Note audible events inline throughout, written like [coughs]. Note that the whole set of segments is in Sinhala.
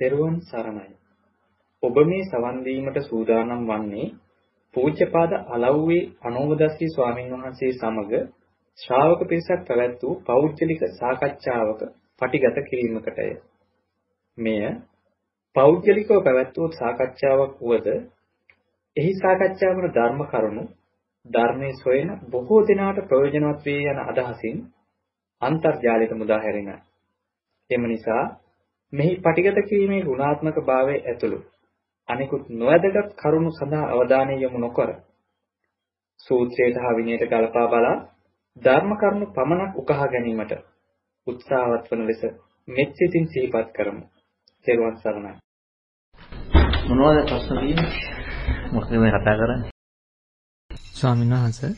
තෙරුවන් සරණයි. ඔබ මේ සවන් දීමට සූදානම් වන්නේ පූජ්‍යපාද අලව්වේ අනෝමදස්සී ස්වාමීන් වහන්සේ සමග ශ්‍රාවක පිරිසක් පැවැත් වූ පෞද්ගලික සාකච්ඡාවක පටිගත කිරීමකටය. මෙය පෞද්ගලිකව පැවැත් වූ සාකච්ඡාවක් වුවද එහි සාකච්ඡා වන ධර්ම කරුණු ධර්මයේ සොයන බොහෝ දෙනාට ප්‍රයෝජනවත් වේ යන අදහසින් අන්තර්ජාලයට මුදා හැරෙන. එම නිසා මෙහි පටිගත කිරීමේ ගුණාත්මක භාවය ඇතුළු අනිකුත් නොවැදගත් කරුණු සඳහා අවධානය යොමු නොකර සූත්‍රයට හා විනයට ගලපා බලා ධර්ම කරුණු පමණක් උකහා ගැනීමට උත්සාහවත් වන ලෙස මෙත් සිතින් සිහිපත් කරමු. ත්වන් සරණයි. මොනවද ප්‍රශ්න තියෙන්නේ? මොකද මේ කතා කරන්නේ? ස්වාමීන් වහන්සේ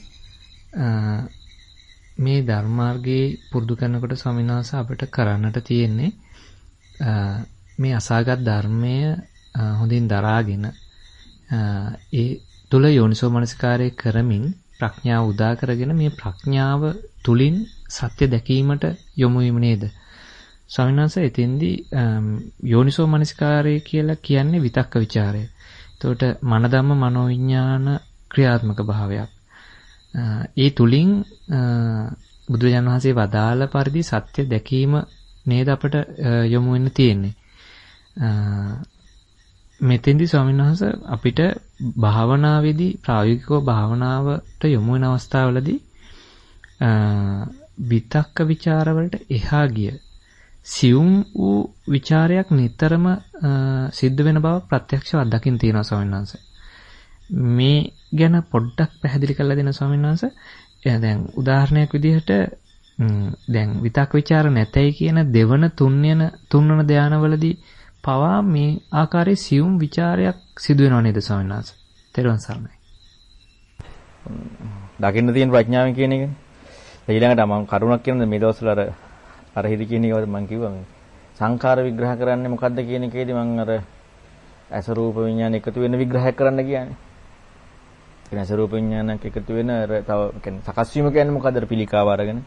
මේ ධර්මාර්ගයේ පුරුදු කරනකොට ස්වාමීන් වහන්සේ අපිට කරන්නට තියෙන්නේ මේ අසාගත් ධර්මය හොඳින් දරාගෙන ඒ තුල යෝනිසෝ මනසිකාරය කරමින් ප්‍රඥාව උදා කරගෙන මේ ප්‍රඥාව තුලින් සත්‍ය දැකීමට යොමු වීම නේද? ස්වාමීන් වහන්සේ එතෙන්දී යෝනිසෝ මනසිකාරය කියලා කියන්නේ විතක්ක ਵਿਚාරය. එතකොට මනධම්ම මනෝවිඥාන ක්‍රියාත්මක භාවයක්. ඒ තුලින් බුදුරජාණන් වහන්සේ වදාළ පරිදි සත්‍ය දැකීම නේද අපට යොමු වෙන්න තියෙන්නේ. මෙතෙන්දී ස්වාමීන් වහන්සේ අපිට භාවනාවේදී ප්‍රායෝගිකව භාවනාවට යොමු වෙන අවස්ථාවවලදී විතක්ක ਵਿਚාරවලට එහා ගිය සියුම් වූ ਵਿਚාරයක් නිතරම සිද්ධ වෙන බව ප්‍රත්‍යක්ෂව අත්දකින්න තියෙනවා ස්වාමීන් වහන්සේ. මේ ගැන පොඩ්ඩක් පැහැදිලි කරලා දෙන්න ස්වාමීන් වහන්සේ. දැන් උදාහරණයක් විදිහට දැන් විතක් ਵਿਚාර නැතයි කියන දෙවන තුන්වන තුන්වන ධානවලදී පවා මේ ආකාරයේ සියුම් ਵਿਚාරයක් සිදු වෙනව නේද ස්වාමීන් වහන්සේ? තෙරුවන් සරණයි. දකින්න තියෙන ප්‍රඥාවෙන් කියන එක. ඊළඟට මම කරුණක් කියනද මේ දවස්වල අර අර හිදි කියන එක මම කිව්වා මේ. සංඛාර විග්‍රහ කරන්නේ මොකද්ද කියන එකේදී මම අර ඇස රූප විඥාන එකතු වෙන විග්‍රහයක් කරන්න කියන්නේ. ඒ කියන්නේ ඇස රූප විඥානක් එකතු වෙන අර තව කියන්නේ සකස් වීම කියන්නේ මොකද්ද අර පිළිකාව අරගෙන.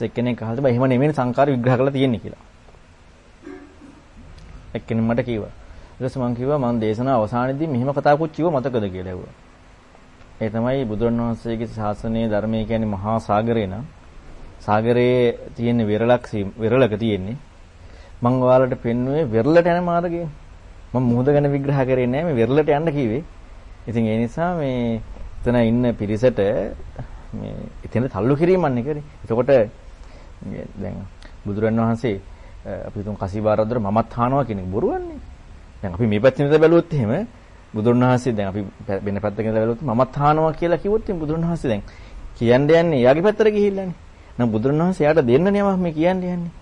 එක්කෙනෙක් අහලා තිබා එහෙම නෙමෙයි සංකාර විග්‍රහ කරලා තියෙන්නේ කියලා. එක්කෙනෙක් මට කිව්වා. ඊට පස්සේ මම කිව්වා මම දේශනාව අවසානයේදී මෙහෙම කතාවකුත් කිව්ව මතකද කියලා ඇහුවා. ඒ තමයි බුදුරණවහන්සේගේ ශාසනයේ ධර්මයේ කියන්නේ මහා සාගරේ නම් සාගරයේ තියෙන විරලක් විරලක තියෙන්නේ මම ඔයාලට පෙන්වුවේ වෙරළට යන මාර්ගය. මම මුහුද ගැන විග්‍රහ කරේ නැහැ මේ වෙරළට යන්න කිව්වේ. ඉතින් ඒ නිසා මේ එතන ඉන්න පිරිසට මේ එතන තල්ලු කිරීමන්නේ කරේ. එතකොට දැන් බුදුරන් වහන්සේ අපි තුන් කසීබාරද්දර මමත් හානවා කියන එක බොරුවන්නේ. දැන් අපි මේ පැත්තෙන් ඉඳලා බැලුවොත් එහෙම බුදුරන් වහන්සේ දැන් අපි වෙන පැත්තකින් ඉඳලා බැලුවොත් මමත් හානවා කියලා කිව්වොත් එහෙනම් බුදුරන් වහන්සේ දැන් කියන්න යන්නේ එයාගේ පැත්තට ගිහිල්ලානේ. නම් බුදුරන් වහන්සේ එයාට දෙන්නනේ යමක් මේ කියන්නේ යන්නේ.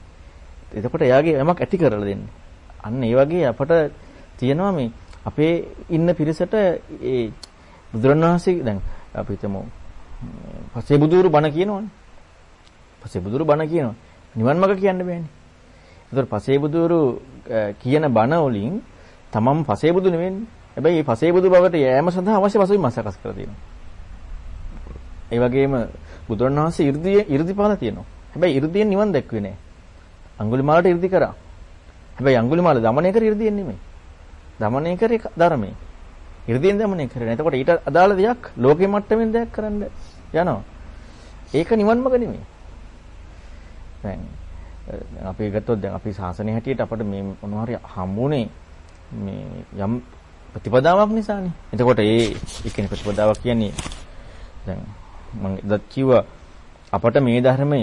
එතකොට එයාගේ යමක් ඇති කරලා දෙන්නේ. අන්න ඒ වගේ අපට තියෙනවා මේ අපේ ඉන්න පිරිසට ඒ බුදුරන් වහන්සේ දැන් අපි හිතමු පස්සේ බුදුරු බණ කියනවනේ. පසේබුදුරු බණ කියනවා. නිවන් මාර්ග කියන්න බෑනේ. ඒතර පසේබුදුරු කියන බණ වලින් තමම් පසේබුදු නෙවෙන්නේ. හැබැයි මේ පසේබුදු බවට යෑම සඳහා අවශ්‍ය පසුබිම සකස් කරලා තියෙනවා. ඒ වගේම බුදුරණවහන්සේ 이르දී 이르දීපාලා තියෙනවා. හැබැයි 이르දීන් නිවන් දැක්ුවේ නෑ. අඟුලිමාලට 이르දී කරා. හැබැයි අඟුලිමාල දමණය කර 이르දීන් නෙමෙයි. දමණය කරේ ධර්මයේ. 이르දීන් දමණය කරේ නෑ. එතකොට ඊට අදාළ දෙයක් ලෝකෙ මට්ටමින් දෙයක් කරන්න යනවා. ඒක නිවන් මඟ නෙමෙයි. දැන් අපි ගත්තොත් දැන් අපි ශාසනය හැටියට අපිට මේ මොනවා හරි හම්බුනේ මේ යම් ප්‍රතිපදාවක් නිසානේ. එතකොට ඒ එක්කෙනෙක් ප්‍රතිපදාවක් කියන්නේ දැන් මම දත් කිව්වා අපට මේ ධර්මය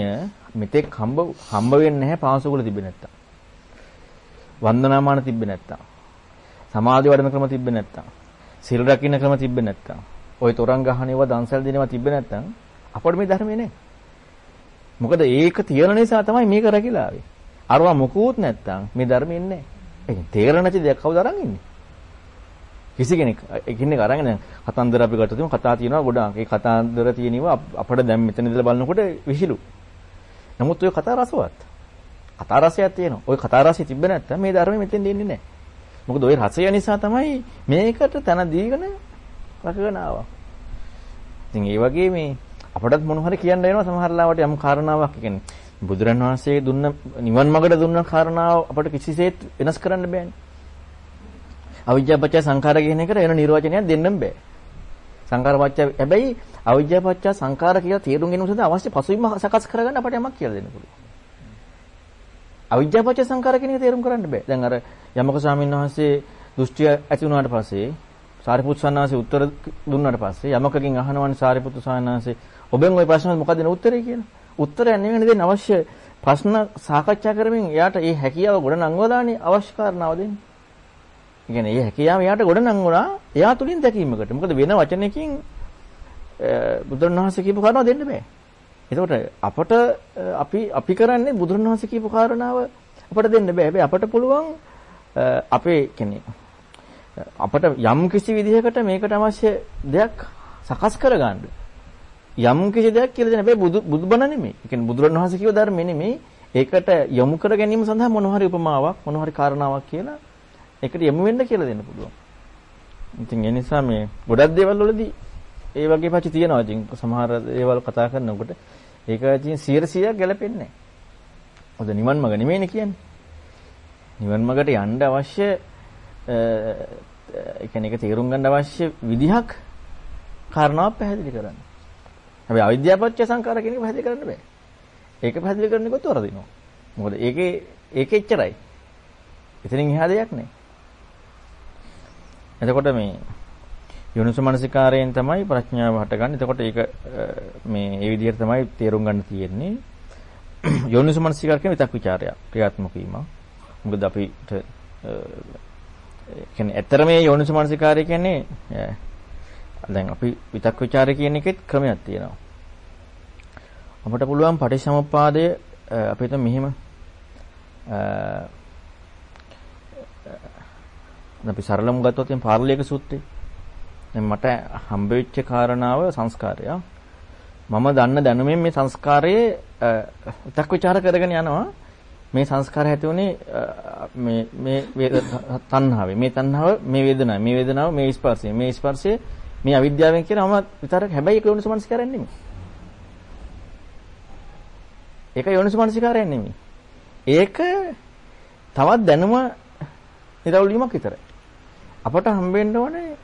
මෙතෙක් හම්බ හම්බ වෙන්නේ නැහැ පාසුකුල තිබෙන්නේ නැත්තම්. වන්දනාමාන තිබෙන්නේ නැත්තම්. සමාධි වඩන ක්‍රම තිබෙන්නේ නැත්තම්. සිල් රකින්න ක්‍රම තිබෙන්නේ නැත්තම්. ওই තොරන් ගහනේවා දන්සල් දෙනවා තිබෙන්නේ නැත්තම් අපට මේ ධර්මය නැහැ. මොකද ඒක තියෙන නිසා තමයි මේක රැකිලා ආවේ. අරවා මොකුත් නැත්තම් මේ ධර්මෙ ඉන්නේ නැහැ. ඒ තේරෙන්නේ නැති දෙයක් කවුද අරන් ඉන්නේ? කිසි කෙනෙක් එකිනෙක අරගෙන දැන් කතන්දර අපි ගත්තොත් කතා තියෙනවා ගොඩාක්. ඒ කතන්දර තියෙනවා අපිට දැන් මෙතන ඉඳලා බලනකොට විහිළු. නමුත් ওই කතා රසවත්. කතා රසයක් තියෙනවා. ওই කතා රසය තිබ්බ නැත්තම් මේ ධර්මෙ මෙතෙන් දෙන්නේ නැහැ. මොකද ওই රසය නිසා තමයි මේකට තන දීගෙන රකගෙන ආවා. ඉතින් ඒ වගේ මේ අපටත් මොන හරි කියන්න වෙනවා සමහර ලාවට යම් කාරණාවක් කියන්නේ බුදුරන් වහන්සේ දුන්න නිවන් මඟට දුන්න කාරණාව අපට කිසිසේත් වෙනස් කරන්න බෑනේ. අවිජ්ජාපච්චය සංඛාර කියන එකට වෙන නිර්වචනයක් දෙන්නම් බෑ. සංඛාරපච්චය හැබැයි අවිජ්ජාපච්චය සංඛාර කියලා තේරුම් ගැනීම සඳහා අවශ්‍ය පසුබිම සකස් කරගන්න අපට යමක් කියලා දෙන්න පුළුවන්. අවිජ්ජාපච්චය සංඛාර කියන එක තේරුම් කරන්න බෑ. දැන් අර යමක ස්වාමීන් වහන්සේ දෘෂ්ටිය ඇති වුණාට පස්සේ සාරිපුත් සන්නාසේ උත්තර දුන්නාට පස්සේ යමකකින් අහනවනේ සාරිපුත් සන්නාසේ ඔබෙන් ওই ප්‍රශ්නෙට මොකද දෙන උත්තරේ කියලා. උත්තරයක් නෙවෙයි දෙන්න අවශ්‍ය ප්‍රශ්න සාකච්ඡා කරමින් එයාට මේ හැකියාව ගොඩනංවලානේ අවශ්‍ය කාරණාව දෙන්නේ. ඒ කියන්නේ මේ හැකියාව එයාට ගොඩනංවලා එයා තුලින් දැකීමකට. මොකද වෙන වචනයකින් බුදුරණවහන්සේ කියපු කාරණාව දෙන්න බෑ. එතකොට අපට අපි අපි කරන්නේ බුදුරණවහන්සේ කියපු කාරණාව අපට දෙන්න බෑ. හැබැයි අපට පුළුවන් අපේ කියන්නේ අපට යම් කිසි විදිහකට මේකට අවශ්‍ය දෙයක් සකස් කරගන්න. යම් කිසි දෙයක් කියලා දෙන හැබැයි බුදු බුදුබණ නෙමෙයි. ඒ කියන්නේ බුදුරණවහන්සේ කියව ධර්මෙ නෙමෙයි. ඒකට යොමු කර ගැනීම සඳහා මොන හරි උපමාවක් මොන හරි කාරණාවක් කියලා ඒකට යොමු වෙන්න කියලා දෙන්න පුළුවන්. ඉතින් ඒ නිසා මේ ගොඩක් දේවල් වලදී ඒ වගේ පැති තියෙනවා. ඉතින් සමහර දේවල් කතා කරනකොට ඒක ඉතින් 100% ගැලපෙන්නේ නැහැ. මොකද නිවන් මඟ නෙමෙයිනේ කියන්නේ. නිවන් මඟට යන්න අවශ්‍ය ඒ කියන්නේ ඒක තේරුම් ගන්න අවශ්‍ය විදිහක් කාරණාවක් පැහැදිලි කරන්න. හැබැයි අවිද්‍යාපච්ච සංඛාර කියන එක පැහැදිලි කරන්න බෑ. ඒක පැහැදිලි කරන එකත් වරදිනවා. මොකද ඒකේ ඒකේ එච්චරයි. එතනින් එහා දෙයක් නැහැ. එතකොට මේ යොනුස මනසිකාරයෙන් තමයි ප්‍රඥාව හටගන්නේ. එතකොට ඒක මේ ඒ විදිහට තමයි තේරුම් ගන්න තියෙන්නේ. [clears throat] යොනුස මනසිකාර කියන්නේ විතක් ਵਿਚාරය. ක්‍රියාත්මක වීම. මොකද අපිට කියන්නේ ඇත්තට මේ යොනුස මනසිකාරය කියන්නේ දැන් අපි විතක් ਵਿਚාරය කියන එකෙත් ක්‍රමයක් තියෙනවා. අපට පුළුවන් පටිච්චසමුප්පාදය අපි හිතමු මෙහිම අපි සරලම ගත්තොත් දැන් පාරලීක සූත්‍රය. දැන් මට හම්බ වෙච්ච කාරණාව සංස්කාරය. මම දන්න දැනුමෙන් මේ සංස්කාරයේ විතක් ਵਿਚාර කරගෙන යනවා. මේ සංස්කාරය ඇති උනේ මේ මේ තණ්හාවේ. මේ තණ්හාව මේ වේදනාව, මේ වේදනාව මේ ස්පර්ශය, මේ ස්පර්ශය මේ අවිද්‍යාවෙන් කියනවම විතරක් හැබැයි ඒක යෝනිසමනසිකාරයක් නෙමෙයි. ඒක යෝනිසමනසිකාරයක් නෙමෙයි. ඒක තවත් දැනුම නිරවුල් වීමක් විතරයි. අපට හම්බෙන්න ඕනේ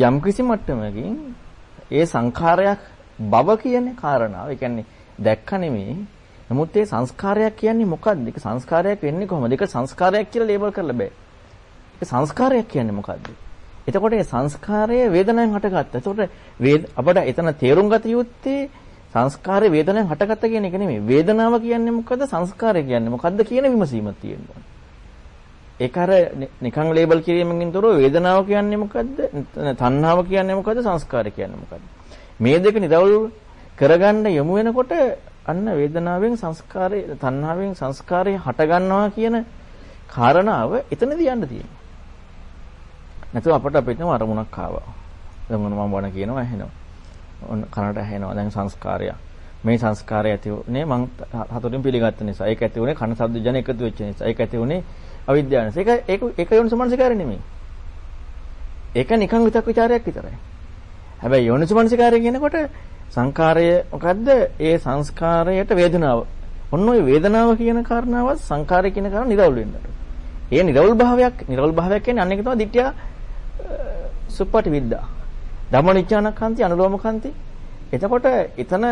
යම් කිසි මට්ටමකින් ඒ සංඛාරයක් බව කියන කාරණාව. ඒ කියන්නේ දැක්ක නෙමෙයි. නමුත් ඒ සංස්කාරයක් කියන්නේ මොකක්ද? ඒක සංස්කාරයක් වෙන්නේ කොහොමද? ඒක සංස්කාරයක් කියලා ලේබල් කරලා බෑ. ඒක සංස්කාරයක් කියන්නේ මොකක්ද? එතකොට මේ සංස්කාරය වේදනාවෙන් හටගත්තා. එතකොට අපිට එතන තේරුම් ගත යුත්තේ සංස්කාරය වේදනාවෙන් හටගත්ත කියන එක නෙමෙයි. වේදනාව කියන්නේ මොකද්ද? සංස්කාරය කියන්නේ මොකද්ද කියන විමසීමක් තියෙනවා. ඒක අර නිකන් ලේබල් කිරීමකින් තොරව වේදනාව කියන්නේ මොකද්ද? තණ්හාව කියන්නේ මොකද්ද? සංස්කාරය කියන්නේ මොකද්ද? මේ දෙක නිරවුල් කරගන්න යමු වෙනකොට අන්න වේදනාවෙන් සංස්කාරය තණ්හාවෙන් සංස්කාරය හටගන්නවා කියන කාරණාව එතනදී යන්න තියෙනවා. නැතුව අපට අපිටම අරමුණක් ආවා. දැන් මම වණ කියනවා ඇහෙනවා. ඔන්න කනට ඇහෙනවා. දැන් සංස්කාරය. මේ සංස්කාරය ඇති උනේ මං හතරින් පිළිගත්ත නිසා. ඒක ඇති උනේ කන ශබ්ද ජන එකතු වෙච්ච නිසා. ඒක ඇති උනේ අවිද්‍යාව නිසා. ඒක ඒක ඒක යෝනිසමනසිකාරය නෙමෙයි. ඒක නිකන් විතක් ਵਿਚාරයක් විතරයි. හැබැයි යෝනිසමනසිකාරය කියනකොට සංකාරය මොකද්ද? ඒ සංස්කාරයට වේදනාව. ඔන්න ඔය වේදනාව කියන කාරණාවත් සංකාරය කියන කාරණා නිරවුල් වෙන්නට. ඒ නිරවුල් භාවයක් නිරවුල් භාවයක් කියන්නේ අන්න එක තමයි දිට්ඨිය සුප්පටි විද්දා. ධම්මනිච්ඡානකාන්ති අනුලෝමකාන්ති. එතකොට එතන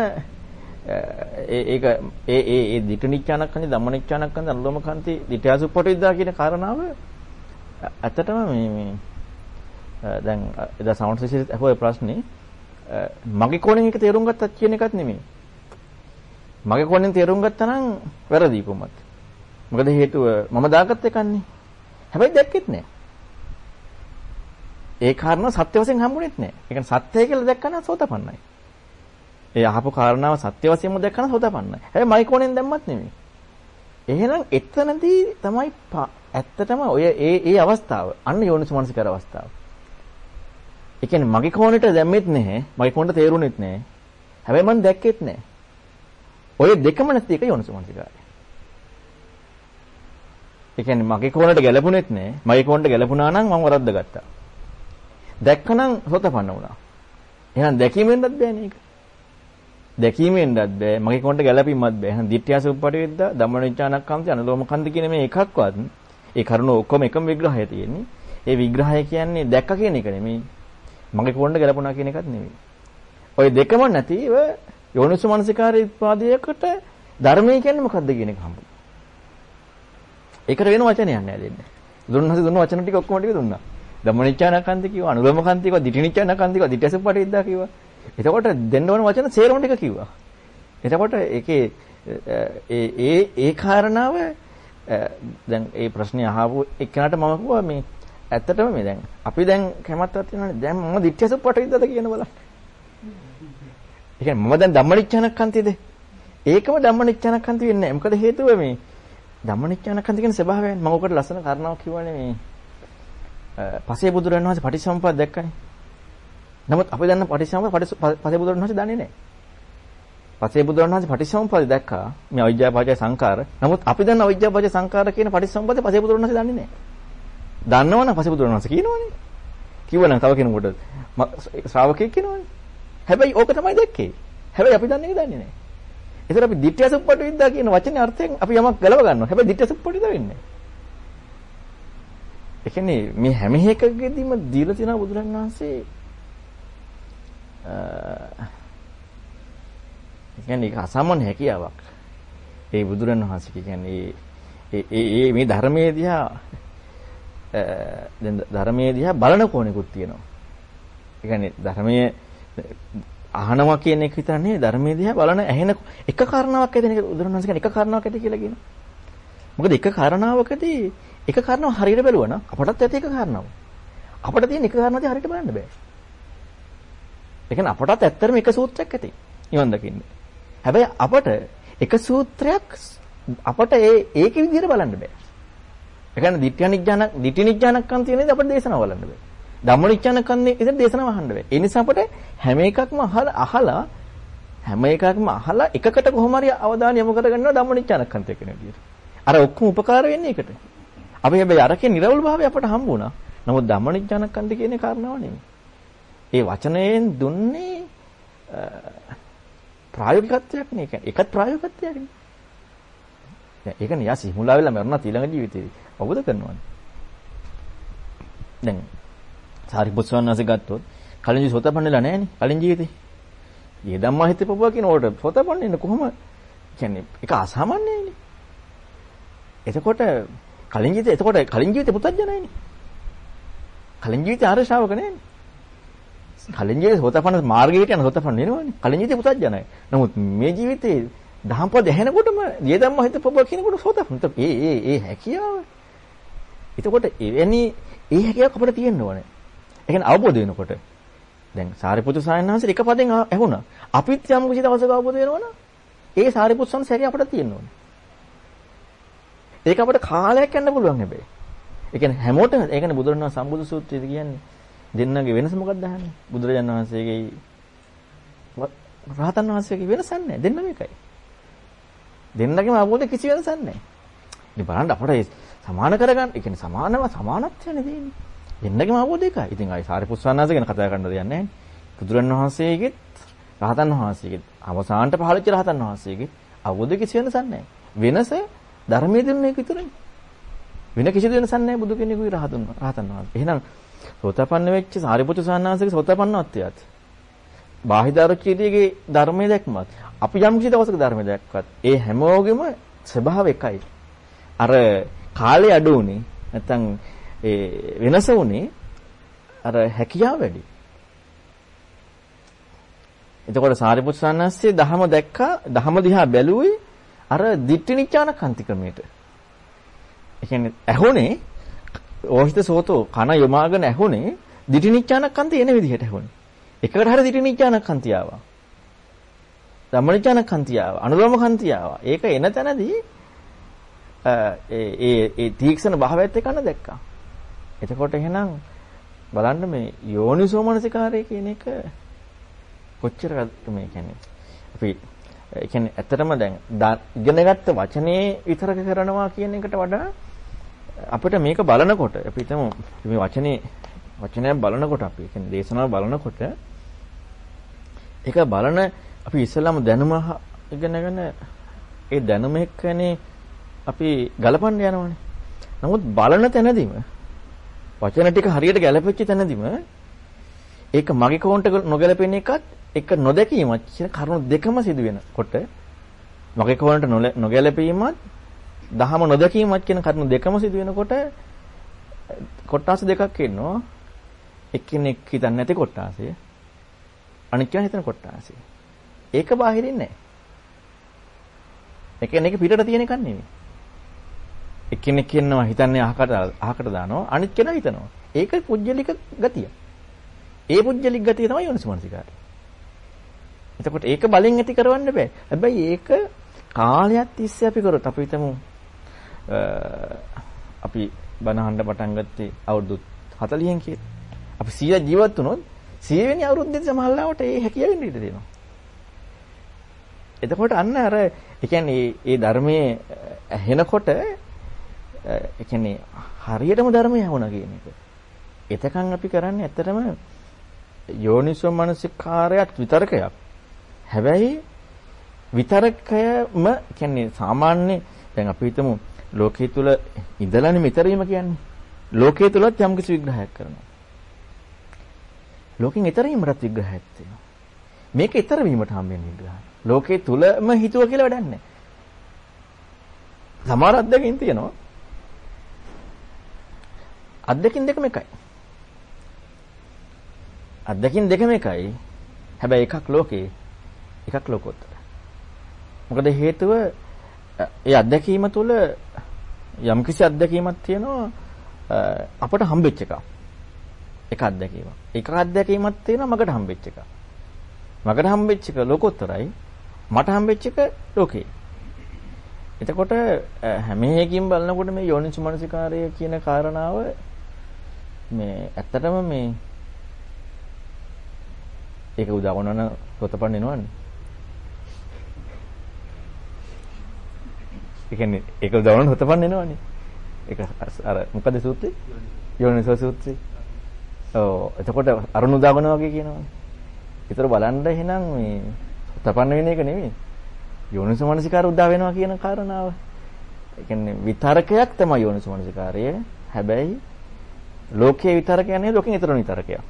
ඒක ඒ ඒ ඒ දිට්ඨිනිච්ඡානකාන්ති ධම්මනිච්ඡානකාන්ති අනුලෝමකාන්ති දිට්ඨිය සුප්පටි විද්දා කියන කාරණාව ඇත්තටම මේ මේ දැන් එදා සවුන්ඩ් සිස්ටම් අහුවේ ප්‍රශ්නේ මගේ කෝණයෙන් එක තේරුම් ගත්තත් කියන එකත් නෙමෙයි. මගේ කෝණයෙන් තේරුම් ගත්තා නම් වැරදි කොහොමද? මොකද හේතුව මම දාගත්ත එකන්නේ. හැබැයි දැක්කෙත් නෑ. ඒ කාරණා සත්‍ය වශයෙන් හම්බුනේත් නෑ. ඒ කියන්නේ සත්‍යය කියලා දැක්කම සෝතපන්නයි. ඒ අහපු කාරණාව සත්‍ය වශයෙන්ම දැක්කම සෝතපන්නයි. හැබැයි මයිකෝණෙන් දැම්මත් නෙමෙයි. එහෙනම් එතනදී තමයි ඇත්තටම ඔය ඒ ඒ අවස්ථාව අන්න යෝනිසමනසිකර අවස්ථාව. ඒ කියන්නේ මගේ කෝණයට දැම්මෙත් නැහැ. මගේ කෝණයට තේරුණෙත් නැහැ. හැබැයි මම දැක්කෙත් නැහැ. ඔය දෙකම නැති එක යෝනිසමනසිකාරය. ඒ කියන්නේ මගේ කෝණයට ගැලපුණෙත් නැහැ. මගේ කෝණයට ගැලපුණා නම් මම වරද්ද ගත්තා. දැක්කනම් සෝතපන්න වුණා. එහෙනම් දැකීමෙන්වත් බෑනේ ඒක. දැකීමෙන්වත් බෑ. මගේ කොන්ට ගැළපීමත් බෑ. එහෙනම් දිට්ඨියස උප්පටිවිද්දා ධම්මනිච්ඡානක්ඛන්ති අනුලෝමකන්ති කියන මේ එකක්වත් ඒ කරුණ ඔක්කොම එකම විග්‍රහය තියෙන්නේ. ඒ විග්‍රහය කියන්නේ දැක්ක කියන එක නෙමෙයි. මගේ කොණ්ඩ ගැලපුණා කියන එකත් නෙමෙයි. ওই දෙකම නැතිව යෝනිසු මනසිකාරී උත්පාදයකට ධර්මය කියන්නේ මොකද්ද කියන එක හම්බුනා. ඒකට වෙන වචනයක් නෑ දෙන්නේ. දුන්නහස දුන්න වචන ටික ඔක්කොම ටික දුන්නා. ධම්මනිච්ඡානකන්ති කිව්වා, අනුලමකන්ති කිව්වා, දිටිනිච්ඡානකන්ති කිව්වා, දිට්ඨසප්පටිද්දා කිව්වා. එතකොට දෙන්න ඕන වචන සේරම ටික කිව්වා. එතකොට ඒකේ ඒ ඒ ඒ කාරණාව දැන් ඒ ප්‍රශ්නේ අහපු එක්කනට මම කිව්වා මේ ඇත්තටම මේ දැන් අපි දැන් කැමැත්තක් තියෙනවානේ දැන් මම දිට්ඨසප්පටිද්දාද කියන බලන්න. ඒ කියන්නේ මම දැන් ධම්මනිච්ඡානකන්තිද? ඒකම ධම්මනිච්ඡානකන්ති වෙන්නේ නැහැ. මොකද හේතුව මේ ධම්මනිච්ඡානකන්ති කියන ස්වභාවයෙන් මම ඔකට ලස්සන කාරණාවක් කිව්වනේ මේ පසේ බුදුරන් වහන්සේ පටිච්චසමුප්පාද දැක්කනේ. නමුත් අපි දන්න පටිච්චසමුප්පාද පසේ බුදුරන් වහන්සේ දන්නේ නැහැ. පසේ බුදුරන් වහන්සේ පටිච්චසමුප්පාද දැක්කා. මේ අවිජ්ජා පහජ සංකාර. නමුත් අපි දන්න අවිජ්ජා පහජ සංකාර කියන පටිච්චසමුප්පාද පසේ බුදුරන් වහන්සේ දන්නේ නැහැ. දන්නවනම් පසේ බුදුරන් වහන්සේ කියනවනේ. කිව්වනම් තව කෙනෙකුට ශ්‍රාවකයෙක් කියනවනේ. හැබැයි ඕක තමයි දැක්කේ. හැබැයි අපි දන්නේ දන්නේ නැහැ. ඒතර අපි ditthya suppati විද්දා කියන වචනේ අර්ථයෙන් අපි යමක් ගලව ගන්නවා. හැබැයි ditthya suppati ද වෙන්නේ. ඒ කියන්නේ මේ හැම එකකෙදීම දීලා තියෙන බුදුරන් වහන්සේ ඒ කියන්නේ ඒක අසමන හැකියාවක්. ඒ බුදුරන් වහන්සේ කියන්නේ ඒ ඒ මේ ධර්මයේ දිහා දැන් ධර්මයේ දිහා බලන කෝණෙකුත් තියෙනවා. ඒ කියන්නේ ධර්මයේ අහනවා කියන එක විතර නෙවෙයි ධර්මයේ දිහා බලන ඇහෙන එක කාරණාවක් ඇති නේ උදාහරණයක් කියන්නේ එක කාරණාවක් ඇති කියලා කියනවා. මොකද එක කාරණාවකදී එක කාරණාව හරියට බැලුවා නම් අපටත් ඇති එක කාරණාව. අපට තියෙන එක කාරණාවදී හරියට බලන්න බෑ. ඒ කියන්නේ අපටත් ඇත්තටම එක සූත්‍රයක් ඇති. නිවන් දකින්න. හැබැයි අපට එක සූත්‍රයක් අපට ඒ ඒකේ විදිහට බලන්න බෑ. ඒ කියන්නේ ditthyaනිඥාන ditthිනිඥානකම් තියෙන දේ අපිට දේශනාව බලන්න බෑ. ධම්මනිච්ඡානකන්නේ ඉතින් දේශනාව අහන්න බෑ. ඒ නිසා අපට හැම එකක්ම අහලා අහලා හැම එකක්ම අහලා එකකට කොහොම හරි අවධානය යොමු කරගන්නවා ධම්මනිච්ඡානකන්තය කියන විදිහට. අර ඔක්කොම උපකාර වෙන්නේ ඒකට. අපි හැබැයි අරකේ නිර්වල භාවය අපට හම්බ වුණා. නමුත් ධම්මනිච්ඡානකන්ත කියන කාරණාව නෙමෙයි. ඒ වචනයෙන් දුන්නේ ප්‍රායෝගිකත්වයක් නේ. ඒකත් ප්‍රායෝගිකත්වයක් නේ. ඒක නේ යා සිමුලා වෙලා මරණ ඊළඟ ජීවිතේදී අවබෝධ කරනවානේ. දැන් සාරිපුත් ස්වාමීන් ගත්තොත් කලින් ජී සෝතපන්නලා නැහැනේ කලින් ජීවිතේ. ඊය ධම්මා හිතේ පපුවා කියන ඕකට සෝතපන්නේ කොහොම කියන්නේ ඒක අසාමාන්‍යයිනේ. එතකොට කලින් ජීවිතේ එතකොට කලින් ජීවිතේ පුතඥයිනේ. කලින් ජීවිතේ ආර්ය ශ්‍රාවක නැහැනේ. කලින් ජීවිතේ සෝතපන්න මාර්ගයට යන සෝතපන්න වෙනවනේ. කලින් ජීවිතේ පුතඥයි. නමුත් මේ ජීවිතේ දහම්පද ඇහෙනකොටම ඊය ධම්මා හිතේ පපුවා කියනකොට සෝතපන්න. ඒ ඒ ඒ හැකියාව. එතකොට එවැනි ඒ හැකියාවක් අපිට තියෙන්න ඕනේ. ඒ කියන්නේ අවබෝධ වෙනකොට දැන් සාරිපුත්‍ර සායනහන්සේ එක පදෙන් ඇහුණා. අපිත් යම් කිසි දවසක අවබෝධ වෙනවනම් ඒ සාරිපුත්‍ර සංසාරය අපිට තියෙන්න ඕනේ. ඒක අපිට කාලයක් යන්න පුළුවන් හැබැයි. ඒ කියන්නේ හැමෝටම ඒ කියන්නේ බුදුරණවහන්සේ සම්බුදු සූත්‍රයේද කියන්නේ දෙන්නගේ වෙනස මොකක්ද අහන්නේ? බුදුරජාණන් වහන්සේගේ රහතන් වහන්සේගේ වෙනසක් නැහැ. දෙන්නම එකයි. දෙන්නගේම අවබෝධ කිසි වෙනසක් නැහැ. ඉතින් බලන්න අපිට සමාන කරගන්න, ඒ කියන්නේ සමානව සමානත්වයනේ තියෙන්නේ. දෙන්නගේම අවබෝධය එකයි. ඉතින් ආයි සාරිපුත් සාන්නාස ගැන කතා කරන්න දෙයක් නැහැ. බුදුරන් වහන්සේගෙත් රහතන් වහන්සේගෙත් අවසානට පහළච්ච රහතන් වහන්සේගෙත් අවබෝධය කිසි වෙනසක් නැහැ. වෙනස ධර්මයේ දෙන එක විතරයි. වෙන කිසි වෙනසක් නැහැ බුදු කෙනෙකුගේ රහතන් රහතන් වහන්සේ. එහෙනම් සෝතපන්න වෙච්ච සාරිපුත්‍ර සාන්නාසගේ සෝතපන්නත්වයත් බාහිදාරචීතියගේ ධර්මයේ දැක්මත් අපි යම් කිසි දවසක ධර්මයේ දැක්කත් ඒ හැමෝගෙම ස්වභාවය එකයි. අර කාලේ අඩු උනේ නැත්තම් ඒ වෙනස උනේ අර හැකියාව වැඩි. එතකොට සාරිපුත් සාන්නස්සේ දහම දැක්කා දහම දිහා බැලුවේ අර දිට්ඨිනිච්ඡාන කන්ති ක්‍රමයට. ඒ කියන්නේ ඇහුනේ ඕහිත සෝතෝ කන යොමාගෙන ඇහුනේ දිට්ඨිනිච්ඡාන කන්ති එන විදිහට ඇහුනේ. එකකට හරිය දිට්ඨිනිච්ඡාන කන්ති ආවා. ධම්මනිච්ඡාන කන්ති ආවා. අනුලෝම කන්ති ආවා. ඒක එන තැනදී ඒ ඒ ඒ තීක්ෂණ භාවයත් එක්ක අන්න දැක්කා. එතකොට එහෙනම් බලන්න මේ යෝනිසෝ මනසිකාරය කියන එක කොච්චර මේ කියන්නේ අපි ඒ කියන්නේ ඇත්තටම දැන් ඉගෙනගත්ත වචනේ විතරක කරනවා කියන එකට වඩා අපිට මේක බලනකොට අපි හිතමු මේ වචනේ වචනය බලනකොට අපි කියන්නේ දේශනාව බලනකොට ඒක බලන අපි ඉස්සෙල්ලාම දැනුම ඉගෙනගෙන ඒ දැනුම එක්කනේ අපි ගලපන්න යනවනේ. නමුත් බලන තැනදීම වචන ටික හරියට ගැලපෙච්ච තැනදීම ඒක මගේ කෝන්ට නොගැලපෙන එකත් එක නොදැකීමත් කියන කරුණු දෙකම සිදු වෙනකොට මගේ කෝන්ට නොගැලපීමත් දහම නොදැකීමත් කියන කරුණු දෙකම සිදු වෙනකොට කොටස් දෙකක් ඉන්නවා එක්කෙනෙක් හිතන්නේ නැති කොටාසය අනිත් කෙනා හිතන කොටාසය. ඒක බාහිරින් නැහැ ඒ කියන්නේ ඒක පිටට තියෙන එකක් නෙමෙයි. එක්කෙනෙක් කියනවා හිතන්නේ අහකට අහකට දානවා අනිත් කෙනා හිතනවා. ඒක පුජ්‍යලික ගතිය. ඒ පුජ්‍යලික ගතිය තමයි යෝනිසමනසිකාරය. එතකොට ඒක බලෙන් ඇති කරවන්න බෑ හැබැයි ඒක කාලයක් තිස්සේ අපි කරොත් අපි හිතමු අපි බනහන්න පටන් ගත්තේ අවුරුදු 40න් කියලා. අපි 100 ජීවත් වුණොත් 100 වෙනි අවුරුද්දේ සමහරවිට ඒ හැකියාව වෙන්න ඉඩ දෙනවා. එතකොට අන්න අර ඒ කියන්නේ ඒ ධර්මයේ ඇහෙනකොට ඒ කියන්නේ හරියටම ධර්මය ඇහුණා කියන එක. එතකන් අපි කරන්නේ ඇත්තටම යෝනිසෝ මනසිකාරයක් විතරකයක්. හැබැයි විතරකයම කියන්නේ සාමාන්‍ය දැන් අපි හිතමු ලෝකයේ තුල ඉඳලානේ මෙතරීම කියන්නේ. ලෝකයේ තුලත් යම් කිසි විග්‍රහයක් කරනවා. ලෝකෙන් ඊතර වීමටත් විග්‍රහයක් තියෙනවා. මේක ඊතර වීමට හම්බෙන විග්‍රහය. ලෝකයේ තුලම හිතුව කියලා වැඩක් නැහැ. සමහර අද්දකින් තියෙනවා. අද්දකින් දෙකම එකයි. අද්දකින් දෙකම එකයි. හැබැයි එකක් ලෝකේ එකක් ලෝකෝත්තර. මොකද හේතුව ඒ අත්දැකීම තුළ යම්කිසි අත්දැකීමක් තියෙනවා අපට හම්බෙච්ච එකක්. එක අත්දැකීමක්. එක අත්දැකීමක් තියෙනවා මගට හම්බෙච්ච එකක්. මගට හම්බෙච්ච එක ලෝකෝත්තරයි. මට හම්බෙච්ච එක ලෝකේ. එතකොට හැම එකකින් බලනකොට මේ යෝනිසුමනසිකාරය කියන කාරණාව මේ ඇත්තටම මේ ඒක උදා කරනවා නම් පොතපන් එනවනේ. ඒ කියන්නේ ඒක දවන හොතපන් එනවනේ. ඒක අර මොකද සූත්‍රය? යෝනිසෝ සූත්‍රය. ඔව් එතකොට අරුණු දාගන වගේ කියනවනේ. ඒතර බලන්න එහෙනම් මේ හොතපන් වෙන එක නෙමෙයි. යෝනිසෝ මනසිකාර උදා වෙනවා කියන කාරණාව. ඒ කියන්නේ විතරකයක් තමයි යෝනිසෝ මනසිකාරය. හැබැයි ලෝකයේ විතරකයක් නෙවෙයි ලෝකෙන් ඊතර විතරකයක්.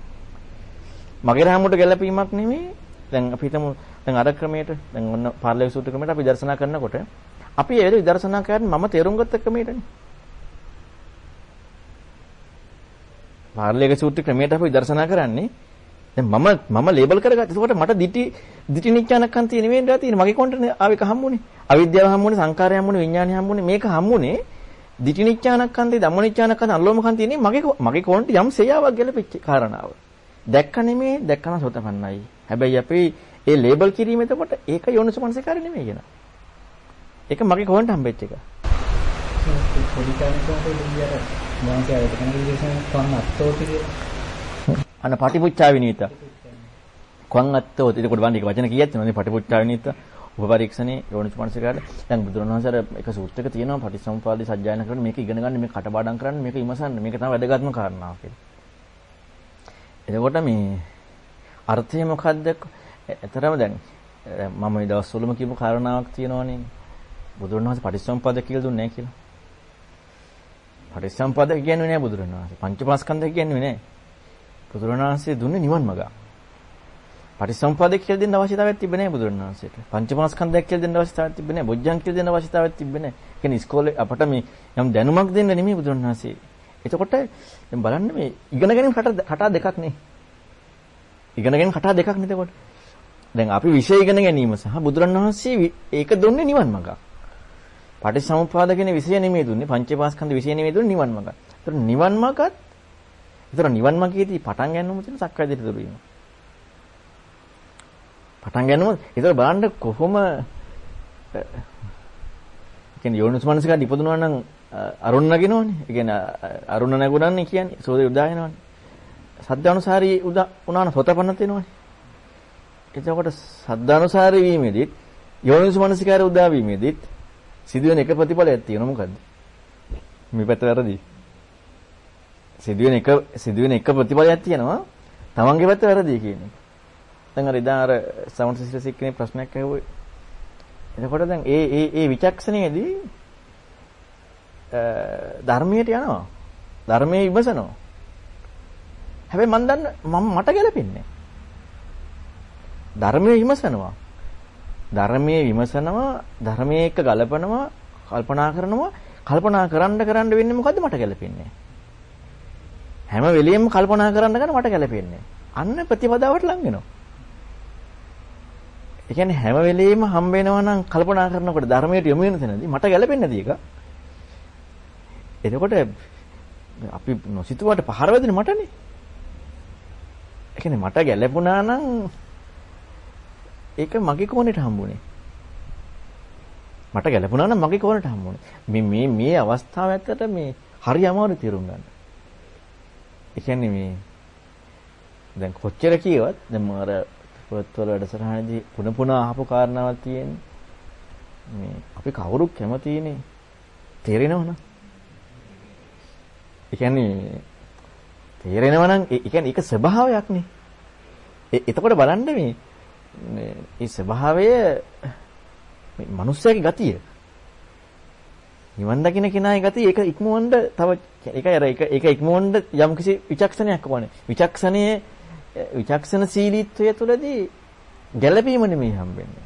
මගේ රාමුවට ගැළපීමක් නෙමෙයි. දැන් අපි හිතමු දැන් අර ක්‍රමයට දැන් ඔන්න පාර්ලිමේන්තු සූත්‍ර ක්‍රමයට අපි දර්ශනා කරනකොට අපි ඒ විදර්ශනා කරන්නේ මම තේරුම් ගත්ත ක්‍රමයටනේ. පාර්ලික සූත්‍ර ක්‍රමයට අපි විදර්ශනා කරන්නේ දැන් මම මම ලේබල් කරගත්තා. ඒකට මට දිටි දිටි නිච්ඡානකන්තිය නෙමෙයි නේද තියෙන්නේ. මගේ කොන්ටනේ ආවෙක හම්බුනේ. අවිද්‍යාව හම්බුනේ, සංකාරය හම්බුනේ, විඥානය හම්බුනේ. මේක හම්බුනේ දිටි නිච්ඡානකන්තිය, ධම්ම නිච්ඡානකන්තිය, අල්ලෝමකන්තිය නේ මගේ මගේ කොන්ට යම් සේයාවක් ගැලපෙච්ච කාරණාව. දැක්ක නෙමෙයි, දැක්කම සෝතපන්නයි. හැබැයි අපි ඒ ලේබල් කිරීම එතකොට ඒක යෝනිසමනසිකාරය නෙමෙයි කියනවා. ඒක මගේ කොහෙන්ද හම්බෙච්ච එක. පොඩි කාලේකට ඉතින් මොනවද ඒක කන්විදේශන් කන් අත්තෝටි කියලා. අන පටිපුච්චා විනීත. කන් අත්තෝට ඒක කොට වන්දික වචන කීයක් තියෙනවද පටිපුච්චා විනීත උපපරීක්ෂණේ යෝනිස් මනසකාරට දැන් බුදුරණවහන්සේ අර එක සූත්‍රයක තියෙනවා පටිසම්පාදේ සජ්ජායන කරන මේක ඉගෙන ගන්න මේක කටපාඩම් කරන්න මේක ඉමසන්න මේක තමයි වැදගත්ම කාරණාව කියලා. එතකොට මේ අර්ථය මොකද්ද? ඇතරම දැන් මම මේ දවස්වලම කියපු කාරණාවක් තියෙනවනේ. බුදුරණවහන්සේ පටිච්චසමුප්පාද කියලා දුන්නේ නැහැ කියලා. පටිච්චසමුප්පාද කියන්නේ නැහැ බුදුරණවහන්සේ. පංචපාස්කන්ධ කියන්නේ නැහැ. බුදුරණවහන්සේ දුන්නේ නිවන් මඟ. පටිච්චසමුප්පාද කියලා දෙන්න අවශ්‍යතාවයක් තිබෙන්නේ නැහැ බුදුරණවහන්සේට. පංචපාස්කන්ධයක් කියලා දෙන්න අවශ්‍යතාවයක් තිබෙන්නේ නැහැ. බොජ්ජං කියලා දෙන්න අවශ්‍යතාවයක් තිබෙන්නේ නැහැ. ඒ කියන්නේ ඉස්කෝලේ අපට මේ යම් දැනුමක් දෙන්න නෙමෙයි බුදුරණවහන්සේ. එතකොට දැන් බලන්න මේ ඉගෙන ගැනීම කටා දෙකක් නේ. ඉගෙන ගැනීම කටා දෙකක් නේ එතකොට. දැන් අපි විෂය ඉගෙන ගැනීම සහ බුදුරණවහන්සේ ඒක දුන්නේ නිවන් මඟ. පටිච්චසමුප්පාද කියන විෂය නෙමෙයි දුන්නේ පංචේපාස්කන්ධ විෂය නෙමෙයි දුන්නේ නිවන් මඟ. ඒතර නිවන් මඟත් ඒතර නිවන් මඟේදී පටන් ගන්නවම තියෙන සක්කාය දිට්ඨිය දුරු වීම. පටන් ගන්නවම ඒතර බලන්න කොහොම කියන්නේ යෝනිස්මනසික ඉපදුනා නම් අරුණ නගිනවනේ. ඒ කියන්නේ අරුණ නැගුණන්නේ කියන්නේ සෝදේ උදා වෙනවනේ. සද්දානුසාරී උදා උනාන සොතපන්න තියෙනවනේ. එතකොට සද්දානුසාරී වීමෙදිත් යෝනිස්මනසිකාරය උදා වීමෙදිත් සිදුවෙන එක ප්‍රතිඵලයක් තියෙනවා මොකද්ද? මේ පැත්ත වැරදි. සිදුවෙන එක සිදුවෙන එක ප්‍රතිඵලයක් තියෙනවා. තමන්ගේ පැත්ත වැරදි කියන එක. දැන් අර ඉදා අර සවුන්ඩ් සිස්ටම් එකේ ප්‍රශ්නයක් ඇහුවේ. එතකොට දැන් ඒ ඒ ඒ විචක්ෂණයේදී ධර්මයට යනවා. ධර්මයේ විමසනවා. හැබැයි මම දන්න මම මට ගැලපෙන්නේ ධර්මයේ විමසනවා. ධර්මයේ විමසනවා, ධර්මයේ එක්ක ගලපනවා, කල්පනා කරනවා, කල්පනා කරන්න කරන්න වෙන්නේ මොකද්ද මට ගැලපෙන්නේ? හැම වෙලෙම කල්පනා කරන්න කරන මට ගැලපෙන්නේ. අන්න ප්‍රතිපදාවට ලං වෙනවා. ඒ කියන්නේ හැම වෙලෙම හම්බ වෙනවා නම් කල්පනා කරනකොට ධර්මයට යොමු වෙන තැනදී මට ගැලපෙන්නේ නැති එක. එතකොට අපි නොසිතුවට පහර වැදුනේ මටනේ. ඒ කියන්නේ මට ගැලපුණා නම් ඒක මගේ කෝණයට හම්බුනේ. මට ගැලපුණා නම් මගේ කෝණයට හම්බුනේ. මේ මේ මේ අවස්ථාව ඇත්තට මේ හරි අමාරු තේරුම් ගන්න. ඒ කියන්නේ මේ දැන් කොච්චර කියවත් දැන් මම අර පොත්වල වැඩසටහනේදී පුන පුන අහපු කාරණාවක් තියෙන්නේ. මේ අපි කවුරුත් කැමතිනේ තේරෙනවනම්. ඒ කියන්නේ තේරෙනවනම් ඒ කියන්නේ ඒක ස්වභාවයක් නේ. එතකොට බලන්න මේ මේ ස්වභාවය මේ මිනිස්සයාගේ ගතිය. නිවන් දකින්න කෙනාගේ ගතිය ඒක ඉක්මවන්න තව ඒකයි අර ඒක ඒක ඉක්මවන්න යම්කිසි විචක්ෂණයක් ඕනේ. විචක්ෂණයේ විචක්ෂණශීලීත්වය තුළදී ගැළපීම නෙමෙයි හම්බෙන්නේ.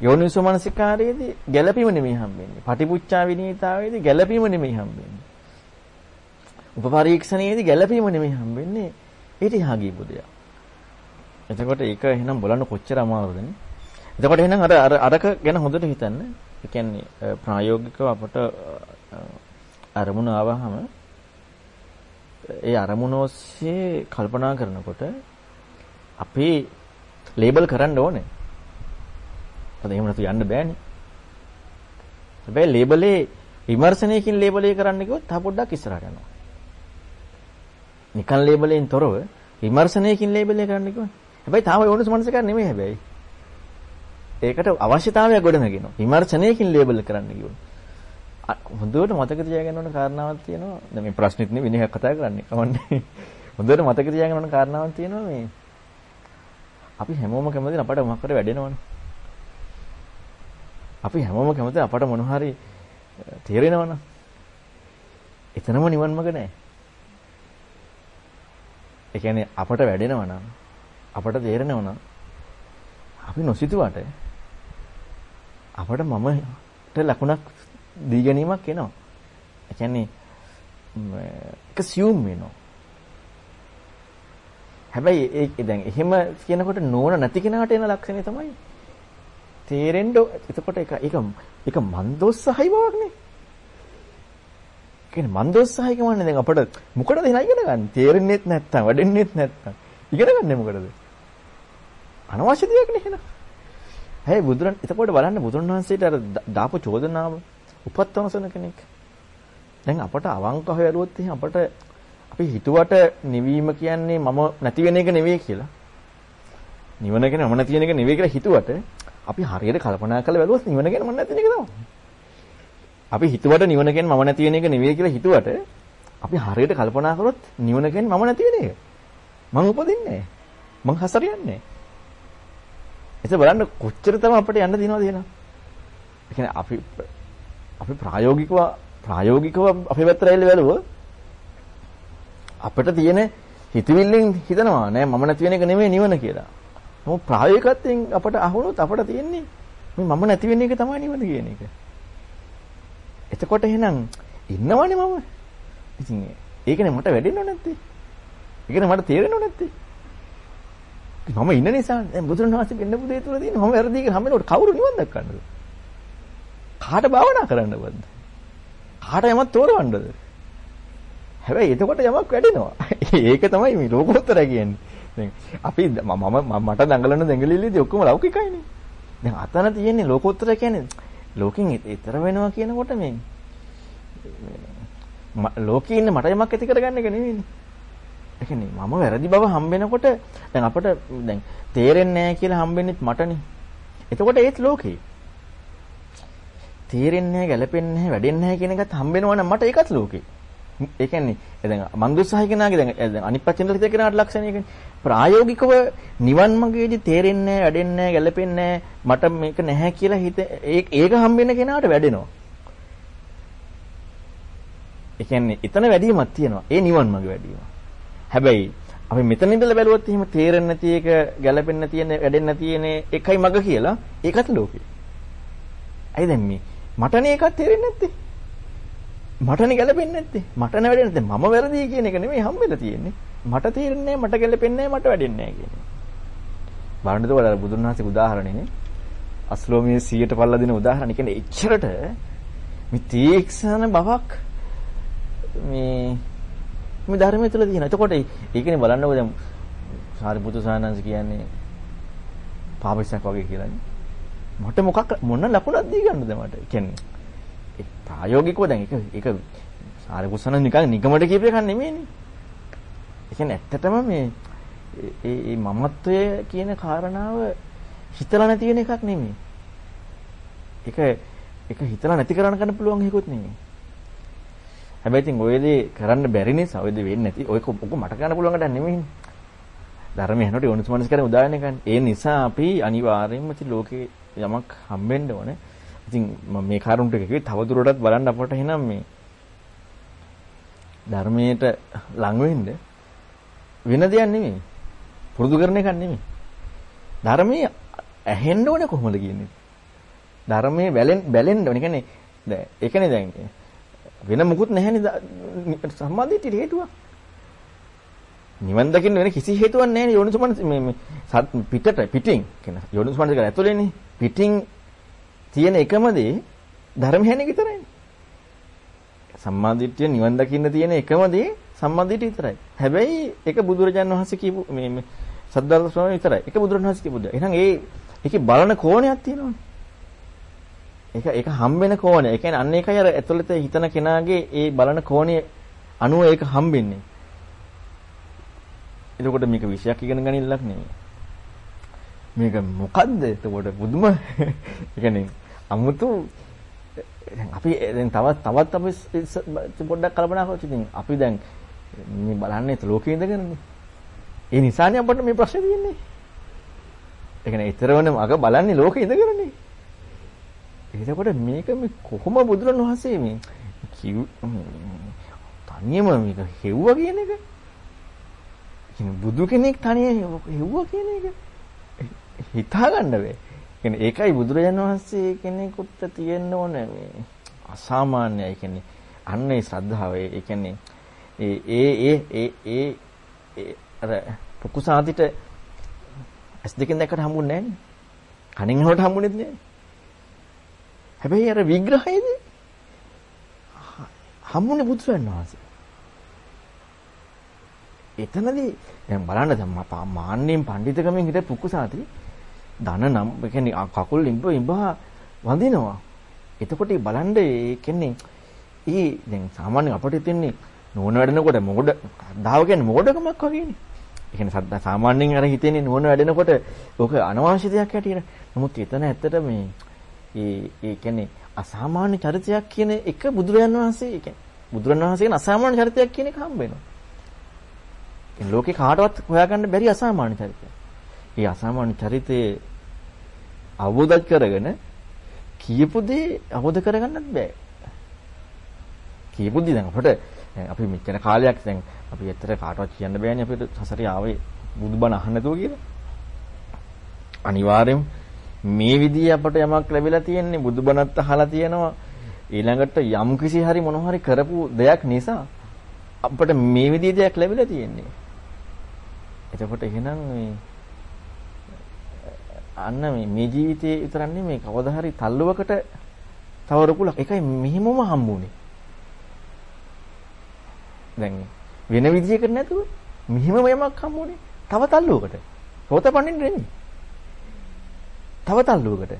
යෝනිසෝ මනසිකාරයේදී ගැළපීම නෙමෙයි හම්බෙන්නේ. පටිපුච්චා විනීතාවේදී ගැළපීම නෙමෙයි හම්බෙන්නේ. උපපරීක්ෂණයේදී ගැළපීම නෙමෙයි හම්බෙන්නේ. ඊට එහා ගිය දෙයක්. එතකොට ඒක එහෙනම් බලන්න කොච්චර අමාරුද නේ. එතකොට එහෙනම් අර අර අරක ගැන හොඳට හිතන්න. ඒ කියන්නේ ප්‍රායෝගිකව අපට අරමුණ ආවහම ඒ අරමුණ ඔස්සේ කල්පනා කරනකොට අපි ලේබල් කරන්න ඕනේ. මොකද එහෙම නැතු යන්න බෑනේ. හැබැයි ලේබලේ විමර්ශනයකින් ලේබලේ කරන්න කිව්වොත් තා පොඩ්ඩක් ඉස්සරහට යනවා. නිකන් ලේබලෙන් තොරව විමර්ශනයකින් ලේබලේ කරන්න කිව්වොත් හැබැයි තාම යෝනිස මනසකාර නෙමෙයි හැබැයි. ඒකට අවශ්‍යතාවයක් ගොඩනගෙනවා. විමර්ශනයකින් ලේබල් කරන්න කිව්වොත්. හොඳට මතක තියාගන්න ඕන කාරණාවක් තියෙනවා. දැන් මේ ප්‍රශ්නෙත් නෙවෙයි වෙන එකක් කතා කරන්නේ. කවන්නේ. හොඳට මතක තියාගන්න ඕන කාරණාවක් තියෙනවා මේ. අපි හැමෝම කැමති අපට මොකක් කර වැඩෙනවනේ. අපි හැමෝම කැමති අපට මොන හරි තේරෙනවනේ. එතනම නිවන් මඟ නැහැ. ඒ කියන්නේ අපට වැඩෙනවා නම් අපට තේරෙනව නම් අපි නොසිතුවට අපට මමට ලකුණක් දී ගැනීමක් එනවා. ඒ කියන්නේ ඒක සියුම් වෙනවා. හැබැයි ඒ දැන් එහෙම කියනකොට නෝන නැති කෙනාට එන ලක්ෂණය තමයි තේරෙන්න එතකොට ඒක ඒක ඒක මන්දෝත්සහයි බවක් නේ. කියන්නේ මන්දෝත්සහයි කියන්නේ දැන් අපිට මොකටද එහෙනම් ඉගෙන ගන්න? තේරෙන්නේත් නැත්තම්, වැඩෙන්නේත් නැත්තම්. ඉගෙන ගන්නේ මොකටද? අනවශ්‍ය දෙයක් නේ එහෙනම්. හැබැයි බුදුරන් එතකොට බලන්න බුදුන් වහන්සේට අර දාපු චෝදනාව උපත්තමසන කෙනෙක්. දැන් අපට අවංකව වැළුවොත් එහෙනම් අපට අපි හිතුවට නිවීම කියන්නේ මම නැති වෙන එක නෙවෙයි කියලා. නිවන කියන්නේ මම නැති වෙන එක නෙවෙයි කියලා හිතුවට අපි හරියට කල්පනා කරලා බැලුවොත් නිවන කියන්නේ මම නැති වෙන එක තමයි. අපි හිතුවට නිවන කියන්නේ මම නැති වෙන එක නෙවෙයි කියලා හිතුවට අපි හරියට කල්පනා කරොත් නිවන කියන්නේ මම නැති වෙන එක. මං උපදින්නේ නැහැ. මං හසරියන්නේ නැහැ. එතන බලන්න කොච්චර තමයි අපිට යන්න දිනවද එහෙනම්. ඒ කියන්නේ අපි අපි ප්‍රායෝගිකව ප්‍රායෝගිකව අපේ පැත්තට ඇවිල්ලා බලුවොත් අපිට තියෙන හිතවිල්ලෙන් හිතනවා නෑ මම නැති වෙන එක නෙමෙයි නිවන කියලා. නමුත් ප්‍රායෝගිකත්වයෙන් අපට අහුනොත් අපට තියෙන්නේ මේ මම නැති වෙන එක තමයි නිවන කියන එක. එතකොට එහෙනම් ඉන්නවනේ මම. ඉතින් ඒකනේ මට වැඩෙන්නව නැත්තේ. ඒකනේ මට තේරෙන්නව නැත්තේ. මම ඉන්න නිසා දැන් බුදුරණවහන්සේ පෙන්නපු දේ තුල තියෙන මම වැරදි කියලා හැමෝට කවුරු නිවන් දක්වන්නද? කාට භාවනා කරන්නවද? කාට යමක් තෝරවන්නද? හැබැයි එතකොට යමක් වැඩෙනවා. [laughs] ඒක තමයි මේ ලෝකෝත්තර කියන්නේ. දැන් අපි මම මට දඟලන දඟලිල්ලේදී ඔක්කොම ලෞකිකයිනේ. දැන් අතන තියෙන්නේ ලෝකෝත්තර කියන්නේ ලෝකෙන් ඊතර වෙනවා කියනකොට මේ ලෝකේ ඉන්න මට යමක් ඇති කරගන්න එක නෙවෙයිනේ. ඒ කියන්නේ මම වැරදි බව හම්බෙනකොට දැන් අපිට දැන් තේරෙන්නේ නැහැ කියලා හම්බෙන්නෙත් මටනේ. එතකොට ඒත් ලෝකේ. තේරෙන්නේ නැහැ, ගැලපෙන්නේ නැහැ, වැඩෙන්නේ නැහැ කියන එකත් හම්බෙනවා නම් මට ඒකත් ලෝකේ. ඒ කියන්නේ දැන් මන්දුස්සහයි කෙනාගේ දැන් අනිත් පැත්තෙන් හිතේ කෙනාට ලක්ෂණයකනේ. ප්‍රායෝගිකව නිවන් මාර්ගයේදී තේරෙන්නේ නැහැ, වැඩෙන්නේ නැහැ, ගැලපෙන්නේ නැහැ, මට මේක නැහැ කියලා හිත ඒක හම්බෙන්න කෙනාට වැඩෙනවා. ඒ කියන්නේ එතන වැඩිමක් තියෙනවා. ඒ නිවන් මාර්ග වැඩිම. හැබැයි අපි මෙතන ඉඳලා බැලුවොත් එහෙම තේරෙන්නේ නැති එක ගැළපෙන්නේ නැති එක වැඩෙන්නේ නැති එකයි මග කියලා ඒකත් ලෝකේ. ඇයි දැන් මේ මටනේ එකක් තේරෙන්නේ නැත්තේ? මටනේ ගැළපෙන්නේ නැත්තේ. මටනේ වැඩෙන්නේ නැත්තේ. මම වැරදි කියන එක නෙමෙයි හම්බෙලා තියෙන්නේ. මට තේරෙන්නේ මට ගැළපෙන්නේ මට වැඩෙන්නේ නැහැ කියන්නේ. බලන්න එතකොට බුදුන් වහන්සේ උදාහරණෙනේ අස්ලෝමිය 100ට පල්ලා දෙන උදාහරණ කියන්නේ එච්චරට මේ තීක්ෂණ බවක් මේ මේ ධර්මයේ තුල තියෙනවා. එතකොට ඒකනේ බලන්නකො දැන් සාරිපුත්‍ර සානංශ කියන්නේ පාපිසක් වගේ කියලානේ. මට මොකක් මොන ලකුණක් දී ගන්නද මට? කියන්නේ ඒ ප්‍රායෝගිකව දැන් ඒක ඒක සාරිපුත්‍ර සානංශ නිකන් නිකමට කියප එකක් නෙමෙයිනේ. ඒ කියන්නේ ඇත්තටම මේ ඒ ඒ මමත්වය කියන කාරණාව හිතලා නැති වෙන එකක් නෙමෙයි. ඒක ඒක හිතලා නැති කරන්න ගන්න පුළුවන් එකකුත් නෙමෙයි. හැබැයි ඉතින් ඔය දේ කරන්න බැරි නිසා ඔය දේ වෙන්නේ නැති. ඔය ඔක මට කරන්න පුළුවන් වැඩක් නෙමෙයිනේ. ධර්මයේ හැනොට යොනිසමනස් කරන උදාහරණ ගන්න. ඒ නිසා අපි අනිවාර්යයෙන්ම ඉතින් ලෝකේ යමක් හම්බෙන්න ඕනේ. ඉතින් මම මේ කාරුණට කිව්වේ තවදුරටත් බලන්න අපට එහෙනම් මේ ධර්මයට ලං වෙන්න වෙන දෙයක් නෙමෙයි. පුරුදු කරන එකක් නෙමෙයි. ධර්මයේ ඇහෙන්න ඕනේ කොහොමද කියන්නේ? ධර්මයේ බැලෙන් බැලෙන්න ඕනේ. කියන්නේ දැන් ඒකනේ දැන් වෙන මුකුත් නැහැනේ සම්මාදිටියට හේතුව. නිවන් දකින්න වෙන කිසි හේතුවක් නැහැ යෝනිසමන මේ මේ පිටට පිටින් කියන යෝනිසමන දෙක ඇතුලේනේ පිටින් තියෙන එකම දේ ධර්ම හැනේ විතරයි. සම්මාදිටිය නිවන් දකින්න තියෙන එකම දේ සම්මාදිටිය විතරයි. හැබැයි ඒක බුදුරජාණන් වහන්සේ කියපු මේ මේ සද්ධර්ම ශ්‍රවණය විතරයි. ඒක බුදුරජාණන් වහන්සේ කියපු දේ. එහෙනම් ඒ ඒකේ බලන කෝණයක් තියෙනවනේ. ඒක ඒක හම්බෙන කෝණය. ඒ කියන්නේ අන්න ඒකයි අර ඇතුළත හිතන කෙනාගේ ඒ බලන කෝණය අනුව ඒක හම්බෙන්නේ. එතකොට මේක විශයක් ඉගෙන ගනින්නලක් නෙමෙයි. මේක මොකද්ද? එතකොට පුදුම [laughs] ඒ කියන්නේ අමුතු අපි දැන් තවත් තවත් අපි පොඩ්ඩක් කල්පනා කරොත් ඉතින් අපි දැන් මේ බලන්නේ ලෝකේ ඉඳගෙනනේ. ඒ නිසානේ අපිට මේ ප්‍රශ්නේ තියෙන්නේ. ඒ කියන්නේ ඊතරවන මග බලන්නේ ලෝකේ ඉඳගෙනනේ. එතකොට මේක මේ කොහොම බුදුරණවහන්සේ මේ කිව් තනියම මේක හෙව්වා කියන එක කියන්නේ බුදු කෙනෙක් තනියම හෙව්වා කියන එක හිතා ගන්න බෑ. කියන්නේ ඒකයි බුදුරජාණන් වහන්සේ කෙනෙකුට තියෙන්න ඕන මේ අසාමාන්‍යයි කියන්නේ අන්න ඒ ශ්‍රද්ධාව ඒ කියන්නේ ඒ ඒ ඒ ඒ ඒ අර පුකුසාදිට ඇස් දෙකෙන් දැක්කට හම්බුන්නේ නැහැ නේ. කණෙන් හොට හම්බුනේත් නැහැ. හැබැයි අර විග්‍රහයේදී හම්බුනේ බුදුරජාණන් වහන්සේ. එතනදී දැන් බලන්න දැන් මාන්නෙන් පඬිතුකමෙන් හිට පුකුසාති ධන නම් ඒ කියන්නේ කකුල් ඉඹ ඉඹ වඳිනවා. එතකොට බලන්න ඒ කියන්නේ ඒ දැන් සාමාන්‍යයෙන් අපිට තියන්නේ නෝන වැඩනකොට මොකද දාව කියන්නේ මොකඩකමක් වගේනේ. ඒ කියන්නේ සද්දා සාමාන්‍යයෙන් අර හිතෙන්නේ නෝන වැඩනකොට ඕක අනවශ්‍ය දෙයක් හැටියට. නමුත් එතන ඇත්තට මේ ඒ ඒ කියන්නේ අසාමාන්‍ය චරිතයක් කියන එක බුදුරජාණන් වහන්සේ ඒ කියන්නේ බුදුරජාණන් වහන්සේගේ අසාමාන්‍ය චරිතයක් කියන එක හම්බ වෙනවා. ඒ ලෝකේ කාටවත් හොයාගන්න බැරි අසාමාන්‍ය චරිතයක්. ඒ අසාමාන්‍ය චරිතේ අවබෝධ කරගෙන කියපු දේ අවබෝධ කරගන්නත් බෑ. කියපු දේ දැන් අපිට අපි මෙච්චර කාලයක් දැන් අපි ඇත්තට කාටවත් කියන්න බෑනේ අපිට සසරේ ආවේ බුදුබණ අහන්න නැතුව කියලා. අනිවාර්යෙන් මේ විදිහේ අපට යමක් ලැබිලා තියෙන්නේ බුදුබණත් අහලා තියෙනවා ඊළඟට යම් කිසි හරි මොන හරි කරපු දෙයක් නිසා අපිට මේ විදිහේ දෙයක් ලැබිලා තියෙන්නේ. එතකොට එහෙනම් මේ අන්න මේ මේ ජීවිතේ විතරක් නෙමෙයි කවදා හරි තල්ලුවකට තව රුකුලක් එකයි මෙහිමම හම්බුනේ. දැන් වෙන විදිහකට නැතුව මෙහිමම යමක් හම්බුනේ. තව තල්ලුවකට. සෝතපන්නින් නෙමෙයි. තව තල්ලුවකට.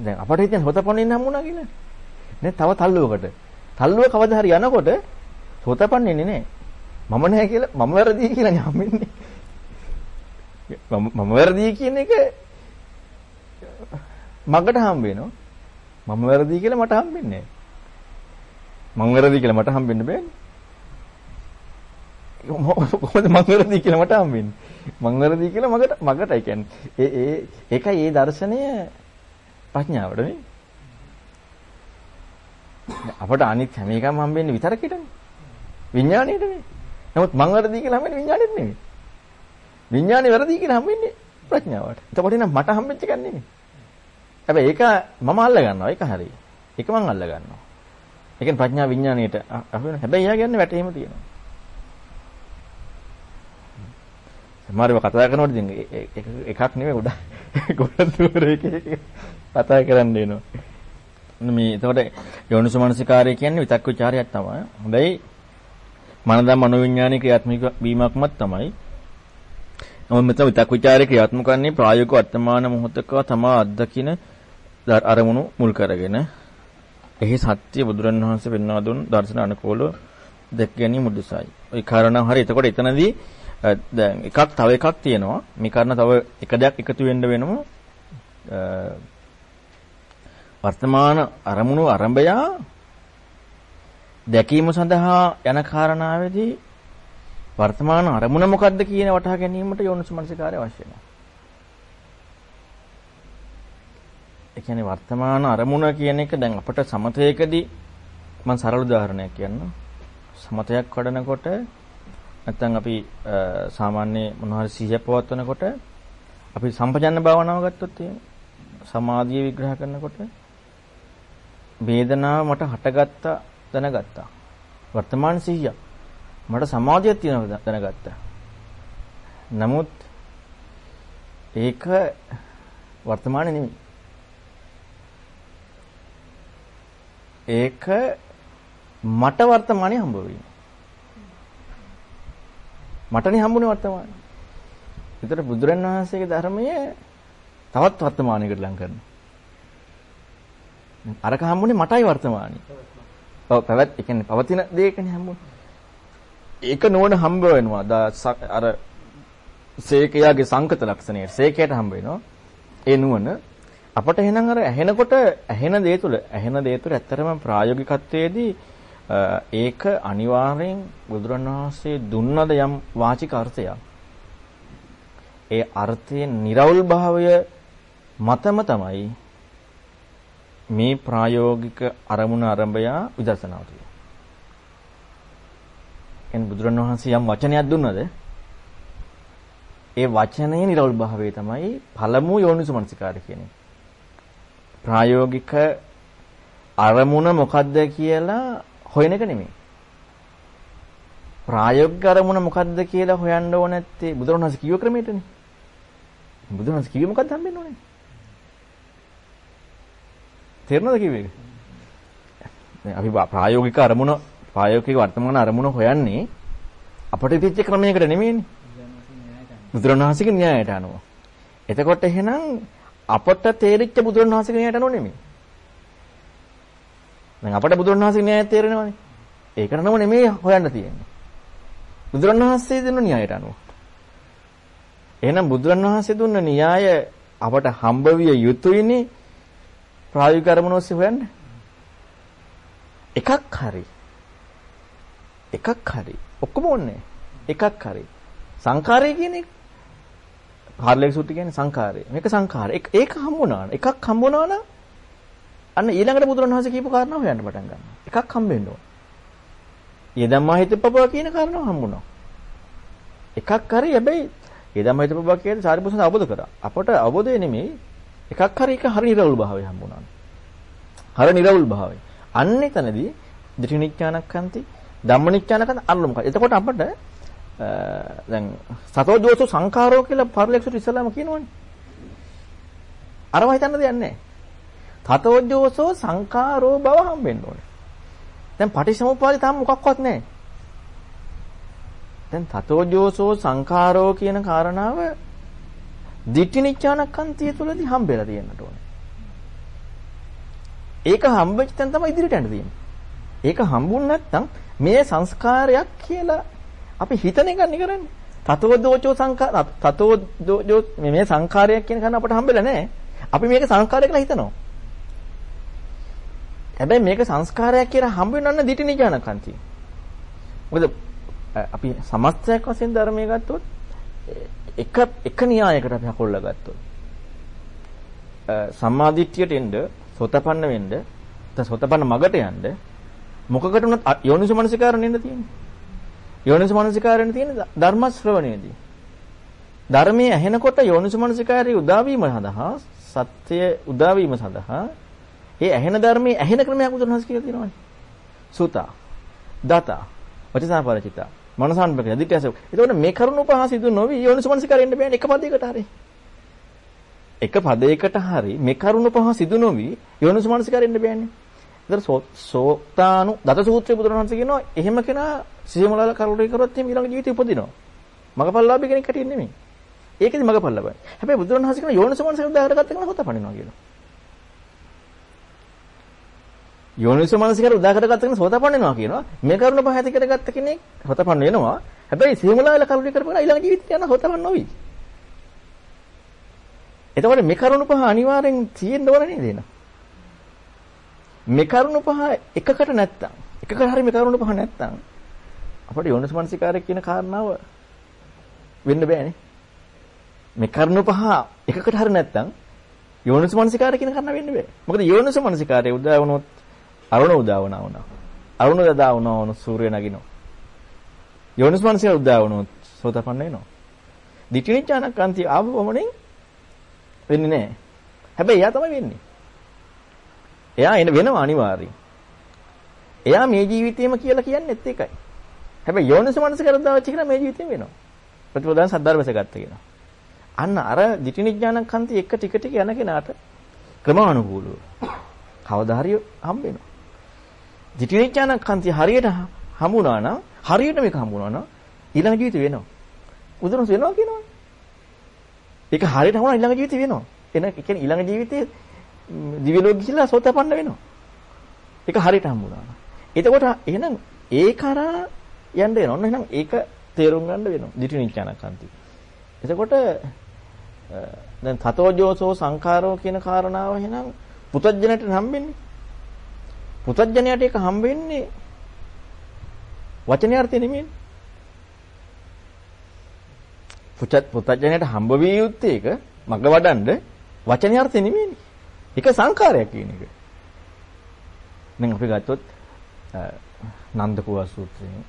දැන් අපට හිතෙන හොතපන්නින් හම්බුණා කියලා. නේ තව තල්ලුවකට. තල්ලුව කවදා හරි යනකොට හොතපන්නින්නේ නැහැ. මම නැහැ කියලා මම වැරදි කියලා හම්බෙන්නේ. මම මම වැරදි කියන එක මගට හම්බ වෙනවා. මම වැරදි කියලා මට හම්බෙන්නේ නැහැ. මම වැරදි කියලා මට හම්බෙන්න බෑනේ. කොහොමද මං වැරදි කියලා මට හම්බෙන්නේ? මං වැරදි කියලා මගට මගටයි කියන්නේ. ඒ ඒ ඒකයි ඒ දර්ශනය ප්‍රඥාවට නේ. අපට අනිත් හැම එකම හම්බෙන්නේ විතරකටනේ. විඥාණයට නේ. නමුත් මං වැරදි කියලා හම්බෙන්නේ විඥාණයට නෙමෙයි. විඥානේ වැරදි කියලා හම්බෙන්නේ ප්‍රඥාවට. එතකොට නම් මට හම්බෙච්ච එකක් නෙමෙයි. හැබැයි ඒක මම අල්ල ගන්නවා. ඒක හරියි. ඒක මං අල්ල ගන්නවා. ඒ කියන්නේ ප්‍රඥා විඥාණයට අහු වෙන. හැබැයි එයා කියන්නේ වැටීම තියෙනවා. මාරම කතා කරනකොට ඉතින් එකක් නෙමෙයි ගොඩක් [laughs] ගොඩක් දුර එක එක කතා කරන්න වෙනවා. මේ එතකොට යෝනිසෝ මනසිකාරය කියන්නේ විතක් ਵਿਚාරයක් තමයි. හොඳයි. මනදා මනෝවිඥානික ක්‍රියාත්මක වීමක්මත් තමයි. නමුත් මෙතන විතක් ਵਿਚාරය ක්‍රියාත්මක කරන්නේ ප්‍රායෝගික වර්තමාන මොහොතක තමා අත්දකින අරමුණු මුල් කරගෙන එහි සත්‍ය බුදුරණවහන්සේ පෙන්වා දුන් දර්ශන අනුකූලව දැක ගැනීම උදෙසායි. ওই කාරණා හරි. එතකොට එතනදී දැන් එකක් තව එකක් තියෙනවා. මේ කාරණා තව එක දෙයක් එකතු වෙන්න වෙනවා. වර්තමාන අරමුණු ආරම්භය දැකීම සඳහා යන කාරණාවේදී වර්තමාන අරමුණ මොකද්ද කියන වටහා ගැනීමට යෝනිසමනසිකාරය අවශ්‍ය වෙනවා. ඒ කියන්නේ වර්තමාන අරමුණ කියන එක දැන් අපිට සමතයකදී මම සරල උදාහරණයක් කියන්නම්. සමතයක් වඩනකොට නැත්නම් අපි සාමාන්‍ය මොනවා හරි සිහිය පවත්වනකොට අපි සම්පජන්න භාවනාව ගත්තොත් සමාධිය විග්‍රහ කරනකොට වේදනාව මට හටගත්තා දැනගත්තා. වර්තමාන සිහිය. මට සමාධියක් තියෙනවා දැනගත්තා. නමුත් ඒක වර්තමානේ නෙමෙයි. ඒක මට වර්තමානයේ හම්බ වෙන්නේ. මටනේ හම්බුනේ වර්තමානයේ. ඒතර බුදුරන් වහන්සේගේ ධර්මයේ තවත් වර්තමානයකට ලං කරනවා. අරක හම්බුනේ මටයි වර්තමානයේ. ඔව් පැවැත් ඒ කියන්නේ පවතින දෙයකනේ හම්බුනේ. ඒක නෝන හම්බ වෙනවා. අර සේකයාගේ සංකත ලක්ෂණය. සේකයට හම්බ වෙනවා. ඒ නුවණ අපට එහෙනම් අර ඇහෙනකොට ඇහෙන දේ තුල ඇහෙන දේ තුල ඇත්තරම ප්‍රායෝගිකත්වයේදී ඒක අනිවාර්යෙන් බුදුරණවහන්සේ දුන්නද යම් වාචික අර්ථයක්. ඒ අර්ථයේ නිර්වුල් භාවය මතම තමයි මේ ප්‍රායෝගික අරමුණ ආරම්භය විදර්ශනාව තුළ. එන් බුදුරණවහන්සේ යම් වචනයක් දුන්නද ඒ වචනයේ නිර්වල් භාවය තමයි පළමු යෝනිසමනසිකාරය කියන්නේ. ප්‍රායෝගික අරමුණ මොකද්ද කියලා හොයන එක නෙමෙයි. ප්‍රායෝගික අරමුණ මොකද්ද කියලා හොයන්න ඕන නැත්තේ බුදුරණවහන්සේ කිව්ව ක්‍රමයටනේ. බුදුරණවහන්සේ කිව්වේ මොකද්ද හම්බෙන්න ඕනේ? තේරෙනවද කිව්වේ? අපි ප්‍රායෝගික අරමුණ ප්‍රායෝගික වර්තමාන අරමුණ හොයන්නේ අපට ඉතිච්ච ක්‍රමයකට නෙමෙයිනේ. බුදුරණවහන්සේගේ න්‍යායයට අනුව. එතකොට එහෙනම් අපට තේරිච්ච බුදුරණවහන්සේගේ න්‍යායයට අනුව නෙමෙයි. දැන් අපට බුදුරණවහන්සේගේ න්‍යායය තේරෙනවනේ. ඒකට නම නෙමෙයි හොයන්න තියෙන්නේ. බුදුරණවහන්සේ දෙන න්‍යායයට අනුව. එහෙනම් බුදුරණවහන්සේ දුන්න න්‍යාය අපට හම්බ විය යුතුයිනේ ප්‍රායෝගික අරමුණ ඔස්සේ හොයන්න. එකක් හරි. එකක් හරි. ඔක්කොම ඕනේ. එකක් හරි. සංඛාරය කියන එක. හාර්ලෙක් සූත්‍රය කියන්නේ සංඛාරය. මේක සංඛාරය. ඒක හම්බුණා නම් එකක් හම්බුණා නම් අන්න ඊළඟට බුදුරණවහන්සේ කියපු කාරණාව හොයන්න පටන් ගන්නවා. එකක් හම්බෙන්න ඕන. ඊදම්මා හිතපපුවා කියන කාරණාව හම්බුණා. එකක් හරි හැබැයි ඊදම්මා හිතපපුවා කියන්නේ සාරිපුත්‍රයන් අවබෝධ කරා. අපට අවබෝධය නෙමෙයි එකක් හරි එක හරි නිර්වුල් භාවය හම්බුණා. හරි නිර්වුල් භාවය. අන්න එතනදී දිටිනිච්ඡානක්ඛන්ති ධම්මනිච්ඡානකන්ත අරලු මොකද? එතකොට අපිට දැන් සතෝජෝසු සංඛාරෝ කියලා පරිලක්ෂිත ඉස්සලාම කියනවනේ. අරව හිතන්න දෙයක් නැහැ. තතෝජෝසෝ සංඛාරෝ බව හම්බෙන්න ඕනේ. දැන් පටිච්චසමුප්පාදේ තාම මොකක්වත් නැහැ. දැන් තතෝජෝසෝ සංඛාරෝ කියන කාරණාව දිට්ඨි නිච්ඡානකන්තිය තුලදී හම්බෙලා තියෙන්නට ඕනේ. ඒක හම්බෙච්ච තැන තමයි ඉදිරියට යන්න තියෙන්නේ. ඒක හම්බුන් නැත්නම් මේ සංස්කාරයක් කියලා අපි හිතන එක නේ කරන්නේ. තතෝ දෝචෝ සංඛාර තතෝ දෝචෝ මේ සංඛාරයක් කියන කන අපට හම්බෙලා නැහැ. අපි මේක සංස්කාරයක් කියලා හිතනවා. හැබැයි මේක සංස්කාරයක් කියලා හම්බ වෙනන්න දිටි නිජානකන්ති. මොකද අපි සමස්තයක් වශයෙන් ධර්මයේ ගත්තොත් එක එක න්‍යායකට අපි හකොල්ලා ගත්තොත් සම්මාදිට්ඨියට එන්න සෝතපන්න වෙන්න නැත්නම් සෝතපන්න මගට යන්න මොකකට උනත් යෝනිසෝ මනසිකාරණ එන්න තියෙන්නේ යෝනිසමනසිකාරයෙන් තියෙන ධර්ම ශ්‍රවණයේදී. ධර්මයේ ඇහෙනකොට යෝනිසමනසිකාරයේ උදා වීම සඳහා සත්‍ය උදා වීම සඳහා ඒ ඇහෙන ධර්මයේ ඇහෙන ක්‍රමයක් බුදුරජාණන් කියලා තියෙනවානේ. සුතා, දතා, වචසාපරචිතා, මනසාන්බක යදිට්‍යස. එතකොට මේ කරුණ පහ සිදු නොවි යෝනිසමනසිකාරයෙන් බෑනේ එක පදයකට හරියි. එක පදයකට හරි මේ කරුණ පහ සිදු නොවි යෝනිසමනසිකාරයෙන් බෑනේ. ඒතර සෝතානු දත සූත්‍රයේ බුදුරජාණන් කියනවා එහෙම කෙනා සියමලල කරුණේ කරොත් එහෙම ඊළඟ ජීවිතේ උපදිනවා. මගපල්ලාභි කෙනෙක් හැටියෙ නෙමෙයි. ඒකෙදි මගපල්ලාභයි. හැබැයි බුදුරජාණන් කියන යෝනිසමනසිකාරයෙන් දාගත්ත කෙනා හොතපණිනවා කියලා. යෝනිසමනසිකාර උදාකරගත්ත කෙනා සෝතපණිනවා කියනවා. මේ කරුණ පහ ඇති කරගත්ත කෙනෙක් හොතපන්න වෙනවා. හැබැයි සියමලල කරුණේ කරපුවා ඊළඟ ජීවිතේ යන හොතපන්න නොවි. එතකොට මේ කරුණ පහ අනිවාර්යෙන් තියෙන්න ඕන නේද එන? මේ කරුණ පහ එකකට නැත්තම් එකකට හරි මේ කරුණ පහ නැත්තම් අපිට යෝනිසමනසිකාරය කියන කාරණාව වෙන්න බෑනේ. මේ කරුණ පහ එකකට හරි නැත්තම් යෝනිසමනසිකාරය කියන කාරණාව වෙන්න බෑ. මොකද යෝනිසමනසිකාරය උදා වුණොත් අරුණ උදා වුණා වුණා. අරුණ උදා වුණා වුණ සූර්ය නගිනවා. යෝනිසමනසිකාරය උදා වුණොත් සෝතපන්න වෙනවා. දිටිනිච්ඡානකාන්ති ආවමනේ වෙන්නේ නැහැ. හැබැයි එයා තමයි වෙන්නේ. එයා එන වෙනවා අනිවාර්යෙන්. එයා මේ ජීවිතේම කියලා කියන්නේත් ඒකයි. හැබැයි යෝනිස මනස කරදාවච්ච කියලා මේ ජීවිතේම වෙනවා. ප්‍රතිපදාන සද්ධර්මස ගත්ත කෙනා. අන්න අර දිටිනිඥාන කන්ති එක ටික ටික යන කෙනාට ක්‍රමානුකූලව කවදා හරි හම්බ වෙනවා. දිටිනිඥාන කන්ති හරියට හම්බුණා නම් හරියට මේක හම්බුණා නම් ඊළඟ ජීවිතේ වෙනවා. උදුනස් වෙනවා කියනවා. ඒක හරියට හම්බුණා ඊළඟ ජීවිතේ වෙනවා. එන කියන්නේ ඊළඟ ජීවිතේ දිව්‍ය ලෝක ගිහිල්ලා සෝතපන්න වෙනවා. ඒක හරියට හම්බුණා. එතකොට එහෙනම් ඒ කරා යන්න වෙනවා. ඔන්න එහෙනම් ඒක තේරුම් ගන්න වෙනවා. දිටිනිච්ඡානකන්ති. එතකොට දැන් තතෝජෝසෝ සංඛාරෝ කියන කාරණාව එහෙනම් පුතඥයට හම්බෙන්නේ. පුතඥයට ඒක හම්බෙන්නේ වචනේ අර්ථය නෙමෙයි. පුතත් පුතඥයට හම්බ විය යුත්තේ ඒක මග වඩන්ඩ වචනේ අර්ථය නෙමෙයි. ඒක සංඛාරයක් කියන එක. දැන් අපි ගත්තොත් නන්දකුවා සූත්‍රයේ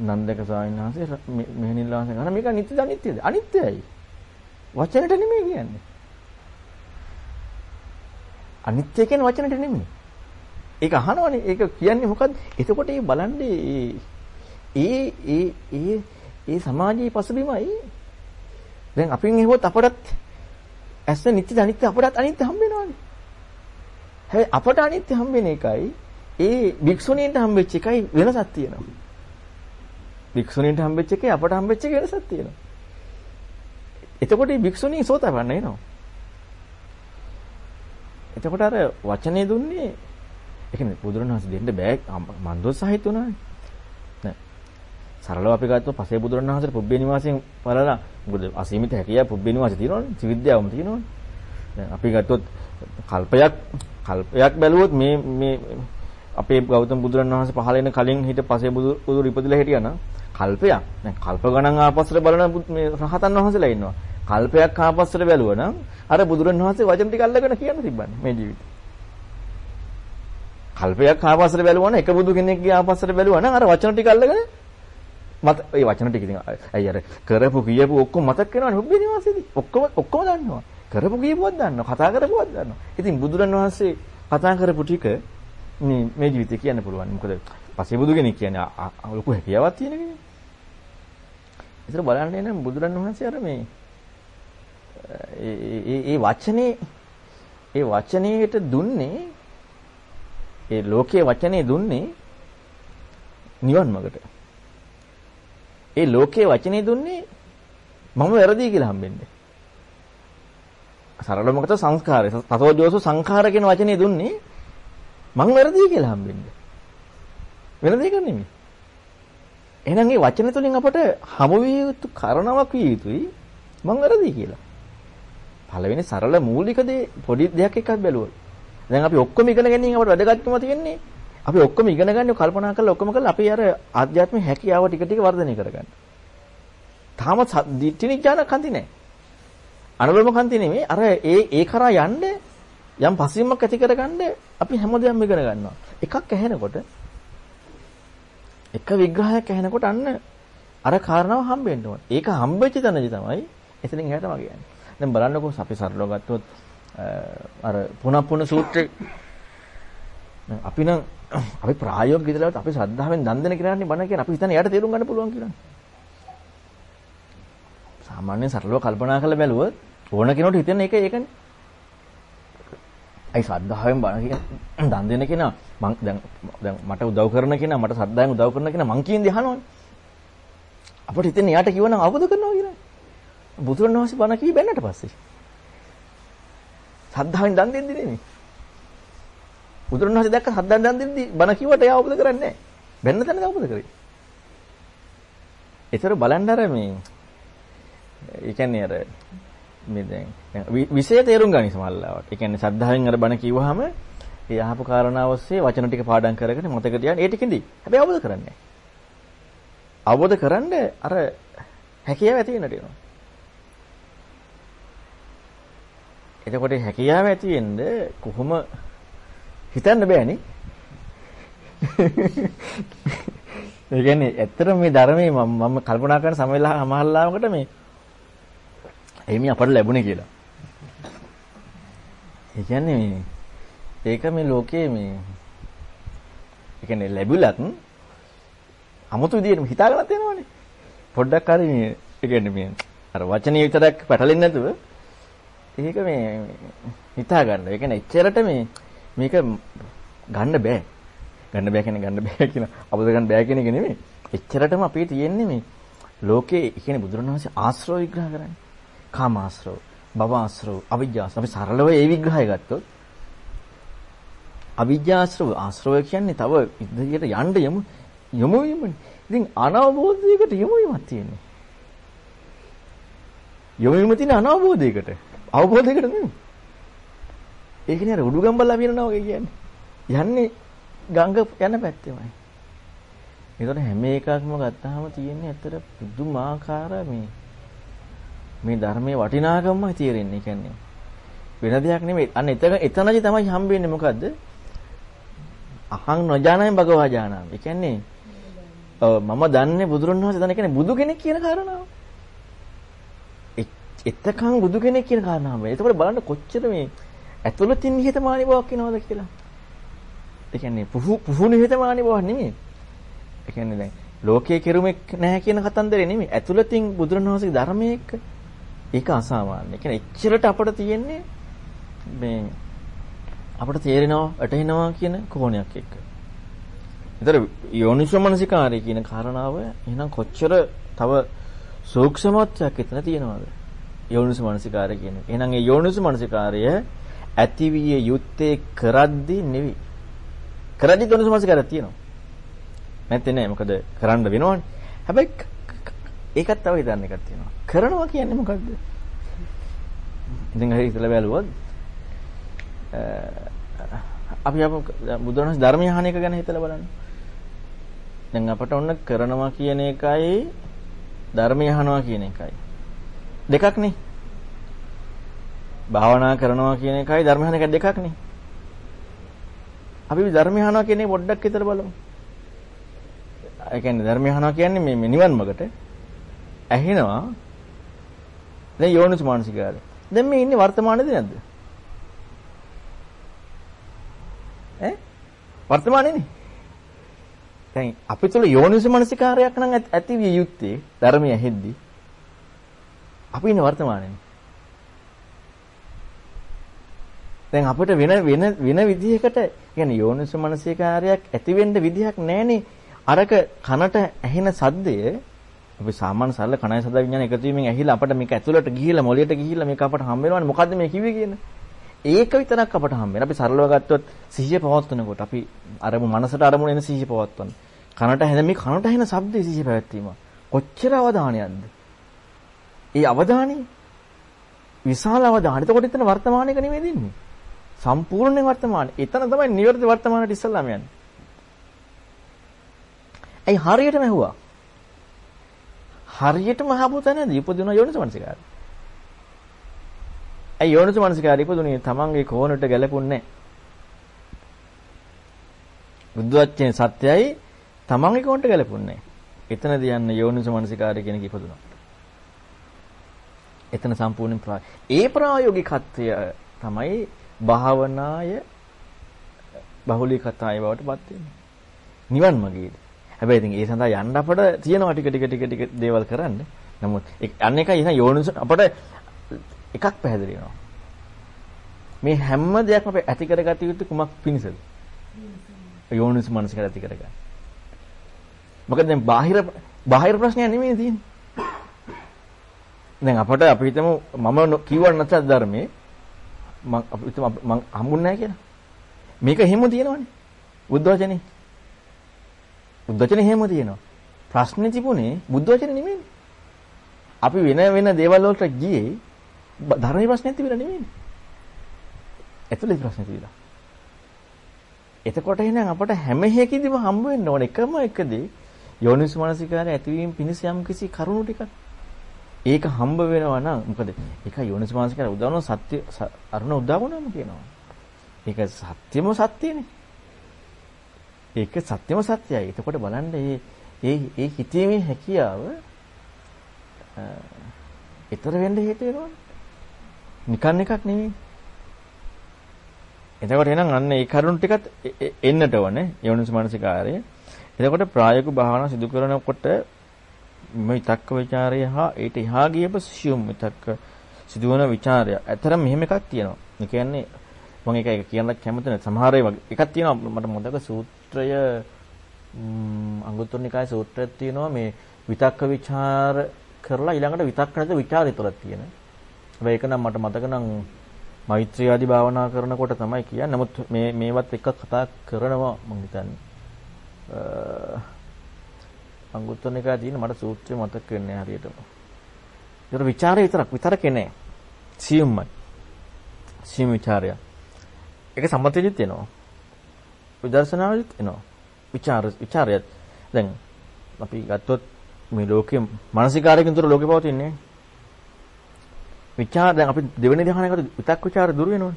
නන්දක ස්වාමීන් වහන්සේ මෙහෙණිල්ල වහන්සේ ගන්න මේක නිත්‍යද අනිත්‍යද? අනිත්‍යයි. වචනට නෙමෙයි කියන්නේ. අනිත්‍ය කියන වචනට නෙමෙයි. ඒක අහනවනේ. ඒක කියන්නේ මොකද්ද? එතකොට ඒ බලන්නේ ඒ ඒ ඒ ඒ සමාජයේ පසුබිමයි දැන් අපින් එහෙවොත් අපටත් ඇස්ස නිත්‍ය අනිත්‍ය අපටත් අනිත්‍ය හම්බ වෙනවානේ. හැබැයි අපට අනිත්‍ය හම්බ වෙන එකයි ඒ භික්ෂුණීන්ට හම්බෙච්ච එකයි වෙනසක් තියෙනවා. භික්ෂුණීන්ට හම්බෙච්ච එකේ අපට හම්බෙච්ච එකේ වෙනසක් තියෙනවා. එතකොට මේ භික්ෂුණී සෝතපන්න වෙනවා. එතකොට අර වචනේ දුන්නේ ඒ කියන්නේ බුදුරණවහන්සේ දෙන්න බෑ මන්දොස් සහිත උනානේ. නෑ. සරලව අපි ගත්තොත් පසේ බුදුරණවහන්සේට පුබ්බේ නිවාසයෙන් බලලා මොකද අසීමිත හැකියාව පුබ්බේ නිවාසයේ තියෙනවනේ. ත්‍රිවිද්‍යාවම තියෙනවනේ. දැන් අපි ගත්තොත් කල්පයක් කල්පයක් බැලුවොත් මේ මේ අපේ ගෞතම බුදුරණවහන්සේ පහළ වෙන කලින් හිට පසේ බුදු බුදු ඉපදිලා හිටියා නම් කල්පයක් දැන් කල්ප ගණන් ආපස්සට බලන මේ රහතන් වහන්සේලා ඉන්නවා. කල්පයක් ආපස්සට බැලුවා නම් අර බුදුරණවහන්සේ වචන ටික අල්ලගෙන කියන්න තිබ්බන්නේ මේ ජීවිතේ. කල්පයක් ආපස්සට බැලුවා නම් එක බුදු කෙනෙක්ගේ ආපස්සට බැලුවා නම් අර වචන ටික අල්ලගෙන මත ඒ වචන ටික ඉතින් අයි අර කරපු කියපු ඔක්කොම මතක් වෙනවනේ හොබ්බේ නිවාසේදී. ඔක්කොම ඔක්කොම දන්නවා. කරපු කියපුවත් දන්නවා. කතා කරපුවත් දන්නවා. ඉතින් බුදුරණවහන්සේ කතා කරපු ටික මේ මේ ජීවිතේ කියන්න පුළුවන්. මොකද පස්සේ බුදු කෙනෙක් කියන්නේ ලොකු හැකියාවක් තියෙන කෙනෙක්. ඒතර බලන්නේ නම් බුදුරණවහන්සේ අර මේ ඒ ඒ වචනේ ඒ වචනේට දුන්නේ ඒ ලෝකයේ වචනේ දුන්නේ නිවන් මාර්ගට. ඒ ලෝකයේ වචනේ දුන්නේ මම වැරදි කියලා හම්බෙන්නේ. සරලව මොකද සංස්කාරය. තතෝජෝසු සංඛාර කියන වචනේ දුන්නේ මං වැරදි කියලා හම්බෙන්නේ. වෙන දෙයක් නෙමෙයි. එහෙනම් මේ වචන තුලින් අපට හමු විය යුතු කරණාවක් විය යුතුයි මං වැරදි කියලා. පළවෙනි සරල මූලික දේ පොඩි දෙයක් එකක් බැලුවොත්. දැන් අපි ඔක්කොම ඉගෙන ගැනීම අපට වැදගත්කම තියෙන්නේ. අපි ඔක්කොම ඉගෙන ගන්න කල්පනා කරලා ඔක්කොම කරලා අපි අර ආධ්‍යාත්මික හැකියාව ටික ටික වර්ධනය කරගන්න. තාම දිටිනිඥාන කන්ති නැහැ. අනුලම කන්ති නෙමෙයි අර ඒ ඒ කරා යන්න යම් පසීමක් ඇති කරගන්න අපි හැමදේම ඉගෙන ගන්නවා. එකක් ඇහෙනකොට එක විග්‍රහයක් ඇහෙනකොට අන්න අර කාරණාව හම්බෙන්න ඕන. ඒක හම්බෙච්ච තැනදි තමයි එතනින් එහාට මග යන්නේ. දැන් බලන්නකෝ අපි සරලව ගත්තොත් අර පුනප්පුන සූත්‍රේ අපි නම් [clears throat] අපි ප්‍රායෝගික විදිහට අපි ශ්‍රද්ධාවෙන් දන් දෙන කෙනානේ බණ කියන අපි හිතන්නේ එයාට තේරුම් ගන්න පුළුවන් කියලා. සාමාන්‍යයෙන් සරලව කල්පනා කරලා බැලුවොත් ඕන කෙනෙකුට හිතෙන්නේ ඒක ඒකනේ. අයි ශ්‍රද්ධාවෙන් බණ කියන [clears throat] දන් දෙන කෙනා මං දැන් දැන් මට උදව් කරන කෙනා මට ශ්‍රද්ධාවෙන් උදව් කරන කෙනා මං කියන්නේ අහනවනේ. අපිට හිතෙන්නේ එයාට කිව්වනම් අවබෝධ කරනවා කියලා. බුදුරණවහන්සේ බණ කී බැන්නට පස්සේ. ශ්‍රද්ධාවෙන් දන් දෙන්නේ නෙමෙයි. බුදුරණවහන්සේ දැක්ක ශ්‍රද්ධාවෙන් දන් දෙද්දි බණ කිව්වට එයා අවබෝධ කරන්නේ නැහැ. බැන්න තැනක අවබෝධ කරේ. ඒතර බලන්න අර මේ ඒ කියන්නේ අර මේ දැන් විෂය තේරුම් ගනි සමහරවිට. ඒ කියන්නේ සද්ධාවෙන් අර බණ කිව්වහම ඒ අහපු කාරණාව ඔස්සේ වචන ටික පාඩම් කරගෙන මතක තියාගෙන ඒ ටිකෙන්දී හැබැයි අවබෝධ කරන්නේ අවබෝධ කරන්න අර හැකියාව ඇති වෙන්නට වෙනවා. එතකොට හැකියාව ඇති වෙන්න කොහොම හිතන්න බෑනේ. ඒ කියන්නේ ඇත්තටම මේ ධර්මයේ මම කල්පනා කරන සමයලා සමහරලාවකට මේ එimhe අපට ලැබුණේ කියලා. ඒ කියන්නේ මේ ඒක මේ ලෝකයේ මේ ඒ කියන්නේ ලැබුලත් 아무තු විදියට හිතාගන්නත් වෙනවනේ. පොඩ්ඩක් හරි මේ ඒ කියන්නේ මේ අර වචනේ විතරක් පැටලෙන්නේ නැතුව ඒක මේ හිතා ගන්න. ඒ කියන්නේ එච්චරට මේ මේක ගන්න බෑ. ගන්න බෑ කියන්නේ ගන්න බෑ කියන අපද ගන්න බෑ කියන එක නෙමෙයි. එච්චරටම අපේ තියෙන්නේ මේ ලෝකේ කියන්නේ බුදුරණවහන්සේ ආශ්‍රව විග්‍රහ කරන්නේ. කාමාශ්‍රව, භවආශ්‍රව, අවිජ්ජාශ්‍රව. අපි සරලව ඒ විග්‍රහය ගත්තොත් අවිජ්ජාශ්‍රව ආශ්‍රව කියන්නේ තව ඉදිරියට යන්න යමු යමු වීමනේ. ඉතින් අනවබෝධයකට යමු වීමක් තියෙන්නේ. යමු වීම තියෙන අනවබෝධයකට. අවබෝධයකට නෙමෙයි. ඒ කියන්නේ අර උඩුගම්බලා විනනවා වගේ කියන්නේ. යන්නේ ගංග යන පැත්තෙමයි. ඒතකොට හැම එකක්ම ගත්තාම තියෙන්නේ ඇත්තට පුදුමාකාර මේ මේ ධර්මයේ වටිනාකමයි තේරෙන්නේ. කියන්නේ වෙන දෙයක් නෙමෙයි. අන්න එතන එතනදි තමයි හම්බෙන්නේ මොකද්ද? අහං නොජානයි භගවා ජානාමි. ඒ කියන්නේ මම දන්නේ බුදුරණවහන්සේ දන්නේ කියන්නේ බුදු කෙනෙක් කියන කාරණාව. එතකන් බුදු කෙනෙක් කියන කාරණාව. එතකොට බලන්න කොච්චර මේ ඇතුළතින් නිහතමානී බවක් වෙනවද කියලා. ඒ කියන්නේ පුහු පුහු නිහතමානී බවක් නෙමෙයි. ඒ කියන්නේ දැන් ලෝකයේ කෙරුමක් නැහැ කියන කතන්දරේ නෙමෙයි. ඇතුළතින් බුදුරණවහන්සේගේ ධර්මයේ එක්ක ඒක අසාමාන්‍ය. ඒ කියන්නේ එච්චරට අපිට තියෙන්නේ මේ අපිට තේරෙනවා, වැටහෙනවා කියන කෝණයක් එක්ක. ඒතර යෝනිසමනසිකාරය කියන කාරණාව එහෙනම් කොච්චර තව සූක්ෂමත්වයක් එතන තියෙනවද? යෝනිසමනසිකාරය කියන එක. එහෙනම් ඒ යෝනිසමනසිකාරය ඇතිවිය යුත්තේ කරද්දී නෙවෙයි. කරද්දී යෝනිසමනසිකාරයක් තියෙනවා. නැත්නම් නෑ මොකද කරන්න වෙනවනේ. හැබැයි ඒකත් තව හිතන්න එකක් තියෙනවා. කරනවා කියන්නේ මොකද්ද? ඉතින් හරි හිතලා බැලුවොත් අපි අප බුදුරණස් ධර්මය අහන එක ගැන හිතලා බලන්න. දැන් අපට ඔන්න කරනවා කියන එකයි ධර්මය අහනවා කියන එකයි. දෙකක් නේ. භාවනා කරනවා කියන එකයි ධර්මය අහන එක දෙකක් නේ. අපි ධර්මය අහනවා කියන එක පොඩ්ඩක් හිතලා බලමු. ඒ කියන්නේ ධර්මය අහනවා කියන්නේ මේ නිවන් මගට ඇහෙනවා. දැන් යෝනිස මානසිකාරය. දැන් මේ ඉන්නේ වර්තමානයේද නැද්ද? ඈ වර්තමානයේනේ. දැන් අපි තුල යෝනිස මනසිකාරයක් නම් ඇති විය යුත්තේ ධර්මය හෙද්දි. අපි ඉන්නේ වර්තමානයේනේ. දැන් අපිට වෙන වෙන වෙන විදිහකට කියන්නේ යෝනිස මනසිකාරයක් ඇති වෙන්න විදිහක් නැහනේ. අරක කනට ඇහෙන සද්දය අපි සාමාන්‍ය සරල කණයි සදා විඥාන එකතු වීමෙන් ඇහිලා අපිට මේක ඇතුළට ගිහිලා මොළයට ගිහිලා මේක අපට හම් වෙනවනේ. මොකද්ද මේ කිව්වේ කියන්නේ? ඒක විතරක් අපට හම් වෙන අපි සරලව ගත්තොත් සිහිය පවත්වනකොට අපි අරමු මනසට අරමුණ එන සිහිය පවත්වන කනට ඇහෙන මේ කනට ඇහෙන ශබ්දේ සිහිය පැවැත්වීම. කොච්චර අවධානයක්ද? ඒ අවධානය? විශාල අවධානය. එතකොට එතන වර්තමානයක නෙමෙයි දෙන්නේ. සම්පූර්ණ වර්තමානය එතන තමයි නිවැරදි වර්තමානයට ඉස්සල්ලාම යන්නේ. ඇයි හරියටම ඇහුවා? හරියටම අහපු තැනදී ඉපදුන යෝනිසමනසිකාරය. ඇයි යෝනිසමනසිකාරය ඉපදුනේ? තමන්ගේ කෝණයට ගැලපුන්නේ නැහැ. බුද්ධ වචනේ සත්‍යයි තමන්ගේ කොන්ට ගැලපුන්නේ එතනදී යන්න යෝනිසමනසිකාරය කියන එක ඉපදුනා. එතන සම්පූර්ණ ඒ ප්‍රායෝගිකත්වය තමයි භාවනාය බහුලීකතාය බවට පත් වෙන්නේ. නිවන් මාර්ගයේදී. හැබැයි ඉතින් ඒ සඳහා යන්න අපට තියෙනවා ටික ටික ටික ටික දේවල් කරන්න. නමුත් අන්න එකයි ඉතින් යෝනිස අපට එකක් පැහැදිලි වෙනවා. මේ හැම දෙයක්ම අපි ඇති කරගatiya යුතු කුමක් පිණිසද? යෝනිස මනසකට ඇති කරගන්න. මොකද දැන් බාහිර බාහිර ප්‍රශ්නයක් නෙමෙයි තියෙන්නේ. දැන් අපට අපි හිතමු මම කිව්වට නැත්නම් ධර්මයේ මම අපි හිතමු මම හම්බුන්නේ නැහැ කියලා. මේක එහෙම තියෙනවනේ. බුද්ධ වචනේ. බුද්ධ වචනේ එහෙම තියෙනවා. ප්‍රශ්නේ තිබුණේ බුද්ධ වචනේ නෙමෙයිනේ. අපි වෙන වෙන දේවල් වලට ගියේ ධර්මයේ ප්‍රශ්නයක් තිබිලා නෙමෙයිනේ. ඇතුළේ ප්‍රශ්නේ තිබිලා. එතකොට එහෙනම් අපට හැම එකෙදිම හම්බ වෙන්න ඕන එකම එකදී යෝනිස් මනසිකාරය ඇතිවීම පිණිස යම් කිසි කරුණු ටිකක්. ඒක හම්බ වෙනවා නම් මොකද ඒක යෝනිස් මනසිකාරය උදාවන සත්‍ය අරුණ උදාවනම කියනවා. ඒක සත්‍යම සත්‍යනේ. ඒක සත්‍යම සත්‍යයි. එතකොට බලන්න මේ ඒ ඒ හිතීමේ හැකියාව ඊතර වෙන්න හේතු වෙනවනේ. නිකන් එකක් නෙවෙයි. එතකොට එහෙනම් අන්න ඒ කරුණු ටිකත් එන්නට ඕනේ යෝනිස් මානසිකාරය. එතකොට ප්‍රායෝගික භාවනා සිදු කරනකොට මේ විතක්ක ਵਿਚාරය හා ඊට එහා ගියප සියුම් විතක්ක සිදුවන ਵਿਚාරය. ඇතර මෙහෙම එකක් තියෙනවා. ඒ කියන්නේ මම ඒක ඒක කියන්න කැමති නැහැ. සමහර ඒවා එකක් තියෙනවා මට මතක සූත්‍රය අංගුත්තර නිකායේ සූත්‍රයක් තියෙනවා මේ විතක්ක ਵਿਚාර කරලා ඊළඟට විතක්ක නැද ਵਿਚාරය තුලක් තියෙන. හැබැයි ඒක නම් මට මතක නම් මෛත්‍රී ආදී භාවනා කරනකොට තමයි කියන්නේ. නමුත් මේ මේවත් එක කතා කරනවා මම හිතන්නේ. අංගුත්තර නිකාය තියෙන මට සූත්‍රය මතක වෙන්නේ හරියටම. ඒතර ਵਿਚාරය විතරක් විතරකේ නෑ. සියුම්මයි. සියුම් ਵਿਚාරය. ඒක සම්මතෙදිත් එනවා. විදර්ශනාවලිත් එනවා. ਵਿਚාර ਵਿਚාරයත් දැන් අපි ගත්තොත් මේ ලෝකේ මානසිකාරයකින් තුර ලෝකේ පවතින්නේ. විචාර දැන් අපි දෙවෙනි ධ්‍යානයකට විතක් ਵਿਚාර දුර වෙනවනේ.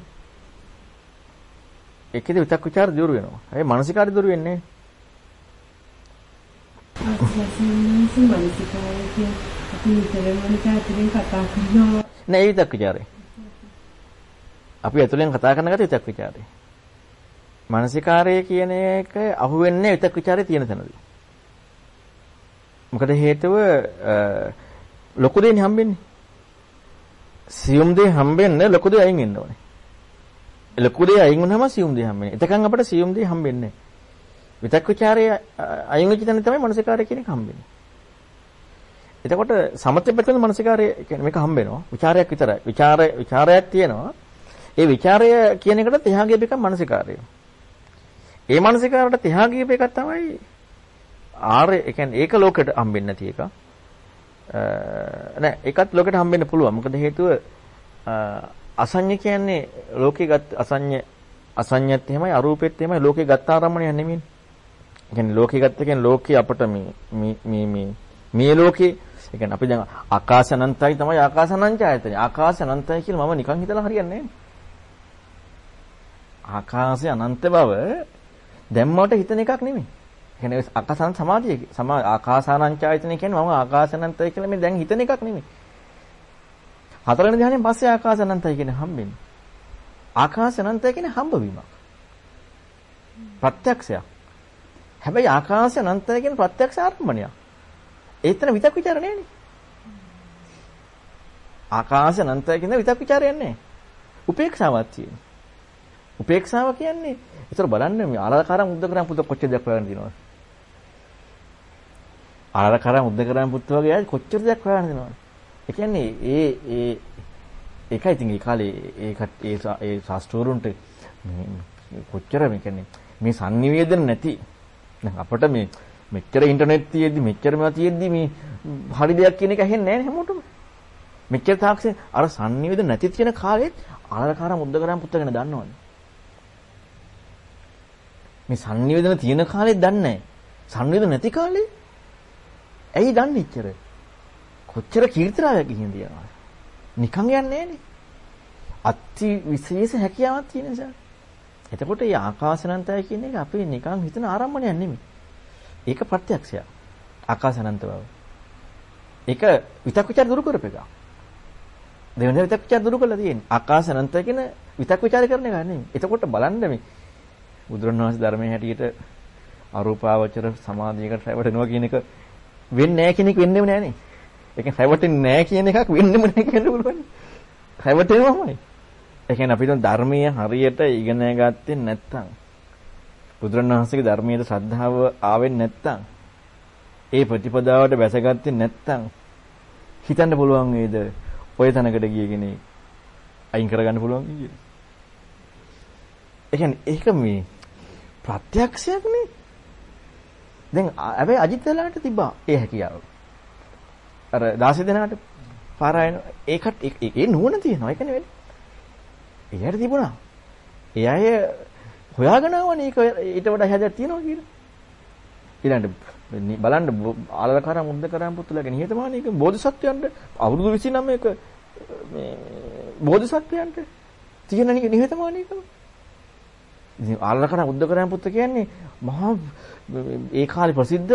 ඒකේදී විතක් ਵਿਚාර දුර වෙනවා. ඒ මානසිකාරය දුර වෙන්නේ නෑ. [laughs] නෑ ඊතක් ਵਿਚාරේ. අපි ඇතුලෙන් කතා කරන ගත ඊතක් ਵਿਚාරේ. මානසිකාරය කියන එක අහු වෙන්නේ ඊතක් ਵਿਚාරේ තියෙන තැනදී. මොකද හේතුව ලොකු දෙයක් හම්බෙන්නේ. සියුම් දෙයක් හම්බෙන්න ලොකු දෙයක් අයින් වෙන්න ඕනේ. ලොකු දෙයක් අයින් වුණාම සියුම් දෙයක් හම්බෙන්නේ. එතකන් අපට සියුම් දෙයක් හම්බෙන්නේ නැහැ. විතක් ਵਿਚාරය අයින් වෙච්ච තැන තමයි මනසිකාරය කියන එක හම්බෙන්නේ. එතකොට සමතේ පැත්තෙන් මනසිකාරය කියන්නේ මේක හම්බෙනවා. ਵਿਚාරයක් විතරයි. ਵਿਚාරය ਵਿਚාරයක් තියෙනවා. ඒ ਵਿਚාරය කියන එකට තියා ගියප එක මනසිකාරය. ඒ මනසිකාරයට තියා ගියප එක තමයි ආර්ය ඒ කියන්නේ ඒක ලෝකෙට හම්බෙන්නේ නැති එක. නෑ ඒකත් ලෝකෙට හම්බෙන්න පුළුවන්. මොකද හේතුව අසඤ්ඤ කියන්නේ ලෝකේ ගත් අසඤ්ඤ අසඤ්ඤත් එහෙමයි අරූපෙත් එහෙමයි ලෝකේ ගත් ආරම්මණයක් නෙමෙයිනේ. කියන්නේ ලෝකේ ගත්ත කියන්නේ ලෝකේ අපට මේ මේ මේ මේ ලෝකේ ඒ කියන්නේ අපි දැන් ආකාශ අනන්තයි තමයි ආකාශ අනන්ත ආයතනය. ආකාශ අනන්තයි කියලා මම නිකන් හිතලා හරියන්නේ නැහැ. ආකාශය අනන්ත බව දැම්මවට හිතන එකක් නෙමෙයි. කියන්නේ ආකාසාන සමාධිය සමා ආකාසානංචායතන කියන්නේ මම ආකාසානන්තය කියලා මේ දැන් හිතන එකක් නෙමෙයි. හතරවෙනි ධ්‍යානයෙන් පස්සේ ආකාසානන්තය කියන්නේ හම්බෙන්නේ. ආකාසානන්තය කියන්නේ හම්බවීමක්. ප්‍රත්‍යක්ෂයක්. හැබැයි ආකාශය අනන්තය කියන ප්‍රත්‍යක්ෂ ආරම්මණයක්. ඒතන විතක් ਵਿਚාර නෑනේ. ආකාශය අනන්තය කියන විතක් ਵਿਚාරයක් නෑ. උපේක්ෂාවක් තියෙනවා. උපේක්ෂාව කියන්නේ ඒතර බලන්න මේ ආලාකාරම් උද්දකරම් පුත කොච්චර දයක් හොයන්න දිනවද? ආලාකාරම් උද්දකරම් පුත් වගේ කොච්චර දයක් හොයන්න දිනවද? ඒ කියන්නේ ඒ ඒ ඒකයි ඉතින් ඒ කාලේ ඒකට ඒ ඒ ශාස්ත්‍රවරුන්ට කොච්චර මේ කියන්නේ මේ sannivedana නැති දැන් අපිට මේ මෙච්චර ඉන්ටර්නෙට් තියෙද්දි මෙච්චර මේවා තියෙද්දි මේ හරි දෙයක් කියන එක ඇහෙන්නේ නැහැ හැමෝටම. මෙච්චර තාක්ෂේ අර sannivedana නැති තියෙන කාලෙත් ආලාකාරම් උද්ද කරන් පුත ගැන දන්නවනේ. මේ sannivedana තියෙන කාලෙත් දන්නේ නැහැ. sannivedana නැති කාලේ ඇයි දන්නේ ඉච්චර? කොච්චර කීර්තිරාවක් ගිහින් තියනවා. නිකන් යන්නේ නැහනේ. අති විශේෂ හැකියාවක් තියෙන නිසා. එතකොට මේ ආකාසනන්තය කියන එක අපේ නිකන් හිතන ආරම්භණයක් නෙමෙයි. ඒක ප්‍රත්‍යක්ෂයක්. ආකාසනන්ත බව. ඒක විතක් ਵਿਚාර දුරු කරපේක. දෙවෙනි විතක් ਵਿਚාර දුරු කරලා තියෙන්නේ. ආකාසනන්ත කියන විතක් ਵਿਚාර කරන එක නෙමෙයි. එතකොට බලන්න මේ බුදුරණවහන්සේ ධර්මයේ හැටියට අරූපාවචර සමාධියකට රැවටෙනවා කියන එක වෙන්නේ නැහැ කියන එක වෙන්නේම නැහැ නේ. ඒකෙන් රැවටෙන්නේ නැහැ කියන එකක් වෙන්නේම නැහැ කියන්න පුළුවන්. රැවටෙනවාමයි. ඒ කියන්නේ අපිට ධර්මයේ හරියට ඉගෙන ගත්තේ නැත්නම් බුදුරණවහන්සේගේ ධර්මයේ ශ්‍රද්ධාව ආවෙන්නේ නැත්නම් ඒ ප්‍රතිපදාවට බැසගත්තේ නැත්නම් හිතන්න පුළුවන් වේද ඔය තැනකට ගිය කෙනෙක් අයින් කරගන්න පුළුවන් කියලා. ඒ කියන්නේ ඒක මේ ප්‍රත්‍යක්ෂයක් නේ. දැන් හැබැයි අජිත්ලාට තිබ්බා ඒ හැකියාව. අර 16 දෙනාට පාරායන ඒකට ඒ නුවණ තියෙනවා ඒක නෙවෙයි. එයාට තිබුණා. ඒ අය හොයාගෙන ආවනේ ඒක ඊට වඩා හැදයක් තියෙනවා කියලා. ඊළඟට බලන්න ආලලකාර මුද්දකරම් පුතුලගේ නිහතමානීක බෝධිසත්වයන්ට අවුරුදු 29ක මේ බෝධිසත්වයන්ට තියෙන නිහතමානීකම. ඉතින් ආලලකාර මුද්දකරම් පුත්ත කියන්නේ මහා ඒ කාලේ ප්‍රසිද්ධ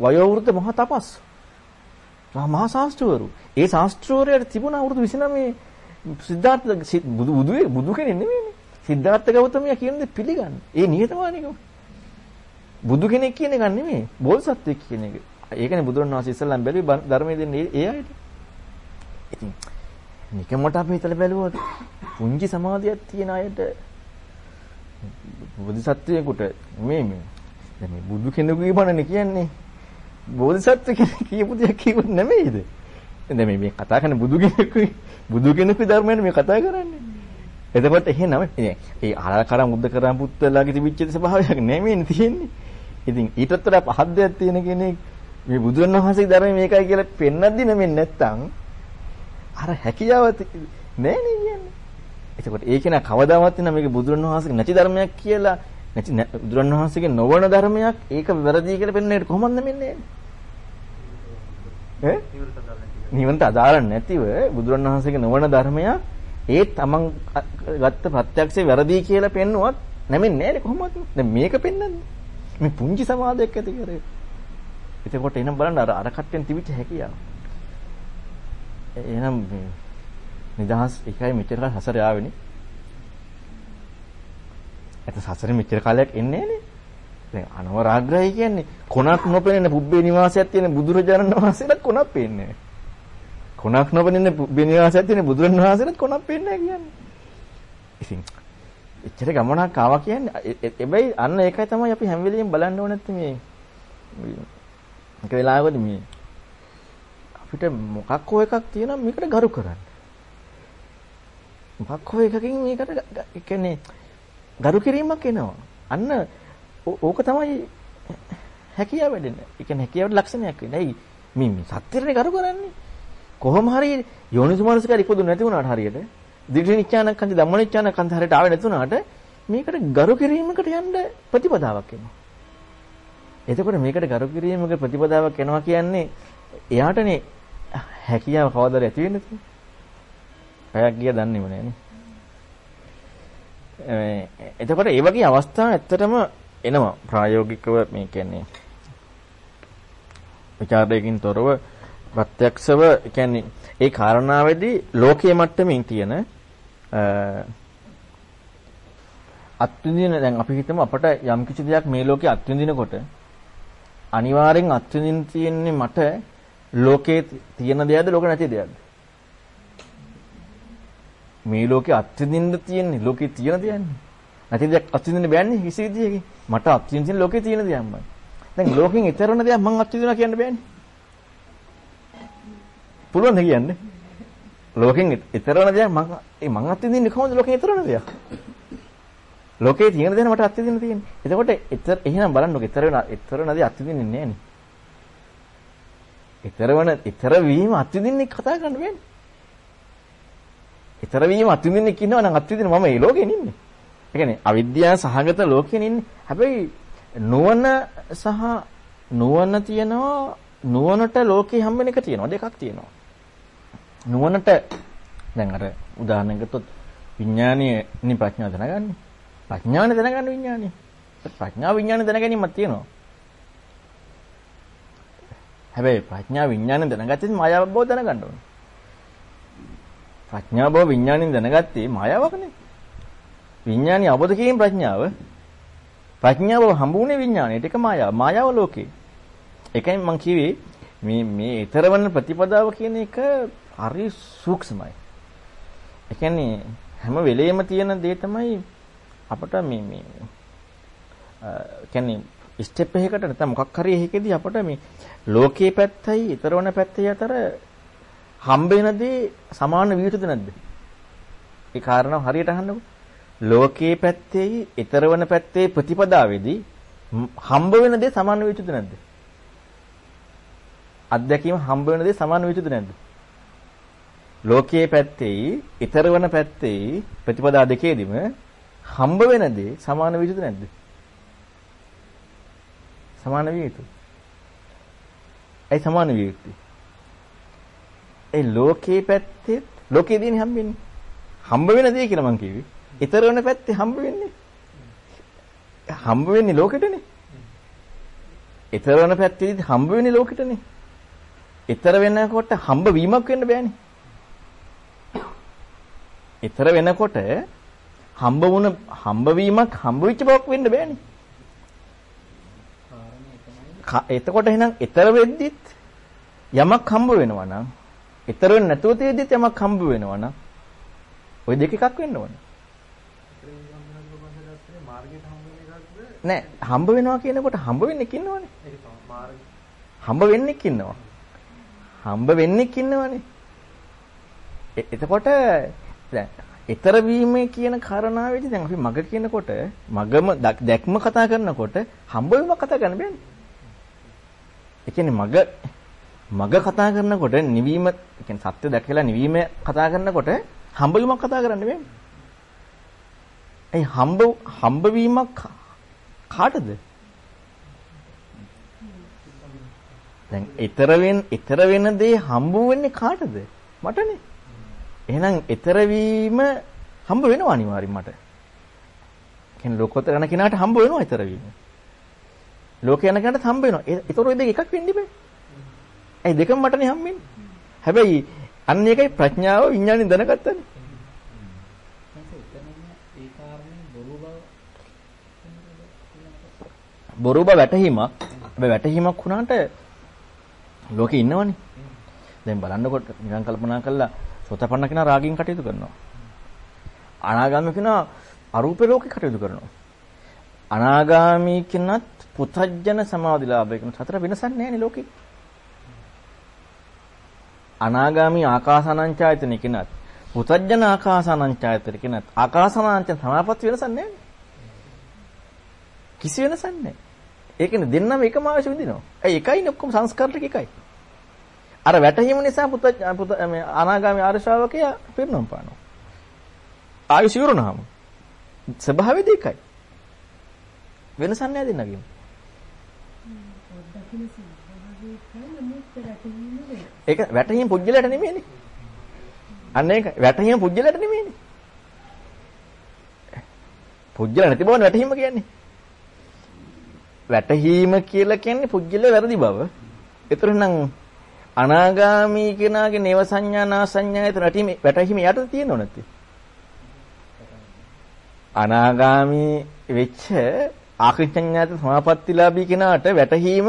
වයෝවෘද්ධ මහා තපස්. මහා ශාස්ත්‍රවරු. ඒ ශාස්ත්‍රවරයාට තිබුණ අවුරුදු 29 සිද්ධාර්ථ බුදු බුදු බුදු කෙනෙක් නෙමෙයිනේ. සිද්ධාර්ථ ගෞතමයා කියන දේ පිළිගන්න. ඒ නිහතමානීකම. බුදු කෙනෙක් කියන එක නෙමෙයි. බෝධිසත්වෙක් කියන එක. ඒකනේ බුදුරණවහන්සේ ඉස්සල්ලාම බැලුවේ ධර්මයේ දෙන්නේ ඒ අයට. ඉතින් නිකමට අපි හිතලා බැලුවොත් පුංචි සමාධියක් තියෙන අයට බෝධිසත්වයෙකුට මේ මේ දැන් මේ බුදු කෙනෙකුගේ බණනේ කියන්නේ බෝධිසත්ව කෙනෙක් කියපු දෙයක් කියපු නෙමෙයිද? දැන් මේ මේ කතා කරන බුදු කෙනෙකුයි බුදු කෙනෙකුගේ ධර්මයනේ මේ කතා කරන්නේ. එතකොට එහෙනම් ඒ ආරාකරම් මුද්ද කරන් පුත්තලාගේ තිබිච්ච ස්වභාවයක් නෙමෙයිනේ තියෙන්නේ. ඉතින් ඊටත් වඩා පහත් දෙයක් තියෙන කෙනෙක් මේ බුදුන් වහන්සේගේ ධර්මය මේකයි කියලා පෙන්වද්දි නෙමෙයි නැත්තම් අර හැකියාව නෑනේ කියන්නේ. එතකොට ඒක නා කවදාවත් නෑ මේක බුදුන් වහන්සේගේ නැති ධර්මයක් කියලා නැති බුදුන් වහන්සේගේ නොවන ධර්මයක් ඒක වැරදි කියලා පෙන්වන්නේ කොහොමද නෙමෙන්නේ? ඈ? නිවනට අදාළ නැතිව බුදුන් වහන්සේගේ නොවන ධර්මයක් ඒ තමන් ගත්ත ප්‍රත්‍යක්ෂේ වැරදි කියලා පෙන්නුවත් නැමෙන්නේ නෑනේ කොහොමද? දැන් මේක පෙන්වන්නේ. මේ පුංචි සමාදයක් ඇති කරේ. එතකොට එනම් බලන්න අර අර කට්ටෙන් තිබිච්ච හැකියාව. එහෙනම් මේ නිදහස් එකයි මෙච්චර කාල හසර ආවෙනේ. එත සසරේ මෙච්චර කාලයක් එන්නේ නෑනේ. දැන් අනවරාග්‍රහයි කියන්නේ කොනක් නොපෙනෙන පුබ්බේ නිවාසයක් තියෙන බුදුරජාණන් වහන්සේලා කොනක් පේන්නේ නෑ. කොනක් නොපෙනෙන පුබ්බේ නිවාසයක් තියෙන බුදුරජාණන් වහන්සේලාත් කොනක් පේන්නේ නෑ කියන්නේ. ඉතින් එච්චර ගමනක් ආවා කියන්නේ එබැයි අන්න ඒකයි තමයි අපි හැම වෙලෙම බලන්න ඕනේ නැත්තේ මේ එක වෙලාවකදී මේ අපිට මොකක් හෝ එකක් තියෙනවා මේකට ගරු කරන්න. මොකක් හෝ එකකින් මේකට ඒ කියන්නේ ගරු කිරීමක් එනවා. අන්න ඕක තමයි හැකියාව වැඩෙන්නේ. ඒ කියන්නේ හැකියාවට ලක්ෂණයක් වෙන්නේ. ඇයි මේ මේ සත්‍යරේ ගරු කරන්නේ? කොහොම හරි යෝනිසුමනස්කාර ඉපදුනේ නැති වුණාට හරියට දිඨිනිච්ඡානකන්ති ධම්මනිච්ඡානකන්ති හරියට ආවේ නැතුණාට මේකට ගරු කිරීමකට යන්න ප්‍රතිපදාවක් එනවා. එතකොට මේකට ගරු කිරීමක ප්‍රතිපදාවක් එනවා කියන්නේ එයාටනේ හැකියාව කවදාද ඇති වෙන්නේ තියෙන්නේ. අයක් ගියා දන්නේම නෑනේ. එතකොට ඒ වගේ අවස්ථා ඇත්තටම එනවා ප්‍රායෝගිකව මේ කියන්නේ විචාරයකින් තොරව ප්‍රත්‍යක්ෂව කියන්නේ ඒ කාරණාවේදී ලෝකයේ මට්ටමින් තියෙන අත්විඳින දැන් අපි හිතමු අපට යම් කිසි දෙයක් මේ ලෝකේ අත්විඳිනකොට අනිවාර්යෙන් අත්විඳින්න තියෙන්නේ මට ලෝකේ තියෙන දෙයක්ද ලෝක නැති දෙයක්ද? මේ ලෝකේ අත්විඳින්න තියෙන්නේ ලෝකේ තියෙන දෙයක්නේ නැති දෙයක් අත්විඳින්න බෑනේ කිසි විදියකින් මට අත්විඳින්න ලෝකේ තියෙන දෙයක්මයි දැන් ලෝකෙන් ඈතර වෙන දෙයක් මම අත්විඳිනවා කියන්න බෑනේ. පුළුවන් ද කියන්නේ ලෝකෙන් ඈතර වෙන දෙයක් මම ඒ මං අත්විඳින්නේ කොහොමද ලෝකෙන් ඈතර වෙන දෙයක් ලෝකේ තියෙන දේ මට අත්විඳින්න තියෙන්නේ. එතකොට ඊතර එහෙනම් බලන්නකො ඊතර වෙන ඊතර නැදී අත්විඳින්නේ නැහැ නේ. ඊතර වෙන ඊතර වීම අත්විඳින්නේ කතා කරන්න බෑනේ. ඊතර වීම අත්විඳින්නේ කියනවා නම් අත්විඳින මම මේ ලෝකේ ඉන්නේ. ඒ කියන්නේ අවිද්‍යාව සහගත ලෝකේ ඉන්නේ. හැබැයි නුවණ සහ නුවණ තියනවා නුවණට ලෝකේ හම්බෙන එක තියෙනවා දෙකක් තියෙනවා. නුවණට දැන් අර උදාහරණයක් ගත්තොත් විඥානීය ප්‍රඥාව දැනගන්නේ. ප්‍රඥාවනේ දැනගන්න විඥානේ. ප්‍රඥාව විඥානේ දැන ගැනීමක් තියෙනවා. හැබැයි ප්‍රඥා විඥාණයෙන් දැනගත්තේ මායාව බව දැනගන්න ඕනේ. ප්‍රඥා බව විඥාණයෙන් දැනගත්තේ මායාවකනේ. විඥානي අවබෝධ කිරීම ප්‍රඥාව. ප්‍රඥාව හම්බුනේ විඥාණයට ඒක මායාව. මායාව ලෝකේ. ඒකයි මම කිව්වේ මේ මේ ඊතරවන ප්‍රතිපදාව කියන එක හරි සූක්ෂමයි. ඒ කියන්නේ හැම වෙලෙම තියෙන දේ තමයි අපට මේ මේ කියන්නේ ස්ටෙප් එකකට නැත්නම් මොකක් හරි එකකදී අපට මේ ලෝකයේ පැත්තයි ඊතරවන පැත්තයි අතර හම්බ වෙන දේ සමාන විය යුතුද නැද්ද? ඒ කාරණාව හරියට අහන්නකෝ. ලෝකයේ පැත්තේයි ඊතරවන පැත්තේ ප්‍රතිපදාවේදී හම්බ වෙන දේ සමාන විය යුතුද නැද්ද? අත්දැකීම හම්බ වෙන දේ සමාන විය යුතුද නැද්ද? ලෝකයේ පැත්තේයි ඊතරවන පැත්තේයි ප්‍රතිපදා දෙකේදීම හම්බ වෙන දේ සමාන විය යුතුද නැද්ද? සමාන විය යුතුයි. ඒ සමාන විය යුතුයි. ඒ ලෝකේ පැත්තේ ලෝකේදීනේ හම්බෙන්නේ. හම්බ වෙන දේ කියලා මං කිව්වේ. ඊතර වෙන පැත්තේ හම්බ වෙන්නේ. හම්බ වෙන්නේ ලෝකෙටනේ. ඊතර වෙන පැත්තේදී හම්බ වෙන්නේ ලෝකෙටනේ. ඊතර වෙනකොට හම්බ වීමක් වෙන්න බෑනේ. ඊතර වෙනකොට හම්බ වුණ හම්බ වීමක් හම්බ වෙච්ච බවක් වෙන්න බෑනේ. එතකොට එහෙනම් ඊතර වෙද්දිත් යමක් හම්බ වෙනවා නම් ඊතර වෙන්නේ නැතුව තියෙද්දිත් යමක් හම්බ වෙනවා නම් ওই දෙක එකක් වෙන්න ඕනේ. නෑ හම්බ වෙනවා කියනකොට හම්බ වෙන්නෙක් ඉන්නවනේ. හම්බ වෙන්නෙක් ඉන්නවා. හම්බ වෙන්නෙක් ඉන්නවනේ. එතකොට දැන් ඊතර වීමේ කියන කාරණාවේදී දැන් අපි මග කියනකොට මගම දැක්ම කතා කරනකොට හම්බ වීම කතා කරන්න බෑනේ. ඒ කියන්නේ මග මග කතා කරනකොට නිවීම කියන්නේ සත්‍ය දැකලා නිවීම කතා කරනකොට හම්බ වීමක් කතා කරන්න බෑනේ. ඒ හම්බ හම්බ වීමක් කාටද? දැන් ඊතර වෙන ඊතර වෙන දේ හම්බ වෙන්නේ කාටද? මටනේ. එහෙනම් ඊතර වීම හම්බ වෙනවා අනිවාර්යෙන් මට. කියන්නේ ලෝකෝත්තර යන කෙනාට හම්බ වෙනවා ඊතර වීම. ලෝක යන කෙනාට හම්බ වෙනවා. ඒතර ඔය දෙක එකක් වෙන්න බෑ. ඒ දෙකම මටනේ හම්බෙන්නේ. හැබැයි අන්න ඒකයි ප්‍රඥාව විඥාණයෙන් දැනගත්තනේ. බොරු බව වැටහීමක්. හැබැයි වැටහීමක් වුණාට ලෝකේ ඉන්නවනේ. දැන් බලන්නකොට නිකන් කල්පනා කළා සෝතපන්න කෙනා රාගයෙන් කටයුතු කරනවා. අනාගාමී කෙනා අරූප ලෝකේ කටයුතු කරනවා. අනාගාමී කෙනත් පුතජන සමාධිලාභය කියන සතර වෙනසක් නැහැ නේ ලෝකේ. අනාගාමී ආකාසානංචායතන කෙනත් පුතජන ආකාසානංචායතන කෙනත් ආකාසානංච සමාපatti වෙනසක් නැහැ. කිසි වෙනසක් නැහැ. ඒ කියන්නේ දෙන්නම එකම අවශ්‍ය විදිනවා. ඒ එකයිනේ ඔක්කොම සංස්කාර ටික එකයි. අර වැටහීම නිසා පුත පුත මේ අනාගාමී ආර්ය ශ්‍රාවකයා පිරිනොම් පානවා. ආයුෂ ඉවරනහම ස්වභාවය දෙකයි. වෙනසක් නැහැ දෙන්නගෙම. ඒක වැටහීම පුජ්‍යලයට නෙමෙයිනේ. අන්න ඒක වැටහීම පුජ්‍යලයට නෙමෙයිනේ. පුජ්‍යල නැති බවනේ වැටහීම කියන්නේ. වැටහීම කියලා කියන්නේ පුජ්‍යල වැරදි බව. ඒතර නම් අනාගාමී කෙනාගේ නේව සංඥා නා සංඥායත රටීම වැටහීම යට තියෙනව නැත්තේ. අනාගාමී වෙච්ච ආකින්චඤ්ඤාත සමාපත්තිලාභී කෙනාට වැටහීම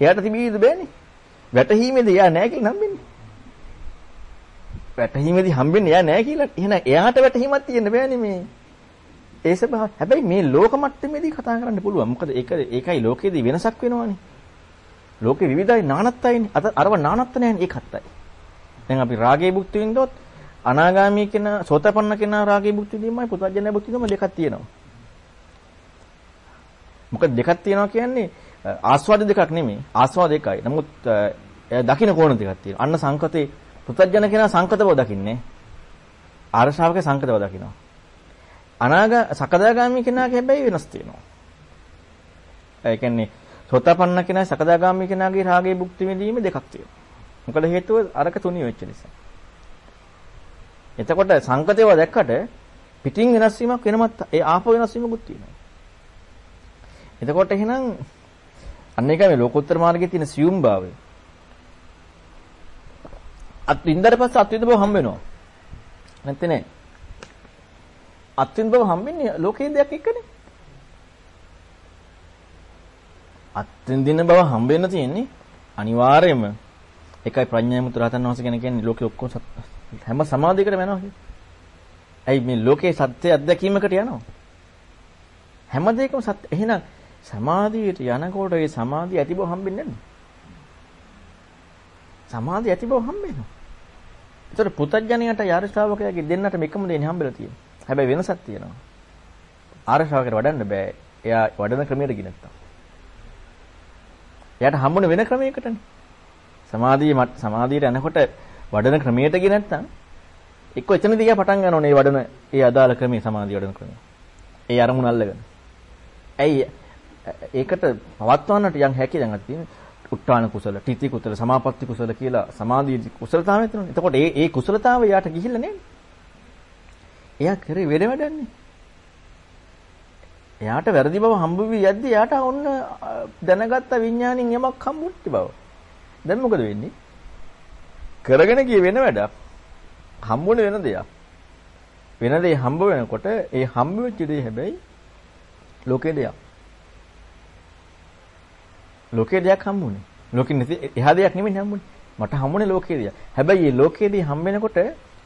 එයාට තිබීද බෑනේ. වැටහීමේදී එයා නැහැ කියලා හම්බෙන්නේ. වැටහීමේදී හම්බෙන්නේ එයා නැහැ කියලා. එහෙනම් එයාට වැටහීමක් තියෙන්න බෑනේ මේ. ඒ ස්වභාව. හැබැයි මේ ලෝක මට්ටමේදී කතා කරන්න පුළුවන්. මොකද ඒක ඒකයි ලෝකයේදී වෙනසක් වෙනවනේ. ලෝකේ විවිධයි නානත්තයිනේ. අත අරව නානත්ත නැහැ ඒකත්තයි. දැන් අපි රාගේ භුක්ති විඳොත් අනාගාමී කෙනා සෝතපන්න කෙනා රාගේ භුක්ති විඳීමයි පුතඥය භුක්ති විඳීම දෙකක් තියෙනවා. මොකද දෙකක් තියෙනවා කියන්නේ ආස්වාද දෙකක් නෙමෙයි. ආස්වාද එකයි. නමුත් දකින්න කෝණ දෙකක් තියෙනවා. අන්න සංකතේ පුතඥය කෙනා සංකත බව දකින්නේ. ආරශාවක සංකත බව දකිනවා. අනාගා සකදාගාමී කෙනාගේ හැබැයි වෙනස් තියෙනවා. ඒ කියන්නේ සෝතපන්න කෙනා සකදාගාමී කෙනාගේ රාගේ භුක්ති විඳීම දෙකක් තියෙනවා. මොකද හේතුව අරක තුනී වෙච්ච නිසා. එතකොට සංකතේව දැක්කට පිටින් වෙනස් වීමක් වෙනමත් ඒ ආපෝ වෙනස් වීමකුත් තියෙනවා. එතකොට එහෙනම් අන්න ඒකයි මේ ලෝකෝත්තර මාර්ගයේ තියෙන සියුම් භාවය. අත් වින්දාට පස්සේ අත්විඳ බව හම්බ වෙනවා. නැත්te නෑ. අත්විඳ බව හම්බෙන්නේ ලෝකයේ දෙයක් එක්කනේ. අත්විඳින බව හම්බ වෙන්න තියෙන්නේ අනිවාර්යයෙන්ම එකයි ප්‍රඥා මුතු රහතන් වහන්සේ ගැන කියන්නේ ලෝකෙ ඔක්කොම හැම සමාධියකටම යනවා කියන්නේ. ඇයි මේ ලෝකේ සත්‍ය අත්දැකීමකට යනවා. හැම දෙයකම සත්‍ය. එහෙනම් සමාධියට යනකොට ඒ සමාධිය ඇති බව හම්බෙන්නේ නැද්ද? සමාධිය ඇති බව හම්බෙනවා. ඒතර පුතඥයට යාර ශ්‍රාවකයාගේ දෙන්නට මේකම දෙන්නේ හම්බෙලා තියෙනවා. හැබැයි වෙනසක් තියෙනවා. ආර්ය ශ්‍රාවකයට වඩන්න බෑ. එයා වඩන ක්‍රමයට ගිනත්තා. එයාට හම්බුන වෙන ක්‍රමයකටනේ. සමාධිය සමාධියට යනකොට වඩන ක්‍රමයට ගිය නැත්නම් එක්ක එතනදී එයා පටන් ගන්න ඕනේ ඒ වඩන ඒ අදාළ ක්‍රමයේ සමාධිය වඩන ක්‍රමය. ඒ අරමුණ අල්ලගෙන. ඇයි ඒකට පවත්වන්නට යම් හැකියාවක් තියෙන උත්තාන කුසල, තීති කුසල, සමාපatti කුසල කියලා සමාධියේ කුසලතාවය තියෙනවා. එතකොට ඒ ඒ කුසලතාවය යාට ගිහිල්ලා නේද? එයා කරේ වෙන වැඩන්නේ. එයාට වැරදි බව හම්බ වී යද්දි එයාට ඔන්න දැනගත්ත විඥාණයෙන් යමක් හම්බුච්ච බව. දැන් මොකද වෙන්නේ? කරගෙන ගිය වෙන වැඩක් හම්බුනේ වෙන දෙයක්. වෙන දේ හම්බ වෙනකොට ඒ හම්බ වෙච්ච දේ හැබැයි ලෝකේ දෙයක්. ලෝකේ දෙයක් හම්බුනේ. ලෝකෙ නැති එහා දෙයක් නෙමෙයි හම්බුනේ. මට හම්බුනේ ලෝකේ දෙයක්. හැබැයි මේ ලෝකේදී හම්බ වෙනකොට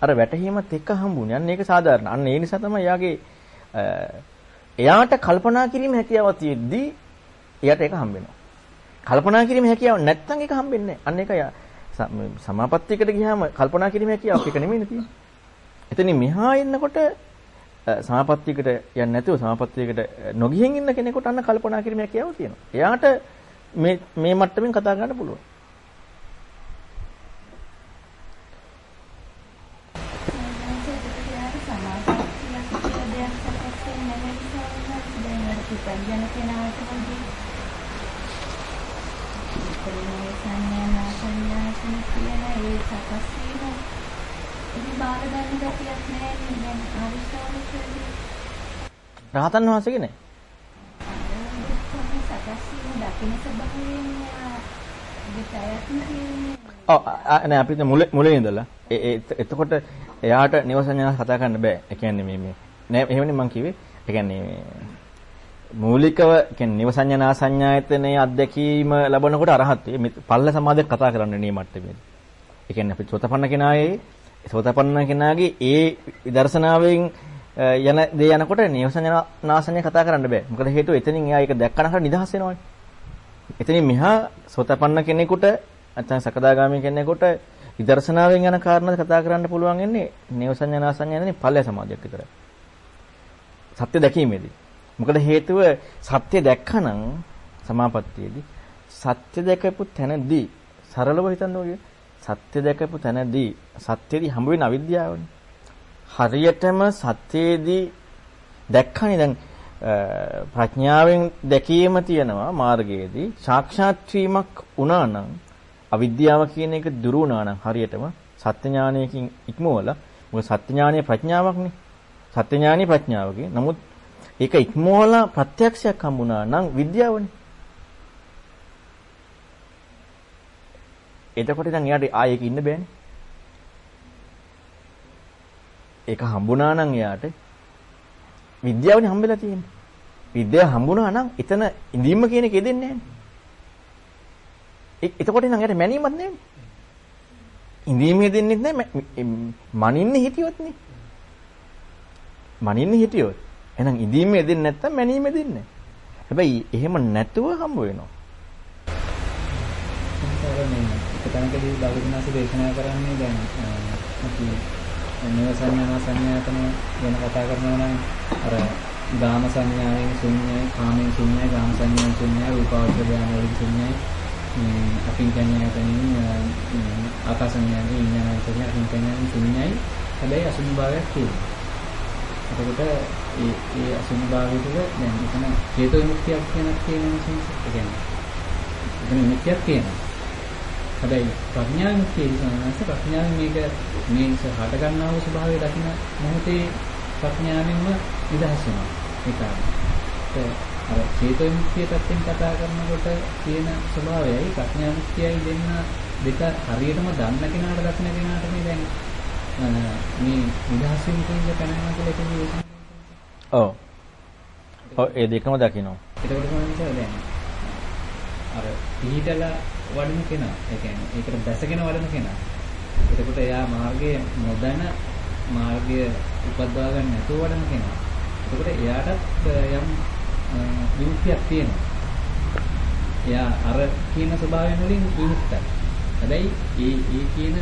අර වැටහීමත් එක්ක හම්බුනේ. අන්න ඒක සාධාරණ. අන්න ඒ නිසා තමයි යාගේ එයාට කල්පනා කිරීම හැකියාව තියෙද්දි එයාට ඒක හම්බ වෙනවා. කල්පනා කිරීම හැකියාව නැත්නම් ඒක හම්බෙන්නේ නැහැ. අන්න ඒක සමාපත්තියකට ගියාම කල්පනා කිරීම හැකියාවක් ඒක නෙමෙයි තියෙන්නේ. එතනින් මෙහා එන්නකොට සමාපත්තියකට යන්නේ නැතුව සමාපත්තියකට නොගිහින් ඉන්න කෙනෙකුට අන්න කල්පනා කිරීම හැකියාව තියෙනවා. එයාට මේ මේ මට්ටමින් කතා කරන්න පුළුවන්. පුතග්ජන කෙනාට වගේ ඉතින් සංඥා සංඥාසන කියන ඒ සකස් වීම ඉතින් බාර ගන්න ගැටියක් නෑ නේද දැන් ආවිෂාවකදී රහතන් වහන්සේගේ නෑ සකස් වීම දකින්න ස්වභාවයෙන් ඔව් නෑ අපිට මුල මුලින් ඉඳලා ඒ එතකොට එයාට නිවසඤ්ඤා කතා කරන්න බෑ. ඒ කියන්නේ මේ මේ නෑ එහෙමනේ මම කිව්වේ. ඒ කියන්නේ මූලිකව කියන්නේ නිවසඤ්ඤා සංඥායතනයේ අධ්‍යක්ීම ලැබනකොට අරහත් පල්ල සමාධියක් කතා කරන්න නේ මට්ටමේදී. ඒ කියන්නේ අපි සෝතපන්න කෙනායේ සෝතපන්න කෙනාගේ ඒ විදර්ශනාවෙන් යන දේ යනකොට නිවසඤ්ඤා නාසඤ්ඤය කතා කරන්න බෑ. මොකද හේතුව එතනින් එයා ඒක දැක්කනකට නිදහස් වෙනවනේ. එතනින් මෙහා සෝතපන්න කෙනෙකුට නැත්නම් සකදාගාමී කෙනෙකුට විදර්ශනාවෙන් යන කාරණා කතා කරන්න පුළුවන් ඉන්නේ නිවසඤ්ඤා නාසඤ්ඤා නෙන්නේ පල්ල සමාධියක් විතරයි. සත්‍ය දැකීමේදී මොකද හේතුව සත්‍ය දැක්කනම් සමාපත්තියේදී සත්‍ය දැකපු තැනදී සරලව හිතන්න ඕනේ සත්‍ය දැකපු තැනදී සත්‍යදී හම්බ වෙන අවිද්‍යාවනේ. හරියටම සත්‍යයේදී දැක්කනේ. දැන් ප්‍රඥාවෙන් දැකීම තියෙනවා මාර්ගයේදී. සාක්ෂාත් වීමක් වුණා නම් අවිද්‍යාව කියන එක දුරු වුණා නම් හරියටම සත්‍ය ඥානයකින් ඉක්මවලා මොකද සත්‍ය ඥානය ප්‍රඥාවක්නේ. සත්‍ය ඥානය ප්‍රඥාවකේ. නමුත් ඒක ඉක්මවලා ප්‍රත්‍යක්ෂයක් හම්බුණා නම් විද්‍යාවනේ. එතකොට ඉතින් එයාට ආයෙක ඉන්න බෑනේ. ඒක හම්බුණා නම් එයාට විද්‍යාවනේ හම්බෙලා තියෙන්නේ. විද්‍යාව හම්බුණා නම් එතන ඉඳීම කියන එක දෙන්නේ නැහැ. එතකොට ඉතින් එයාට මැනීමක් නැහැ. ඉඳීමේ දෙන්නේ නැහැ. මනින්නේ හිටියොත් නේ. මනින්නේ හිටියොත් එහෙනම් ඉදීමේ දෙන්නේ නැත්තම් මැනීමේ දෙන්නේ හැබැයි එහෙම නැතුව හම්බ වෙනවා. ඒක තැනකදී බෞද්ධනාස දේශනා කරන්නේ දැන් අපි නේව සංඥා සංඥාතන ගැන කතා කරනවා නම් අර ගාම සංඥාවෙන් ශුන්‍යයි, කාමෙන් ශුන්‍යයි, ගාම සංඥාවෙන් ශුන්‍යයි, රූපාවචර ඥානවලින් ශුන්‍යයි. අකින්කඤ්ඤාතනින් ආකාස සංඥාවෙන් විඥානයෙන් අකින්කඤ්ඤාවෙන් ශුන්‍යයි. හැබැයි අසුභ භාවයක් තියෙනවා. එතකොට ඒ ඒ අසුන් භාවය තුළ දැන් එතන හේතු විමුක්තියක් කියනක් තියෙනවා සංසත් කියන්නේ. එතන විමුක්තියක් තියෙනවා. හැබැයි ප්‍රඥා විමුක්තිය සමනස ප්‍රඥාවෙන් මේක මේ හට ගන්නා වූ ස්වභාවය දකින මොහොතේ ප්‍රඥාවෙන්ම නිදහස් වෙනවා. ඒක අර හේතු විමුක්තිය පැත්තෙන් කතා කරනකොට තියෙන ස්වභාවයයි ප්‍රඥා විමුක්තියයි දෙන්න දෙක හරියටම දන්න කෙනාට දකින කෙනාට මේ දැන් මේ නිදහස් වෙන්න කියන පැනනවා කියලා කියන්නේ ඔව්. ඔව් ඒ දෙකම දකිනවා. එතකොට මොනවද දැන් අර පිළිතලා වඩන කෙනා ඒ කියන්නේ ඒකට බැසගෙන වඩන කෙනා එතකොට එයා මාර්ගයේ නොදැන මාර්ගය උපදවා ගන්න නැතුව වඩන කෙනා එතකොට එයාටත් යම් විමුක්තියක් තියෙනවා එයා අර කියන ස්වභාවයෙන් වලින් විමුක්තයි හැබැයි ඒ ඒ කියන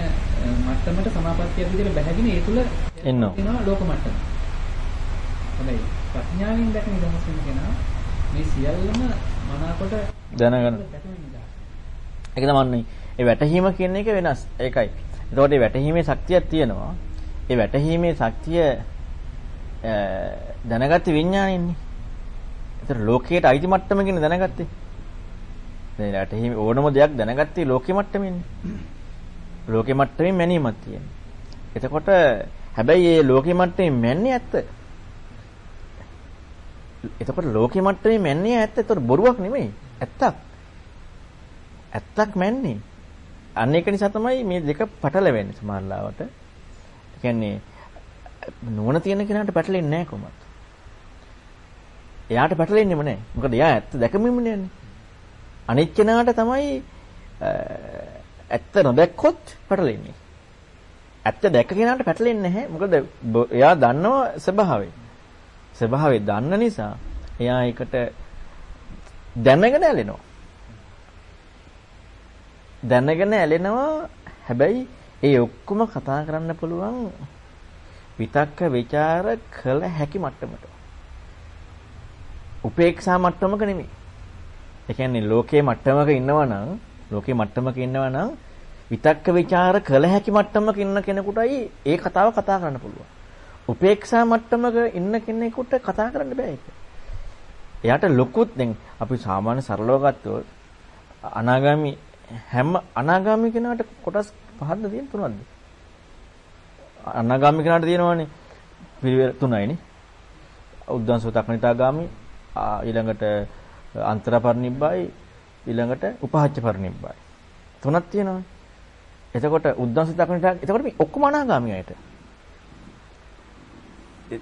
මට්ටමට සමාපත්තිය විදිහට බැහැගෙන ඒ තුල. එනවා ලෝක මට්ටම. හැබැයි ප්‍රඥාවෙන් දැකන නිදහස් වෙන කෙනා මේ සියල්ලම මනාකොට දැනගන්න. දැකන නිදහස්. ඒක තමයි ඒ වැටහීම කියන එක වෙනස්. ඒකයි. එතකොට මේ වැටහීමේ ශක්තියක් තියෙනවා. ඒ වැටහීමේ ශක්තිය දැනගත්තේ විඥාණයෙන්නේ. ඒතර ලෝකයට අයිති මට්ටමකින් දැනගත්තේ. දැන් වැටහීම ඕනම දෙයක් දැනගත්තේ ලෝකෙ මට්ටමින්නේ. ලෝකෙ මට්ටමින් මැනීමක් තියෙනවා. එතකොට හැබැයි මේ ලෝකෙ මට්ටමින් මැන්නේ ඇත්ත. එතකොට ලෝකෙ මට්ටමේ මැන්නේ ඇත්ත. ඒතකොට බොරුවක් නෙමෙයි. ඇත්තක්. ඇත්තක් මැන්නේ. අන්න ඒක නිසා තමයි මේ දෙක පටලවෙන්නේ සමහරලාවට. ඒ කියන්නේ නුවණ තියෙන කෙනාට පැටලෙන්නේ නැහැ කොහොමද? එයාට පැටලෙන්නේම නැහැ. මොකද එයා ඇත්ත දැකමින්ම නෑනේ. අනිත් කෙනාට තමයි ඇත්ත නොදැක්කොත් පැටලෙන්නේ. ඇත්ත දැක්ක කෙනාට පැටලෙන්නේ නැහැ. මොකද එයා දන්නවා ස්වභාවය. ස්වභාවය දන්න නිසා එයා ඒකට දැනගෙන ඇලෙනවා. දැනගෙන ඇලෙනවා හැබැයි ඒ ඔක්කොම කතා කරන්න පුළුවන් විතක්ක ਵਿਚාර කළ හැකි මට්ටමට. උපේක්ෂා මට්ටමක නෙමෙයි. ඒ කියන්නේ ලෝකයේ මට්ටමක ඉන්නවනම් ලෝකයේ මට්ටමක ඉන්නවනම් විතක්ක ਵਿਚාර කළ හැකි මට්ටමක ඉන්න කෙනෙකුටයි ඒ කතාව කතා කරන්න පුළුවන්. උපේක්ෂා මට්ටමක ඉන්න කෙනෙකුට කතා කරන්න බෑ ඒක. එයාට ලොකුත් දැන් අපි සාමාන්‍ය සරලව ගත්තොත් අනාගාමී හැම අනාගාමි කෙනාට කොටස් පහක්ද තියෙන තුනක්ද? අනාගාමි කෙනාට තියෙනවානේ පිළිවෙල තුනයිනේ. උද්දංසෝතක්නිතාගාමි ඊළඟට අන්තරපරිනිබ්බයි ඊළඟට උපහාච්ච පරිනිබ්බයි. තුනක් තියෙනවා. එතකොට උද්දංසෝතක්නිතා එතකොට මේ ඔක්කොම අනාගාමි අයට.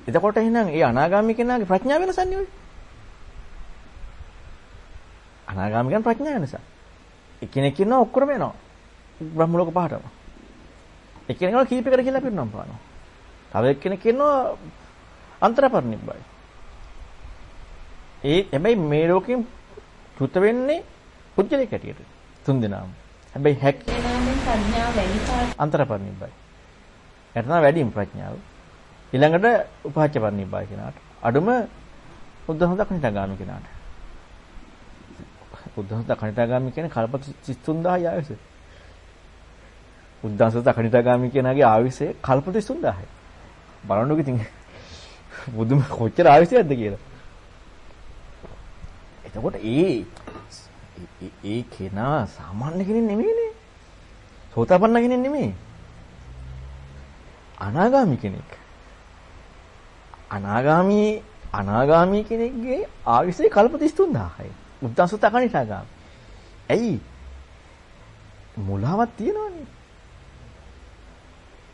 එතකොට එහෙනම් ඒ අනාගාමී කෙනාගේ ප්‍රඥාව වෙනසන්නේ ඔය. අනාගාමී කෙනා ප්‍රඥාව වෙනස. එකිනෙක ඉන්නවා ඔක්කොම යනවා. බ්‍රහ්ම ලෝක පහටම. එකිනෙකව කීපයකට කියලා පිරුණම් පානවා. තව එක්කෙනෙක් ඉන්නවා අන්තරපරිනිබ්බයි. ඒ හැබැයි මේ ලෝකෙන් චුත වෙන්නේ පුජ්‍යලේ කැටියට. තුන් දෙනාම. හැබැයි හැක් ප්‍රඥාව වැඩි පාට අන්තරපරිනිබ්බයි. එතන වැඩිම ප්‍රඥාව. ඊළඟට උපහාච්ච පරිනිබ්බාය කෙනාට. අඩුම උද්ධහත කණිටාගාමි කෙනාට. උද්ධහත කණිටාගාමි කියන්නේ කල්ප 33000යි ආයුෂ. උද්ධහත කණිටාගාමි කෙනාගේ ආයුෂය කල්ප 33000යි. බලන්නකො ඉතින් බුදුම කොච්චර ආයුෂයක්ද කියලා. එතකොට ඒ ඒ කෙනා සාමාන්‍ය කෙනෙක් නෙමෙයිනේ. සෝතාපන්න කෙනෙක් නෙමෙයි. අනාගාමි කෙනෙක්. අනාගාමී අනාගාමී කෙනෙක්ගේ ආයුෂය කල්ප 33000යි. උද්දසුත අකනිටාගාමී. ඇයි? මුලාවක් තියෙනවනේ.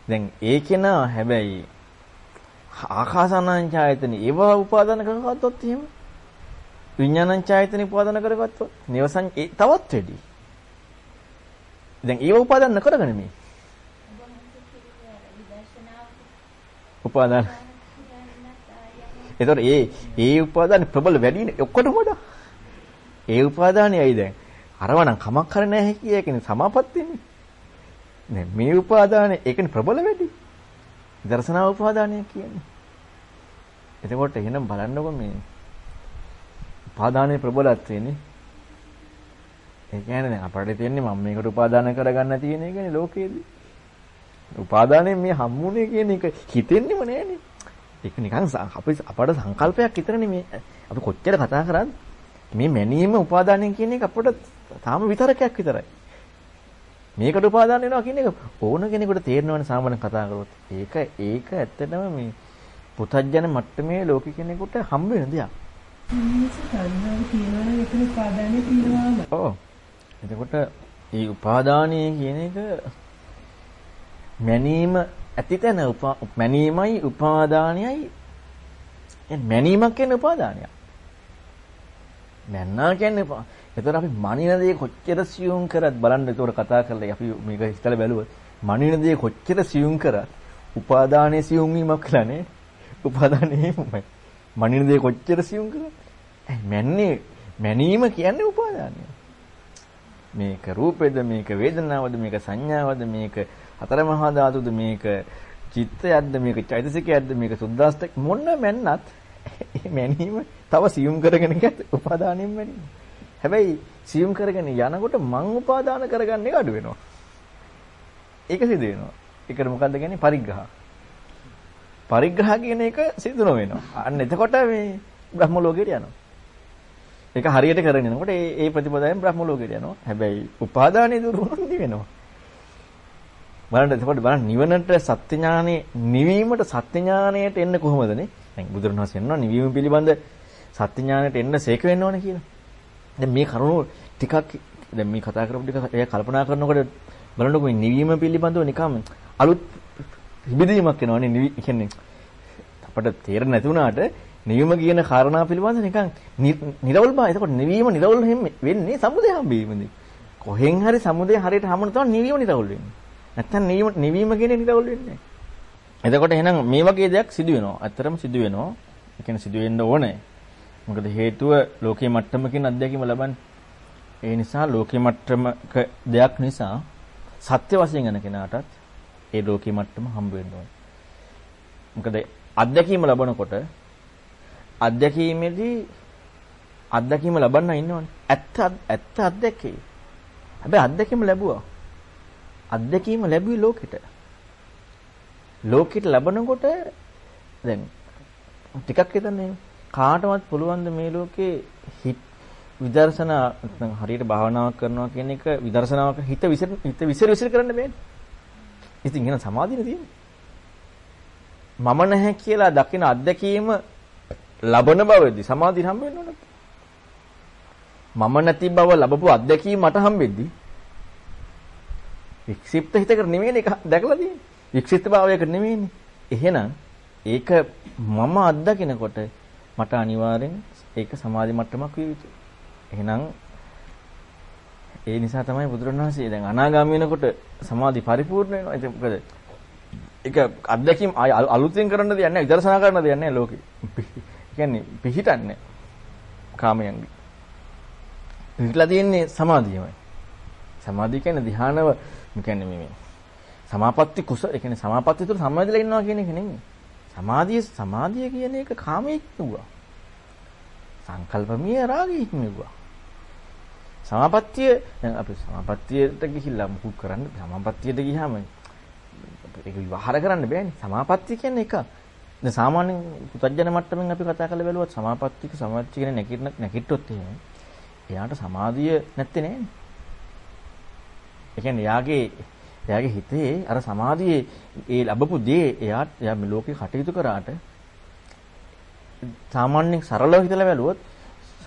දැන් ඒ කෙනා හැබැයි ආකාසානංචායතන ඒවා උපාදාන කරගත්තොත් එහෙම විඥානංචායතන උපාදාන කරගත්තොත් නිවසං තවත් වැඩි. දැන් ඒවා උපාදාන කරගෙන මේ උපාදාන එතකොට ඒ ඒ උපාදාන ප්‍රබල වැඩිනේ ඔක්කොටම වඩා. ඒ උපාදානයයි දැන් අරවනම් කමක් කර නැහැ කිය එකනේ සමාපත්තියනේ. නේ මේ උපාදානය ඒකනේ ප්‍රබල වැඩි. දර්ශනා උපාදානය කියන්නේ. එතකොට එහෙනම් බලන්නකො මේ උපාදානයේ ප්‍රබලත්වයනේ. ඒ කියන්නේ දැන් අපිට තියෙන්නේ මම මේකට උපාදාන කරගන්න තියෙන එකනේ ලෝකයේදී. උපාදානයෙන් මේ හම්බුනේ කියන එක හිතෙන්නෙම නෑනේ. ඒක නිකන් අපි අපට සංකල්පයක් විතරනේ මේ අපි කොච්චර කතා කරත් මේ මැනීම උපාදානයෙන් කියන එක අපට තාම විතරකයක් විතරයි. මේකට උපාදාන වෙනවා කියන එක ඕන කෙනෙකුට තේරෙනවනේ සාමාන්‍ය කතා කරොත්. ඒක ඒක ඇත්තටම මේ පුතඥන මට්ටමේ ලෝක කෙනෙකුට හම්බ වෙන දෙයක්. මිනිස්සු තණ්හාව තියනවනම් ඒක උපාදානේ තියනවාම. ඔව්. එතකොට ඒ උපාදානය කියන එක මැනීම ඇතිතන මැනීමයි උපාදානයයි මැනීමක් කියන්නේ උපාදානයක්. මැන්නා කියන්නේ එතකොට අපි මනින දේ කොච්චර සියුම් කරත් බලන්න. ඒතකොට කතා කරලා අපි මේක හිතලා බැලුවොත් මනින දේ කොච්චර සියුම් කරත් උපාදානයේ සියුම් වීමක් කියලානේ. උපාදානයේ මනින දේ කොච්චර සියුම් කරත්. මැන්නේ? මැනීම කියන්නේ උපාදානය. මේක රූපෙද මේක වේදනාවද මේක සංඥාවද මේක හතර මහා ධාතුද මේක චිත්තයක්ද මේක චෛතසිකයක්ද මේක සුද්දාස්තක මොන මැන්නත් [laughs] මැනීම තව සියුම් කරගෙන ගියත් උපාදානෙන් මැනීම. හැබැයි සියුම් කරගෙන යනකොට මං උපාදාන කරගන්න එක අඩු වෙනවා. ඒක සිදු වෙනවා. ඒකට මොකද්ද කියන්නේ පරිග්‍රහ. පරිග්‍රහ කියන එක සිදු නොවෙනවා. අන්න එතකොට මේ බ්‍රහ්ම ලෝකයට යනවා. ඒක හරියට කරගෙන යනකොට ඒ ඒ ප්‍රතිපදාවෙන් බ්‍රහ්ම ලෝකයට යනවා. හැබැයි උපාදානෙ දුරු වුණොත් නිවෙනවා. බලන්න එතකොට බලන්න නිවනට සත්‍ය ඥානෙ නිවීමට සත්‍ය ඥානයට එන්න කොහොමදනේ? දැන් බුදුරණවහන්සේ කියනවා නිවීම පිළිබඳ සත්‍ය ඥානයට එන්න සේක වෙන්න ඕනේ කියලා. දැන් මේ කරුණු ටිකක් දැන් මේ කතා කරපු ටික එයා කල්පනා කරනකොට බලන්නකො මේ නිවීම පිළිබඳව නිකම් අලුත් හිබිදීමක් එනවනේ නිවි කියන්නේ අපට තේරෙන්නේ නැති වුණාට නිවීම කියන කාරණා පිළිබඳ නිකන් නිරවුල් බා. එතකොට නිවීම නිරවුල් වෙන්නේ සමුදය හම්බීමදී. කොහෙන් හරි සමුදය හරියට හමුන තමයි නිවීම නිරවුල් වෙන්නේ. නැත්තම් නිවීම නිවීම කියන්නේ නිරවුල් වෙන්නේ නැහැ. එතකොට එහෙනම් මේ වගේ දෙයක් සිදු වෙනවා. ඇත්තටම සිදු වෙනවා. ඒ කියන්නේ සිදු වෙන්න ඕනේ. මොකද හේතුව ලෝකයේ මට්ටමකින් අත්දැකීම ලබන්නේ. ඒ නිසා ලෝකයේ මට්ටමක දෙයක් නිසා සත්‍ය වශයෙන් යන කෙනාටත් ඒ ලෝකයේ මට්ටම හම්බ වෙන්න ඕනේ. මොකද අත්දැකීම ලබනකොට අත්දැකීමේදී අත්දැකීම ලබන්න ඉන්නවනේ. ඇත්ත ඇත්ත අත්දැකේ. හැබැයි අත්දැකීම ලැබුවා. අත්දැකීම ලැබුවේ ලෝකෙට. ලෝකෙට ලැබනකොට දැන් ටිකක් හිතන්නේ කාටවත් පුළුවන් මේ ලෝකේ හිත විදර්ශනා නැත්නම් හරියට භාවනාවක් කරනවා කියන එක විදර්ශනාවක හිත විසිර හිත විසිර විසිර කරන්න බෑනේ. ඉතින් එහෙනම් සමාධියනේ තියෙන්නේ. මම නැහැ කියලා දකින අත්දැකීම ලබන බවෙදි සමාධිය හම්බ වෙන්න ඕනද? මම නැති බව ලැබපු අත්දැකීම මට හම්බෙද්දි වික්ෂිප්ත හිතකට නෙමෙයි ඒක දැකලා තියෙන්නේ. වික්ෂිප්ත භාවයකට නෙමෙයිනේ. එහෙනම් ඒක මම අත්දකිනකොට මට අනිවාර්යෙන් ඒක සමාධි මට්ටමක් විය යුතුයි. එහෙනම් ඒ නිසා තමයි බුදුරණවහන්සේ දැන් අනාගාමී වෙනකොට සමාධි පරිපූර්ණ වෙනවා. ඒක මොකද? ඒක අත්දැකීම් අලුතෙන් කරන්න දෙයක් නැහැ. විදර්ශනා කරන්න දෙයක් නැහැ ලෝකේ. [laughs] කියන්නේ පිහිටන්නේ කාමයන්ගේ. පිහිටලා තියෙන්නේ සමාධියමයි. සමාධිය කියන්නේ ධ්‍යානව කියන්නේ මේ සමාපatti කුස ඒ කියන්නේ සමාපatti තුළ සම්මාදිලා ඉන්නවා කියන එක නෙමෙයි. සමාධිය සමාධිය කියන එක කාමයේ නුවා. සංකල්පමීය රාගයේ නුවා. සමාපත්තිය දැන් අපි සමාපත්තියට ගිහිල්ලා මුකුත් කරන්න සමාපත්තියට ගියාම ඒක විවහාර කරන්න බෑනේ. සමාපත්තිය කියන්නේ එක. දැන් සාමාන්‍ය පුතඥන මට්ටමින් අපි කතා කරලා බැලුවත් සමාපත්තික සමාධිය කියන නැකිට නැකිට්ටොත් එහෙම එයාට සමාධිය නැත්තේ නෑනේ. ඒ කියන්නේ යාගේ එයාගේ හිතේ අර සමාධියේ ඒ ලැබපු දේ එයා එයා මේ ලෝකේ කටයුතු කරාට සාමාන්‍යයෙන් සරලව හිතලා බැලුවොත්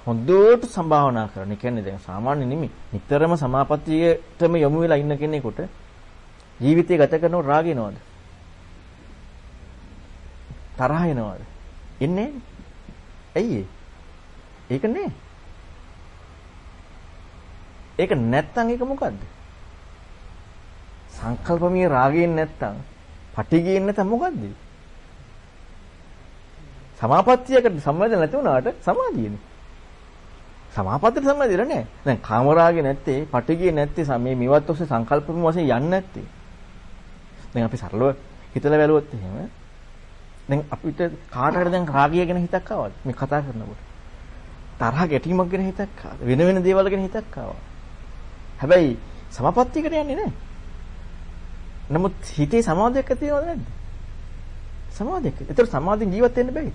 හොඳට සම්භාවනා කරන. ඒ කියන්නේ දැන් සාමාන්‍ය නෙමෙයි. නිතරම සමාපත්තියටම යොමු වෙලා ඉන්න කෙනෙකුට ජීවිතය ගත කරනකොට රාග එනවද? තරහ එනවද? එන්නේ ඇයි ඒක නෑ. ඒක නැත්තම් ඒක මොකද්ද? සංකල්පමීය රාගයෙන් නැත්තම්, පටිගයෙන් නැත්තම් මොකද්ද? සමාපත්තියකට සම්බන්ධ නැති වුණාට සමාධියනේ. සමාපත්තියට සම්බන්ධ නෑ. දැන් කාමරාගේ නැත්තේ, පටිගියේ නැත්තේ මේ මේවත් ඔස්සේ සංකල්පම වශයෙන් යන්නේ නැත්තේ. දැන් අපි සරලව හිතලා බැලුවොත් එහෙම දැන් අපිට කාට හරි දැන් රාගය ගැන හිතක් ආවද මේ කතා කරනකොට තරහ ගැටීමක් ගැන හිතක් ආවද වෙන වෙන දේවල් ගැන හිතක් ආවා හැබැයි සමාපත්තියකට යන්නේ නැහැ නමුත් හිතේ සමාධියක් ඇති වෙනවද නැද්ද? සමාධියක්. ඒතර සමාධියෙන් ජීවත් වෙන්න බෑ.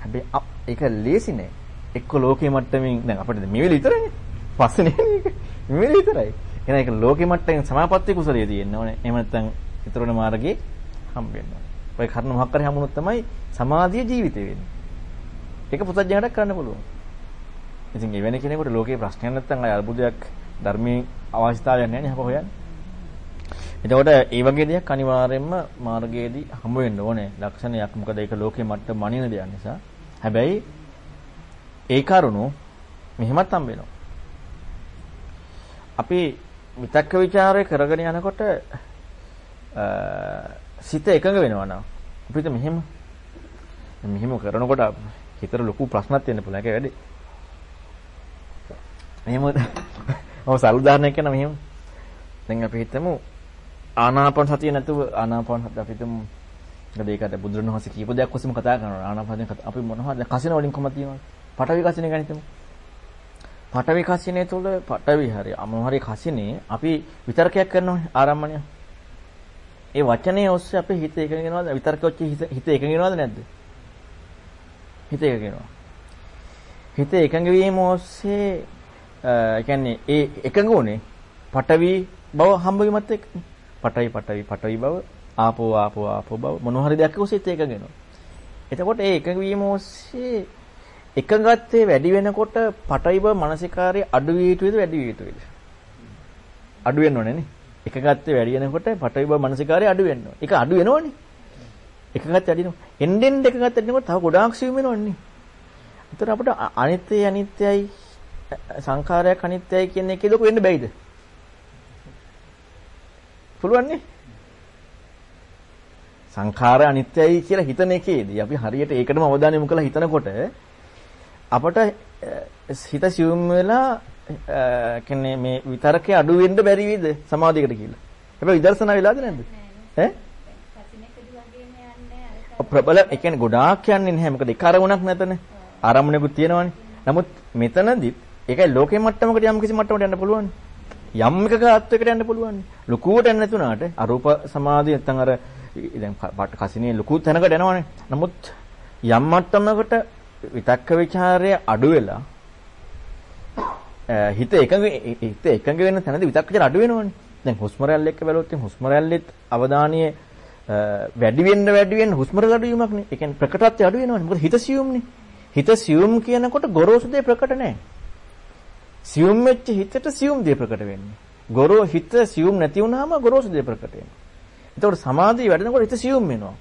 හැබැයි ඒක ලේසි නෑ. එක්ක ලෝකේ මට්ටමින් දැන් අපිට මේ වෙලේ විතරනේ. පස්සේ නේ මේක. මේ වෙලේ විතරයි. එහෙනම් ඒක ලෝකේ මට්ටමින් සමාපත්තිය කුසලිය තියෙන්න ඕනේ. එහෙම නැත්නම් ඊතරණ මාර්ගයේ හම්බ වෙන්න ඕනේ. ඔය කර්ණ මොහක් කරේ හම්බුනොත් තමයි සමාධිය ජීවිතේ වෙන්නේ. ඒක පුතඥයට කරන්න පුළුවන්. ඉතින් එවැනි කෙනෙකුට ලෝකේ ප්‍රශ්නයක් නැත්නම් අය අල්බුදයක් ධර්මයේ අවශ්‍යතාවයක් නැහැ නේ අප හොයන්නේ. එතකොට ඒ වගේ දෙයක් අනිවාර්යයෙන්ම මාර්ගයේදී හමු වෙන්න ඕනේ. ලක්ෂණයක්. මොකද ඒක ලෝකේ මට්ටම මනින දෙයක් නිසා. හැබැයි ඒ කරුණු මෙහෙමත් හම්බ වෙනවා. අපි විතක්ක ਵਿਚාරය කරගෙන යනකොට සිත එකඟ වෙනවා නම් අපිට මෙහෙම මෙහෙම කරනකොට හිතට ලොකු ප්‍රශ්නක් තියෙන්න පුළුවන්. ඒක වැඩි. මෙහෙම ඔව් සල් උදාහරණයක් කියන මෙහෙම. දැන් අපි හිතමු ආනාපාන සතිය නැතුව ආනාපාන සතිය අපි හිතමු මොකද ඒකට බුදුරණවහන්සේ කියපු දෙයක් ඔස්සේම කතා කරනවා. ආනාපානෙන් අපි මොනවද කසින වලින් කොහමද තියෙනවද? පටවි කසිනේ ගැන හිතමු. පටවි කසිනේ තුල පටවි හරි අමහරි කසිනේ අපි විතරකයක් කරනවානේ ආරම්මණය. ඒ වචනේ ඔස්සේ අපේ හිත එකඟ වෙනවද? විතරක ඔස්සේ හිත එකඟ වෙනවද නැද්ද? හිත එකඟ වෙනවා. හිත එකඟ වීම ඔස්සේ ඒ කියන්නේ ඒ එකඟ උනේ පටවි බව හම්බ වීමත් එක්ක පටවි පටවි පටවි බව ආපෝ ආපෝ ආපෝ බව මොන හරි දෙයක් ඔස්සේත් එකඟ වෙනවා. එතකොට ඒ එකඟ වීම ඔස්සේ එකඟත්වයේ වැඩි වෙනකොට පටවි බව මානසිකාරයේ අඩු විය යුතුද වැඩි විය යුතුද? අඩු වෙන්න ඕනේ නේ. එකඟත්වයේ වැඩි වෙනකොට පටවි බව මානසිකාරයේ අඩු වෙන්න ඕනේ. ඒක අඩු වෙනවනේ. එකඟත්වය අඩු වෙනවා. එන්නෙන් එකඟත්වය අඩු වෙනකොට තව ගොඩාක් සිව් වෙනවන්නේ. ඒතර අපිට අනිත්‍යයි අනිත්‍යයි සංඛාරයක් අනිත්‍යයි කියන එකේ ලොකු වෙන්න බැයිද? පුළුවන් නේ? සංඛාර අනිත්‍යයි කියලා හිතන එකේදී අපි හරියට ඒකටම අවධානය යොමු කරලා හිතනකොට අපට හිත සියුම් වෙලා කියන්නේ මේ විතරකේ අඩු වෙන්න බැරි වේද සමාධියකට කියලා. හැබැයි විදර්ශනා වෙලාද නැද්ද? ඈ? ප්‍රබල ඒ කියන්නේ ගොඩාක් යන්නේ නැහැ. මොකද එක අරමුණක් නැතනේ. ආරම්භණයකුත් තියෙනවානේ. නමුත් මෙතනදිත් ඒකයි ලෝකේ මට්ටමකට යම් කිසි මට්ටමකට යන්න පුළුවන්. යම් එකක ආත්වයකට යන්න පුළුවන්. ලකුවට යන්න නැතුණාට අරූප සමාධිය නැත්නම් අර දැන් කසිනේ ලකු තැනකට යනවනේ. නමුත් යම් මට්ටමකට විතක්ක ਵਿਚාරය අඩු වෙලා හිත එකඟ හිත එකඟ වෙන තැනදී විතක්ක විචාර අඩු වෙනවනේ. දැන් හුස්ම රැල්ල එක්ක බැලුවොත් හුස්ම රැල්ලෙත් අවධානීය වැඩි වෙන්න වැඩි වෙන්න හුස්ම රැල්ල අඩු වීමක් නේ. ඒ කියන්නේ ප්‍රකටත්වය අඩු වෙනවනේ. මොකද හිත සියුම්නේ. හිත සියුම් කියනකොට ගොරෝසු දේ ප්‍රකට නැහැ. සියුම් වෙච්ච හිතට සියුම් දේ ප්‍රකට වෙන්නේ. ගොරෝ හිත සියුම් නැති වුනහම ගොරෝසු දේ ප්‍රකට වෙනවා. එතකොට සමාධිය වැඩෙනකොට හිත සියුම් වෙනවා.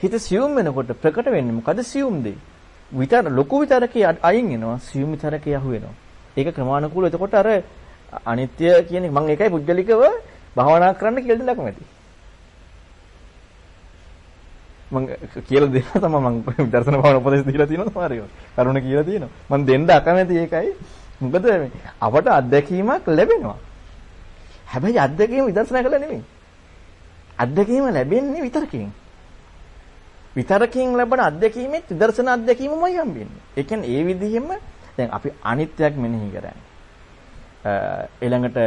හිත සියුම් වෙනකොට ප්‍රකට වෙන්නේ මොකද සියුම් දේ? විතර ලොකු විතරකේ අයින් වෙනවා සියුම් විතරකේ අහු වෙනවා. ඒක ක්‍රමානුකූලව එතකොට අර අනිත්‍ය කියන මම ඒකයි පුජ්‍යලිකව භාවනා කරන්න කියලා දෙන්න කැමති. මම කියලා දෙන්න තමයි මම [laughs] දර්ශන භාවන උපදේශ දීලා තියෙනවා සමහරව. කරුණ කියලා තියෙනවා. මම දෙන්න අකමැති ඒකයි. මොකද අපට අත්දැකීමක් ලැබෙනවා. හැබැයි අත්දැකීම විදර්ශනා කළා නෙමෙයි. අත්දැකීම ලැබෙන්නේ විතරකින්. විතරකින් ලැබෙන අත්දැකීමෙත් විදර්ශන අත්දැකීමමයි හම්බෙන්නේ. ඒ කියන්නේ ඒ විදිහෙම දැන් අපි අනිත්‍යයක් මෙනෙහි කරන්නේ. ඊළඟට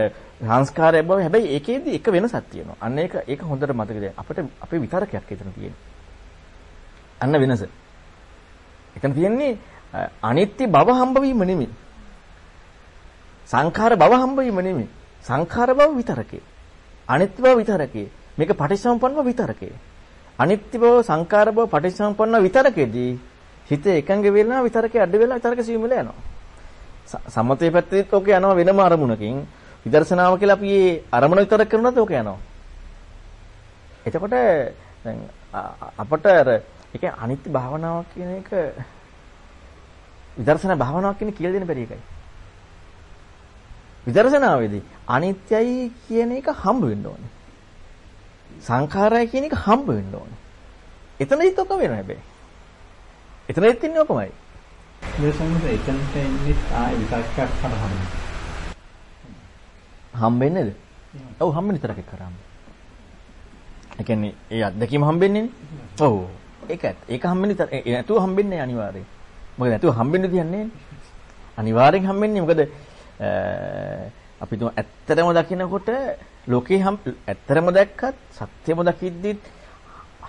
සංස්කාරය බව හැබැයි ඒකේදී එක වෙනසක් තියෙනවා. අන්න ඒක ඒක හොඳට මතක තියාගන්න. අපිට අපේ විතරකයක් එතන තියෙන්නේ. අන්න වෙනස. එතන තියෙන්නේ අනිත්‍ය බව හම්බ වීම නෙමෙයි. සංඛාර බව හම්බ වීම නෙමෙයි. සංඛාර බව විතරකේ. අනිත්‍ය බව විතරකේ. මේක පටිච්චසමුප්පන්නව විතරකේ. අනිත්‍ය බව සංඛාර බව පටිච්චසමුප්පන්නව විතරකේදී හිත එකඟ වෙලා විතරකේ අඩ වෙලා විතරක සියුම් වෙලා යනවා. සමතේ පැත්තෙත් ඔක යනවා වෙනම අරමුණකින්. විදර්ශනාව කියලා අපි මේ අරමුණ විතර කරනොත් ඔක යනවා. එතකොට දැන් අපට අර ඒ කියන්නේ අනිත්‍ය භාවනාවක් කියන එක විදර්ශනා භාවනාවක් කියන කියලා දෙන්න බැරි එකයි. විදර්ශනාවේදී අනිත්‍යයි කියන එක හම්බ වෙන්න ඕනේ. සංඛාරය කියන එක හම්බ වෙන්න ඕනේ. එතනදිත් ඔක වෙනවා හැබැයි. එතනදිත් ඉන්නේ ඔකමයි. දේශනෙට එතනට එන්නේ ආයි විතක්කක් කරහම. හම්බෙන්නේද? ඔව් හම්බෙන්න විතරක් කරාම. ඒ කියන්නේ ඒ අත්දැකීම හම්බෙන්නේ නේ? ඔව්. ඒක ඒක හම්බෙන්නේ ඒ නැතුව හම්බෙන්නේ අනිවාර්යෙන්. මොකද නැතුව හම්බෙන්නේ තියන්නේ අනිවාර්යෙන් හම්බෙන්නේ මොකද අපි තුම ඇත්තටම දකිනකොට ලෝකේ ඇත්තටම දැක්කත් සත්‍යම දකිද්දිත්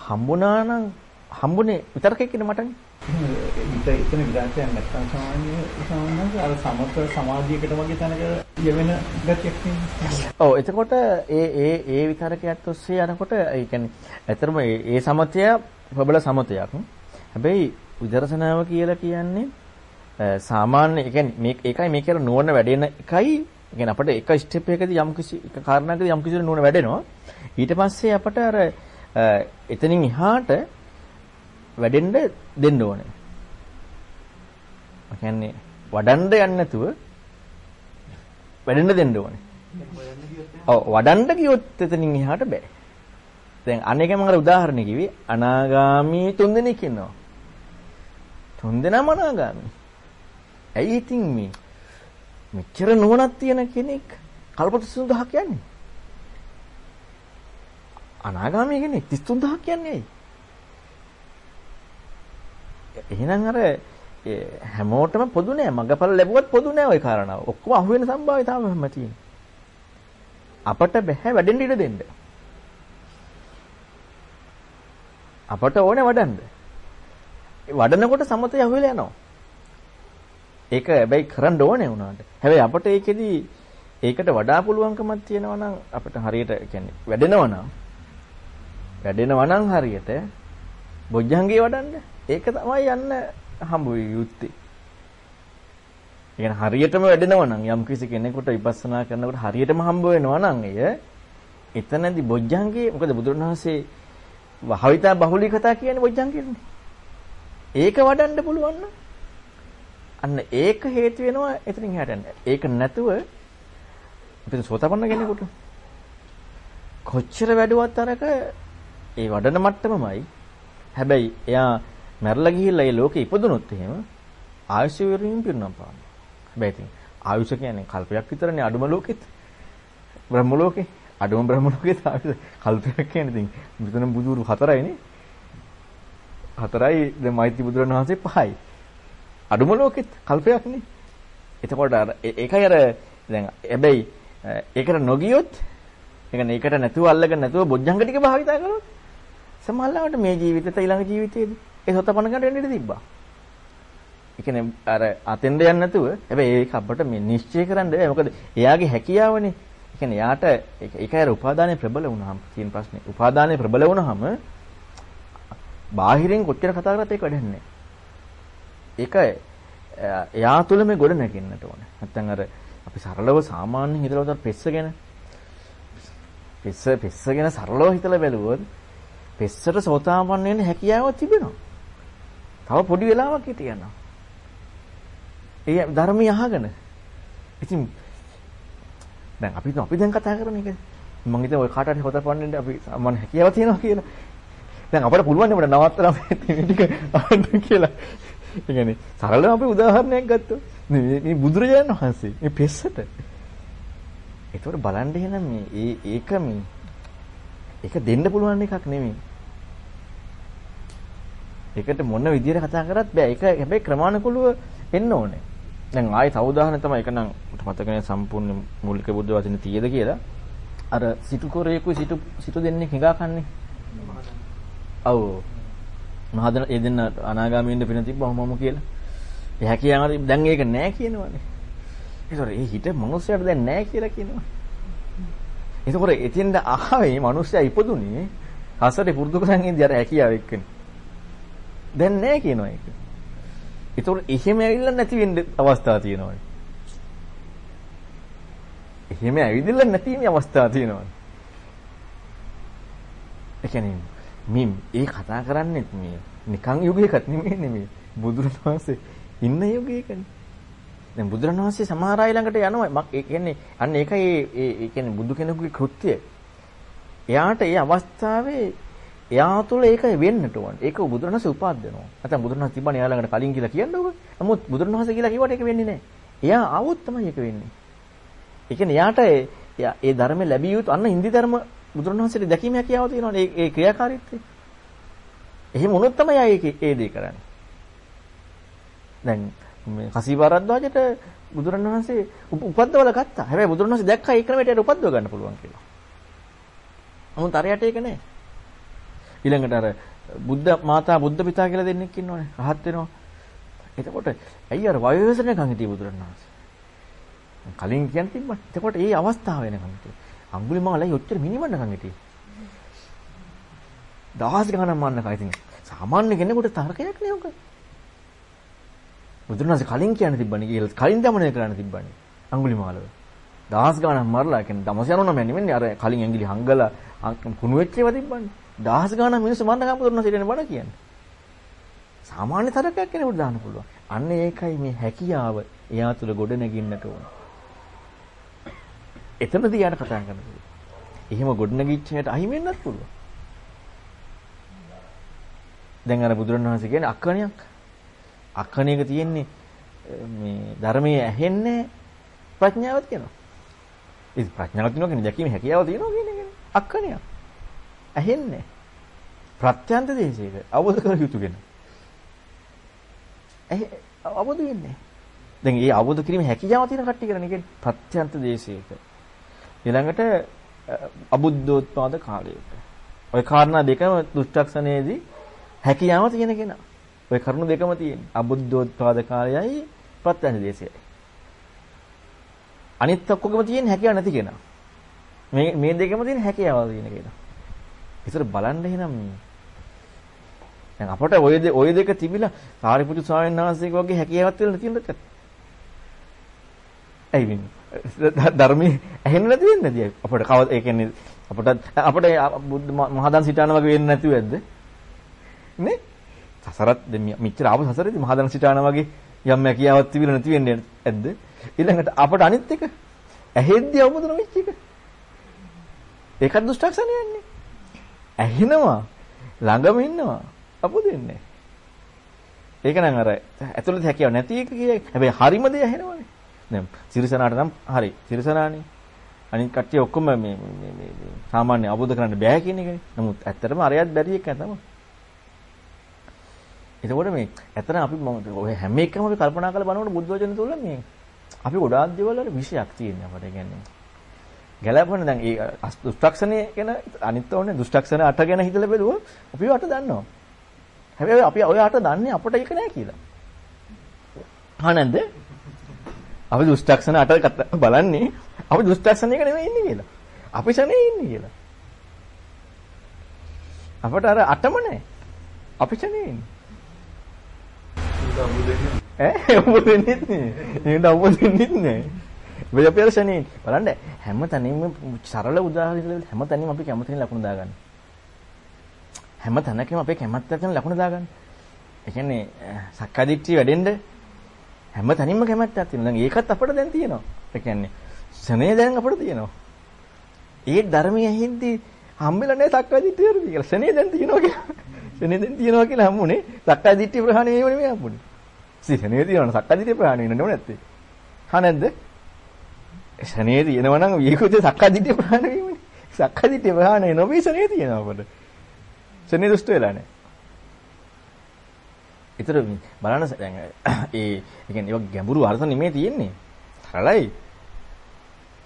හම්බුණා නම් හම්බුනේ විතරකේ කියන මටනේ. ඒක එතන විදාසයක් නැත්තම් සාමාන්‍ය සාමාන්‍යයෙන් අර සමත සමාධියකට වගේ තැනක යෙවෙන ගැටයක් තියෙනවා. ඔව් එතකොට ඒ ඒ ඒ විතරකයක් ඔස්සේ යනකොට ඒ කියන්නේ ඇත්තටම ඒ සමතය ප්‍රබල සමතයක්. හැබැයි විදර්ශනාව කියලා කියන්නේ සාමාන්‍ය ඒ කියන්නේ මේ ඒකයි මේ කියලා නුවණ වැඩෙන එකයි කියන්නේ අපිට එක ස්ටෙප් එකකදී යම් කිසි එක කාරණාවකදී යම් කිසි නුවණ වැඩෙනවා. ඊට පස්සේ අපට අර එතනින් එහාට වැඩෙන්න දෙන්න ඕනේ. ඒ කියන්නේ වඩන්න යන්නේ නැතුව වැඩෙන්න දෙන්න ඕනේ. ඔව් වඩන්න ගියොත් එතනින් එහාට බෑ. දැන් අනේක මම අර උදාහරණ කිව්වේ අනාගාමී තුන්දෙනෙක් ඉන්නවා. තුන්දෙනාම අනාගාමී. ඇයි ඉතින් මේ මෙච්චර නුවණක් තියෙන කෙනෙක් කල්පතු 30000 කියන්නේ? අනාගාමී කෙනෙක් 33000 කියන්නේ ඇයි? එහෙනම් අර හැමෝටම පොදු නෑ මගපල ලැබුවත් පොදු නෑ ওই කාරණාව. ඔක්කොම අහු වෙන සම්භාවිතාව හැම තියෙනවා. අපට බෑ වැඩෙන්න ඉඩ දෙන්න. අපට ඕනේ වඩන්න. වඩනකොට සමතය අහුවෙලා යනවා. ඒක හැබැයි කරන්න ඕනේ වුණාට. හැබැයි අපට ඒකෙදි ඒකට වඩා පුළුවන්කමක් තියෙනවා නම් අපිට හරියට කියන්නේ වැඩෙනවා නම් වැඩෙනවා නම් හරියට බොජ්ජංගේ වඩන්න ඒක තමයි යන්න හම්බ යුත්තේ. ඒ හරියටම වැඩෙනවා නම් යම් කිසි කෙනෙකුට විපස්සනා කරනකොට හරියටම හම්බ වෙනවා නම් එය එතනදී බොජ්ජංගේ මොකද බුදුරණවහන්සේ භාවිතා බහුලී කතා කියන්නේ බොජ්ජංගේනේ. ඒක වඩන්න පුළුවන් නම් අන්න ඒක හේතු වෙනවා එතනින් එහාට යන්න. ඒක නැතුව අපිට සෝතපන්න කෙනෙකුට කොච්චර වැඩුවත් අරක ඒ වඩන මට්ටමමයි. හැබැයි එයා මැරලා ගිහිල්ලා ඒ ලෝකෙ ඉපදුනොත් එහෙම ආයුෂ විරින් පිරුණම් පාන. හැබැයි ඉතින් ආයුෂ කියන්නේ කල්පයක් විතරනේ අඩුම ලෝකෙත්. බ්‍රහ්ම ලෝකේ අඩුම බ්‍රහ්ම ලෝකේ ආයුෂ කල්පයක් කියන්නේ ඉතින් මෙතන බුදුරු හතරයිනේ. හතරයි දැන් මෛත්‍රී බුදුරණවහන්සේ පහයි. අඩුම ලෝකෙත් කල්පයක්නේ. එතකොට අර ඒකයි අර දැන් හැබැයි ඒකට නොගියොත් ඒ කියන්නේ ඒකට නැතුව අල්ලගෙන නැතුව බොජ්ජංග ටික භාවිතා කරොත් සමහරවිට මේ ජීවිතේට ඊළඟ ජීවිතේදී ඒ සතපණ ගන්න වෙන්න ඉඩ තිබ්බා. ඒ කියන්නේ අර අතෙන්ද යන්නේ නැතුව හැබැයි ඒක අපිට මේ නිශ්චය කරන්න බෑ. මොකද එයාගේ හැකියාවනේ. ඒ කියන්නේ යාට ඒකයි අර උපාදානයේ ප්‍රබල වුණාම තියෙන ප්‍රශ්නේ. උපාදානයේ ප්‍රබල වුණාම බාහිරින් කොච්චර කතා කරත් ඒක වැඩන්නේ ඒක එයා තුළ මේ ගොඩ නැගෙන්නට ඕනේ. නැත්තම් අර අපි සරලව සාමාන්‍යයෙන් හිතලා උදා පෙස්ස ගැන පෙස්ස පෙස්ස ගැන සරලව හිතලා බැලුවොත් පෙස්සට සෝතාපන්න වෙන්න හැකියාව තිබෙනවා. තව පොඩි වෙලාවක් හිටියනවා. ඒ ධර්මය අහගෙන. ඉතින් දැන් අපි අපි දැන් කතා කරන එක මම හිතුවා ඔය කාට හරි හොතපන්න අපි මම හැකියාව තියෙනවා කියලා. දැන් අපිට පුළුවන් නේ නවත්තලා මේ ටික අහන්න කියලා. [laughs] ඒ කියන්නේ සරලව අපි උදාහරණයක් ගත්තොත් මේ බුදුරජාණන් වහන්සේ මේ පෙස්සට ඒතකොට බලන්න එහෙනම් මේ ඒක මේ ඒක දෙන්න පුළුවන් එකක් නෙමෙයි. ඒකට මොන විදියට කතා කරත් බෑ. ඒක හැබැයි ක්‍රමානුකූලව එන්න ඕනේ. දැන් ආයේ තව උදාහරණ තමයි ඒක නම් මට මතක නෑ සම්පූර්ණ මූලික බුද්ධ වචනේ තියෙද කියලා. අර සිටු කොරේකුයි සිටු සිටු දෙන්නේ හිඟා කන්නේ. ඔව්. මහදන ඒ දෙන්න අනාගාමී වෙන්න පින තිබ්බා මොමම කියලා. ඒ හැකියාව දැන් ඒක නෑ කියනවනේ. ඒතකොට ඒ හිත මනුස්සයාට දැන් නෑ කියලා කියනවා. ඒතකොට එතෙන්ද ආවේ මනුස්සයා ඉපදුනේ හසරේ පුරුදු කරන් ඉඳි අර හැකියාව එක්කනේ. දැන් නෑ කියනවා ඒක. ඒතකොට එහෙම ඇවිල්ලා නැති වෙන්න අවස්ථා තියෙනවානේ. එහෙම ඇවිදilla නැති වෙන අවස්ථා තියෙනවානේ. ඒ කියන්නේ මේ ඒ කතා කරන්නේ මේ නිකන් යුගයකට නෙමෙයි නෙමෙයි. බුදුරණවහන්සේ ඉන්න යුගයකනේ. දැන් බුදුරණවහන්සේ සමහර අය ළඟට යනවා. ඒ කියන්නේ අන්න ඒකයි ඒ ඒ කියන්නේ බුදු කෙනෙකුගේ කෘත්‍යය. එයාට ඒ අවස්ථාවේ එයා තුළ ඒක වෙන්නට ඕන. ඒක බුදුරණවහන්සේ උපාදිනවා. නැත්නම් බුදුරණවහන්සේ තිබ්බනේ එයා ළඟට කලින් කියලා කියන්නකො. නමුත් බුදුරණවහන්සේ කියලා කිව්වට ඒක වෙන්නේ නැහැ. එයා ආවොත් තමයි ඒක වෙන්නේ. ඒ කියන්නේ එයාට ඒ ධර්ම ලැබිය යුතු අන්න ඉන්දි ධර්ම බුදුරණවහන්සේට දැකීම හැකියාව තියෙනවනේ ඒ ඒ ක්‍රියාකාරීත්වය. එහෙම වුණොත් තමයි ආයේ ඒ දේ කරන්නේ. දැන් මේ කසීවරද්දාජට බුදුරණවහන්සේ උපද්දවල ගත්තා. හැබැයි බුදුරණවහන්සේ දැක්කා ඒ ක්‍රමයට උපද්දව ගන්න පුළුවන් කියලා. නමුත් අරයට ඒක නෑ. ඊළඟට අර බුද්ධ මාතා බුද්ධ පිතා කියලා දෙන්නෙක් ඉන්නවනේ. රහත් වෙනවා. එතකොට ඇයි අර වයෝවසනකම් හිටිය බුදුරණවහන්සේ? කලින් කියන්න තිබ්බා. එතකොට ඒ අවස්ථාව වෙනකම් හිටියේ. අඟුලිමාලයි ඔච්චර මිනිමන්නකම් හිටියේ. දහස් ගණන් මන්නකම් ඉතින් සාමාන්‍ය කෙනෙකුට තර්කයක් නේ ඔක. බුදුරණවහන්සේ කලින් කියන්න තිබ්බනේ කියලා කලින් දමනය කරන්න තිබ්බනේ අඟුලිමාලව. දහස් ගණන් මරලා කියන්නේ දමස යනවා නෙමෙයි අර කලින් ඇඟිලි හංගලා කුණු වෙච්ච ඒවා තිබ්බන්නේ. දහස් ගණන් මිනිස්සු මරන කම්පුතරන සිටින බණ කියන්නේ. සාමාන්‍ය තරකයක් කෙනෙකුට දාන්න පුළුවන්. අන්න ඒකයි මේ හැකියාව එයා තුළ ගොඩ නැගින්නට ඕන. එතනදී යාට කතා කරන්න පුළුවන්. එහෙම ගොඩ නැගිච්ච හැට අහිමි වෙන්නත් පුළුවන්. දැන් අර බුදුරණවහන්සේ කියන්නේ අක්කණියක්. අක්කණියක තියෙන්නේ මේ ධර්මයේ ඇහෙන්නේ ප්‍රඥාවක් කියනවා. ඒ ප්‍රඥාවක් තියෙනවා කියන්නේ දැකීමේ හැකියාව තියෙනවා කියන එක. අක්කණියක්. ඇහෙන්නේ. ප්‍රත්‍යන්ත දේශයක අවබෝධ කර යුතු කෙනා. ඇයි අවබෝධ වෙන්නේ? දැන් මේ අවබෝධ කිරීමේ හැකියාව තියෙන කට්ටිය කරන්නේ කියන්නේ ප්‍රත්‍යන්ත දේශයක. ඊළඟට අබුද්ධෝත්පාද කාලයක. ওই කාරණා දෙකම දුෂ්ටක්ෂණයේදී හැකියාව තියෙන කෙනා. ওই කරුණු දෙකම තියෙන්නේ. අබුද්ධෝත්පාද කාලයයි ප්‍රත්‍යන්ත දේශයයි. අනිත් ඔක්කොගම තියෙන හැකියාව නැති කෙනා. මේ මේ දෙකම තියෙන හැකියාව තියෙන කෙනා. ඒතර බලන්න එහෙනම් දැන් අපට ওই ওই දෙක තිබිලා සාරිපුත්තු ස්වාමීන් වහන්සේගේ වගේ හැකියාවක් තියෙන තියෙනද? ඇයි වෙන්නේ? ධර්මයේ ඇහෙන්නේ නැති වෙන්නේ නැති අපට කවද ඒ කියන්නේ අපට අපට බුද්ධ මහදන් සිතාන වගේ වෙන්නේ නැතුව ඇද්ද? නේ? සසරත් මෙච්චර ආපු සසරේදී මහදන් සිතාන වගේ යම් හැකියාවක් තිබිලා නැති වෙන්නේ ඇද්ද? ඊළඟට අපට අනිත් එක ඇහෙද්දී අවබෝධ නොවෙච්ච එක. ඒකත් දුෂ්ටක්ෂණය වෙන්නේ. ඇහෙනවා ළඟම ඉන්නවා අවබෝධ වෙන්නේ. ඒක නම් අර ඇතුළත හැකියාව නැති එක කියේ. හැබැයි හරිම දේ ඇහෙනවනේ. දැන් සිරිසනාට නම් හරි. සිරිසනානේ. අනිත් කට්ටිය ඔක්කොම මේ මේ මේ සාමාන්‍ය අවබෝධ කරන්න බෑ කියන එකනේ. නමුත් ඇත්තටම අරයත් බැරි එක තමයි. එතකොට මේ ඇත්තට අපි ඔය හැම එකම අපි කල්පනා කරලා බලනකොට බුද්ධ වචන තුල මේ අපි ගොඩාක් දේවල් වල විශයක් තියෙනවා අපිට කියන්නේ. ගැලපෙන දැන් ඒ දුෂ්ටක්ෂණය ගැන අනිත් ඕනේ දුෂ්ටක්ෂණ අට ගැන හිතලා බැලුවොත් අපි අට දන්නවා. හැබැයි අපි ඔය අට දන්නේ අපට ඒක නෑ කියලා. හා නැද්ද? අපි දුෂ්ටක්ෂණ අට බලන්නේ අපි දුෂ්ටක්ෂණයක නෙමෙයි ඉන්නේ කියලා. අපි ශනේ ඉන්නේ කියලා. අපට අර අටම නෑ. අපි ශනේ ඉන්නේ. ඈ ඔබ දෙන්නෙත් නෑ. ඒකට ඔබ දෙන්නෙත් නෑ. වෙය අපේ ශනේ බලන්න හැම තැනින්ම සරල උදාහරණයක් හැම තැනින්ම අපි කැමතින ලකුණු දාගන්න. හැම තැනකම අපේ කැමැත්ත කරන ලකුණු දාගන්න. ඒ කියන්නේ සක්කාදිට්ඨිය වැඩෙන්න හැම තැනින්ම කැමැත්තක් තියෙනවා. දැන් ඒකත් අපිට දැන් තියෙනවා. ඒ කියන්නේ ශනේ දැන් අපිට තියෙනවා. ඒ ධර්මයේ හින්දි හම්බෙලා නැහැ සක්කාදිට්ඨිය වරදී කියලා. ශනේ දැන් තියෙනවා කියලා. ශනේ දැන් තියෙනවා කියලා හම්බුනේ. සක්කාදිට්ඨිය ප්‍රහාණය වීම නෙමෙයි හම්බුනේ. ශනේ තියෙනවා සක්කාදිට්ඨිය ප්‍රහාණය වෙන්න ඕනේ නැත්තේ. හා නැද්ද? ශනේ තියෙනවා නම් විකුතේ සක්කාදිට්ඨිය ප්‍රහාණය වීමනේ. සක්කාදිට්ඨිය ප්‍රහාණය නොවී ශනේ තියෙනවා අපිට. ශනේ දුෂ්ට වෙලා නැහැ. ඒතර බලන්න දැන් ඒ කියන්නේ ඒක ගැඹුරු අර්ථ නෙමෙයි තියෙන්නේ. සරලයි.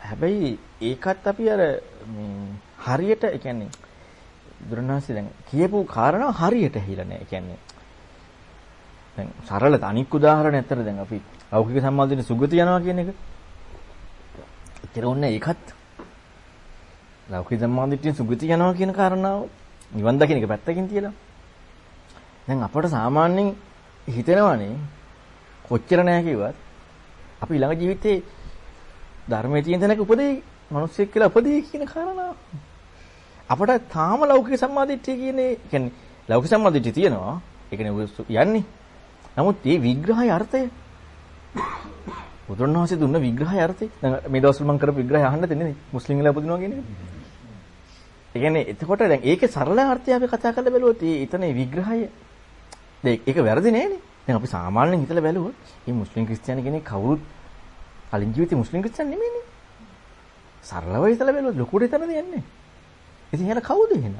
හැබැයි ඒකත් අපි අර හරියට ඒ කියන්නේ දුරනාසි දැන් කියපු කාරණා හරියට ඇහිලා නැහැ. ඒ කියන්නේ දැන් සරල අනික් උදාහරණ ඇතර දැන් අපි ලෞකික සම්මාදින සුගති යනවා කියන එක. ඒතර ඔන්න ඒකත් ලෞකික සම්මාදිටින් සුගති යනවා කියන කාරණාව නිවන් දකින්න එක පැත්තකින් තියලා දැන් අපට සාමාන්‍යයෙන් හිතෙනවනේ කොච්චර නැහැ කිව්වත් අපි ළඟ ජීවිතේ ධර්මයේ තියෙන තැනක උපදී මිනිස්සෙක් කියලා උපදී කියන කාරණාව. අපට තාම ලෞකික සම්මාදිට්ඨිය කියන්නේ කියන්නේ ලෞකික සම්මාදිට්ඨිය තියෙනවා. ඒ කියන්නේ යන්නේ. නමුත් මේ විග්‍රහයේ අර්ථය. බුදුරණවහන්සේ දුන්න විග්‍රහයේ අර්ථය. දැන් මේ දවස්වල මම කරපු විග්‍රහය අහන්න දෙන්නේ මුස්ලිම් වෙලා උපදිනවා කියන එක. ඒ කියන්නේ එතකොට දැන් ඒකේ සරල අර්ථය අපි කතා කරලා බැලුවොත් ඒ එතන විග්‍රහය ඒක වැරදි නෑනේ. දැන් අපි සාමාන්‍යයෙන් හිතලා බැලුවොත් මේ මුස්ලිම් ක්‍රිස්තියානි කෙනෙක් කවුරුත් කලින් ජීවිතේ මුස්ලිම් ක්‍රිස්තියානි නෙමෙයිනේ. සරලව හිතලා බැලුවොත් ලොකුට හිතන දෙයක් නෑ. ඉතින් එහෙනම් කවුද එහෙනම්?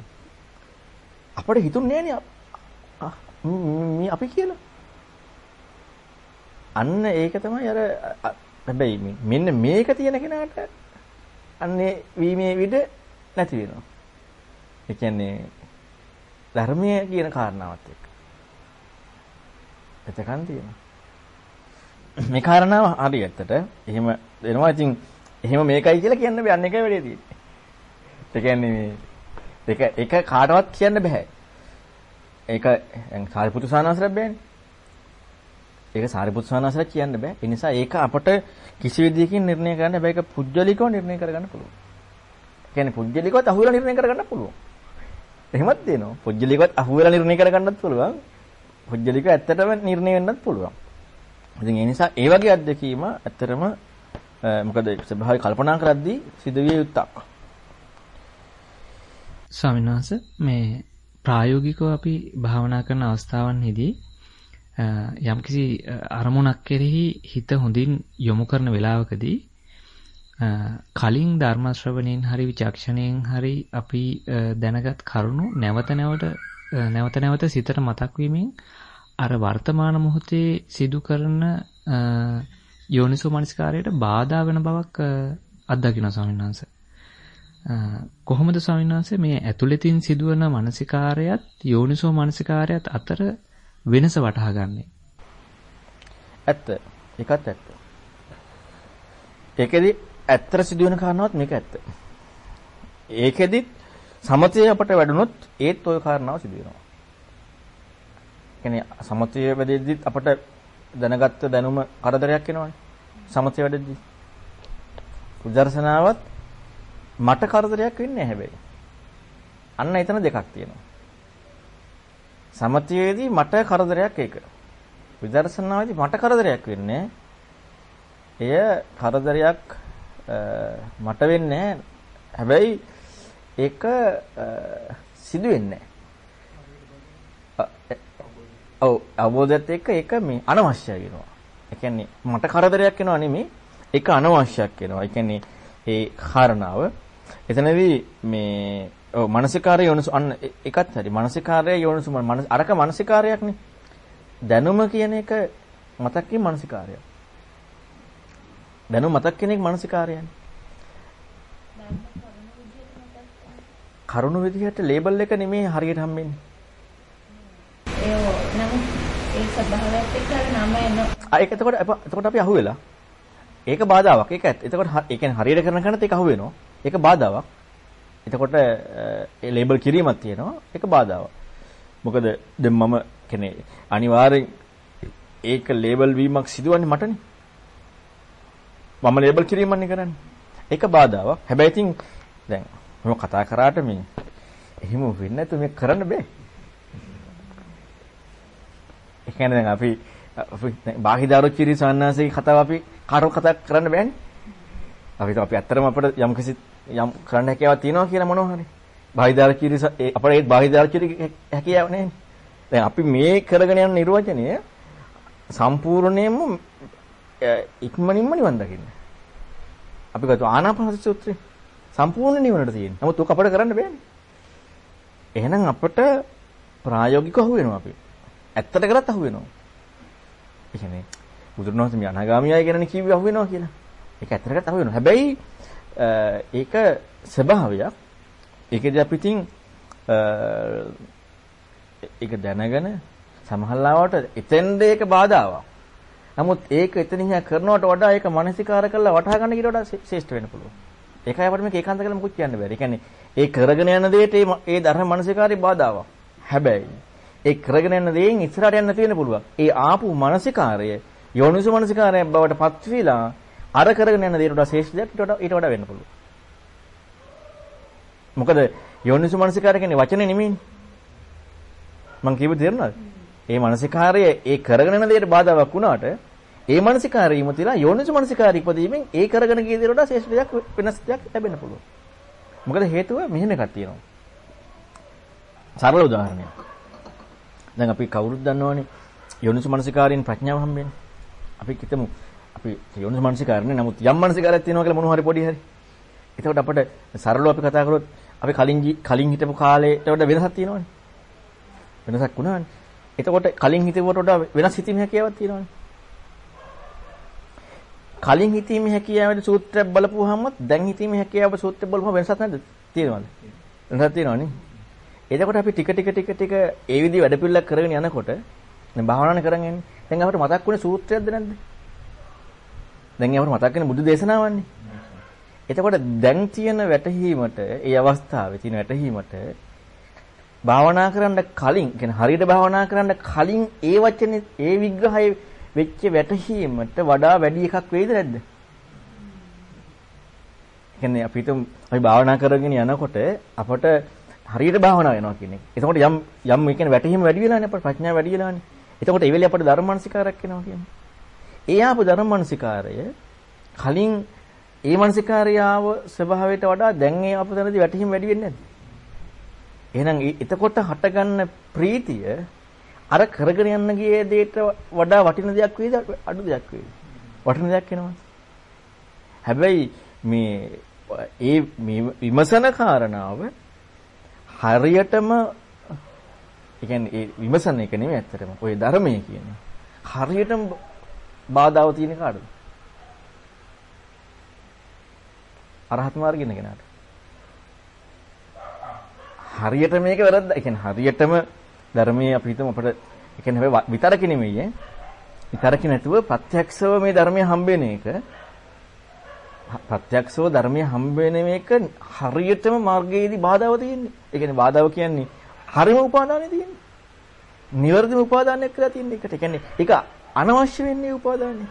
අපිට හිතුන්නේ නෑනේ අපි කියලා. අන්න ඒක තමයි අර හැබැයි මෙන්න මේක තියෙන කෙනාට අන්නේ වීමේ විඩ නැති වෙනවා. ඒ කියන්නේ ධර්මයේ කියන කාරණාවත් එක්ක. එතකන් තියෙනවා. මේ කාරණාව හරි ඇත්තට එහෙම වෙනවා. ඉතින් එහෙම මේකයි කියලා කියන්න බෑ. අන්න එකයි වෙලේ තියෙන්නේ. ඒ කියන්නේ මේ ඒක ඒක කාටවත් කියන්න බෑ. ඒක දැන් සාරිපුත්තු සානසරක් බෑනේ. ඒක සාරිපුත් ස්වාමීන් කියන්න බෑ. ඒ නිසා ඒක අපට කිසි විදිහකින් නිර්ණය කරන්න බෑ. ඒක පුජ්‍යලිකව නිර්ණය කරගන්න පුළුවන්. ඒ කියන්නේ පුජ්‍යලිකවත් අහුවෙලා නිර්ණය කරගන්න පුළුවන්. එහෙමත් තියෙනවා. පුජ්‍යලිකවත් අහුවෙලා නිර්ණය කරගන්නත් පුළුවන්. පුජ්‍යලික ඇත්තටම නිර්ණය වෙන්නත් පුළුවන්. ඉතින් ඒ නිසා ඒ වගේ අත්දැකීම ඇත්තටම මොකද ස්වභාවය කල්පනා කරද්දී සිදුවිය යුත්තක්. ස්වාමීන් වහන්සේ මේ ප්‍රායෝගිකව අපි භාවනා කරන අවස්ථාවන්හිදී යම්කිසි අරමුණක් කෙරෙහි හිත හොඳින් යොමු කරන වෙලාවකදී කලින් ධර්ම ශ්‍රවණයෙන් හරි විචක්ෂණයෙන් හරි අපි දැනගත් කරුණු නැවත නැවත නැවත නැවත සිතට මතක් වීමෙන් අර වර්තමාන මොහොතේ සිදු කරන යෝනිසෝ මනසිකාරයට බාධා වෙන බවක් අත්දකින්න ස්වාමීන් වහන්සේ. කොහොමද ස්වාමීන් වහන්සේ මේ ඇතුළතින් සිදුවන මනසිකාරයත් යෝනිසෝ මනසිකාරයත් අතර වෙනස වටහා ගන්නෙ? ඇත්ත. ඒකත් ඇත්ත. ඒකෙදි ඇත්තට සිදුවෙන කාරණාවත් මේක ඇත්ත. ඒකෙදි සමතය අපට වැඩුණොත් ඒත් ওই කාරණාව සිදු වෙනවා. කියන්නේ සමතය වැඩෙද්දිත් අපට දැනගත්ත දැනුම කරදරයක් වෙනවනේ. සමතය වැඩෙද්දි. උදර්ශනාවත් මට කරදරයක් වෙන්නේ නැහැ හැබැයි. අන්න එතන දෙකක් තියෙනවා. සමතයේදී මට කරදරයක් ඒක. විදර්ශනාවේදී මට කරදරයක් වෙන්නේ එය කරදරයක් මට වෙන්නේ හැබැයි ඒක සිදු වෙන්නේ ඔව් අවබෝධයත් එක්ක ඒක මේ අනවශ්‍යයි වෙනවා. ඒ කියන්නේ මට කරදරයක් වෙනවා නෙමෙයි ඒක අනවශ්‍යයක් වෙනවා. ඒ කියන්නේ ඒ කාරණාව එතනදී මේ ඔව් මානසිකාරය යොනසු අන්න එකත් හරි. මානසිකාරය යොනසු මනස අරක මානසිකාරයක්නේ. දැනුම කියන එක මතක් වීම මානසිකාරය. දැනුම මතක් කෙනෙක් මානසිකාරයනේ. කරුණු විදිහට ලේබල් එක නෙමෙයි හරියට හම්බෙන්නේ. ඒ නමුත් ඒ ස්වභාවයත් එක්ක අර නම එන ආ ඒක එතකොට එතකොට අපි අහුවෙලා. ඒක බාධාවක්. ඒක ඇත්ත. එතකොට ඒ කියන්නේ හරියට කරන කෙනත් ඒක අහුවෙනවා. ඒක බාධාවක්. එතකොට ඒ ලේබල් කිරීමක් තියෙනවා. ඒක බාධාවක්. මොකද දැන් මම කියන්නේ අනිවාර්යෙන් ඒක ලේබල් වීමක් සිදුවන්නේ මටනේ. මම ලේබල් කිරීමන්නේ කරන්නේ. ඒක බාධාවක්. හැබැයි ඉතින් දැන් මම කතා කරාට මේ එහෙම වෙන්නේ නැතු මේක කරන්න බෑ. ඒ කියන්නේ දැන් අපි අපි බාහිදාරුචිරි සන්නාසයේ කතාව අපි කාටවත් කතා කරන්න බෑනේ. අපි අපි ඇත්තටම අපිට යම් කිසි යම් කරන්න හැකියාවක් තියෙනවා කියලා මොනවා හරි. බාහිදාරුචිරි අපිට ඒ බාහිදාරුචිරි හැකියාව නැහැ. දැන් අපි මේ කරගෙන යන නිර්වචනය සම්පූර්ණයෙන්ම ඉක්මනින්ම නිවන් දකින්න. අපි ගත්ත ආනාපානසති සූත්‍රය සම්පූර්ණ නිවනට තියෙන. නමුත් ඔක අපිට කරන්න බෑනේ. එහෙනම් අපිට ප්‍රායෝගිකව අහු වෙනවා අපි. ඇත්තට කරත් අහු වෙනවා. ඒ කියන්නේ බුදුරණවහන්සේ මේ අනාගාමියයි ගැනනේ කිව්වේ අහු වෙනවා කියලා. ඒක ඇත්තට කරත් අහු වෙනවා. හැබැයි ඒක ස්වභාවයක්. ඒකදී අපි ඉතින් ඒක දැනගෙන සමහරවට එතෙන්ද ඒක බාධාවක්. නමුත් ඒක එතනින් කරනවට වඩා ඒක මානසිකාර කරලා වටහා ගන්න ඊට වඩා ශ්‍රේෂ්ඨ වෙන්න පුළුවන්. ඒකයි අපිට මේක ඒකාන්ත කරලා මුකුත් කියන්න බෑ. ඒ කියන්නේ ඒ කරගෙන යන දෙයට ඒ ධර්ම මානසිකාරي බාධාවක්. හැබැයි ඒ කරගෙන යන දේෙන් ඉස්සරහට යන්න තියෙන පුළුවන්. ඒ ආපු මානසිකාරය යෝනිසු මානසිකාරය බවට පත් වීලා අර කරගෙන යන දේට වඩා ශ්‍රේෂ්ඨ දෙයක් ඊට වඩා වෙන්න පුළුවන්. මොකද යෝනිසු මානසිකාරය කියන්නේ වචනේ නෙමෙයිනේ. මං කියපු තේරුණාද? ඒ මානසිකාරය ඒ කරගෙන යන දේට බාධාවක් වුණාට ඒ මානසිකාරය ඉමුතිලා යෝනිසු මානසිකාරය ඉපදීමෙන් ඒ කරගෙන ගිය දේට වඩා ශ්‍රේෂ්ඨ දෙයක් වෙනස් දෙයක් ලැබෙන්න පුළුවන්. මොකද හේතුව මෙහෙම එකක් තියෙනවා. සරල උදාහරණයක්. දැන් අපි කවුරුත් දන්නවනේ යෝනිසු මානසිකාරයෙන් ප්‍රඥාව හම්බෙන්නේ. අපි කිතමු අපි යෝනිසු මානසිකාරනේ නමුත් යම් මානසිකාරයක් තියෙනවා කියලා මොනවා හරි පොඩි හරි. එතකොට අපිට සරලව අපි කතා කරොත් අපි කලින් කලින් හිටපු කාලේට වඩා වෙනසක් තියෙනවනේ. වෙනසක් වුණානේ. එතකොට කලින් හිතුවට වඩා වෙනස් හිතීමේ හැකියාවක් තියෙනවනේ. කලින් හිතීමේ හැකියාවේ සූත්‍රයක් බලපුවාම දැන් හිතීමේ හැකියාව සූත්‍රය බලපුවම වෙනසක් නැද්ද? තියෙනවද? වෙනසක් තියෙනවනේ. එතකොට අපි ටික ටික ටික ටික ඒ විදිහ වැඩ පිළිලක් කරගෙන යනකොට දැන් භාවනාන කරන් යන්නේ. දැන් අපිට මතක් වුණේ සූත්‍රයක්ද නැද්ද? දැන් අපිට මතක් වෙන්නේ බුදු දේශනාවන්නේ. එතකොට දැන් තියෙන වැටහීමට ඒ අවස්ථාවේ තියෙන වැටහීමට භාවනා කරන්න කලින් කියන්නේ හරියට භාවනා කරන්න කලින් ඒ වචනේ ඒ විග්‍රහය වෙච්ච වැටහීමට වඩා වැඩි එකක් වෙයිද නැද්ද? කියන්නේ අපි හිතමු අපි භාවනා කරගෙන යනකොට අපට හරියට භාවනා වෙනවා කියන එක. එතකොට යම් යම් ඒ කියන්නේ වැටහීම වැඩි වෙලානේ අපට ප්‍රඥාව වැඩි වෙලානේ. එතකොට ඒ වෙලේ අපට ධර්මමනසිකාරයක් වෙනවා කියන්නේ. ඒ ආපු ධර්මමනසිකාරය කලින් ඒ මනසිකාරියාව ස්වභාවයට වඩා දැන් ඒ අපතනදී වැටහීම වැඩි වෙන්නේ නැද්ද? එහෙනම් එතකොට හටගන්න ප්‍රීතිය අර කරගෙන යන්න ගියේ දෙයට වඩා වටින දෙයක් වේද අඩු දෙයක් වේද? වටින දෙයක් වෙනවා. හැබැයි මේ ඒ විමසන කාරණාව හරියටම ඒ කියන්නේ ඒ විමසන එක නෙමෙයි ඇත්තටම. ඔය ධර්මයේ කියන්නේ. හරියටම බාධාව තියෙන කාටද? අරහත් මාර්ගින කෙනාට. හරියට මේක වැරද්ද. ඒ කියන්නේ හරියටම ධර්මයේ අපි හිතමු අපිට ඒ කියන්නේ හැබැයි විතරක නෙමෙයි ඈ. විතරක නැතුව ප්‍රත්‍යක්ෂව මේ ධර්මයේ හම්බෙන එක ප්‍රත්‍යක්ෂව ධර්මයේ හම්බෙන මේක හරියටම මාර්ගයේදී බාධාව තියෙන්නේ. ඒ කියන්නේ බාධාව කියන්නේ හරිම උපාදානෙ තියෙන්නේ. නිවර්දිම උපාදානයක් කියලා තියෙන එකට. ඒ කියන්නේ ඒක අනවශ්‍ය වෙන්නේ උපාදානෙ.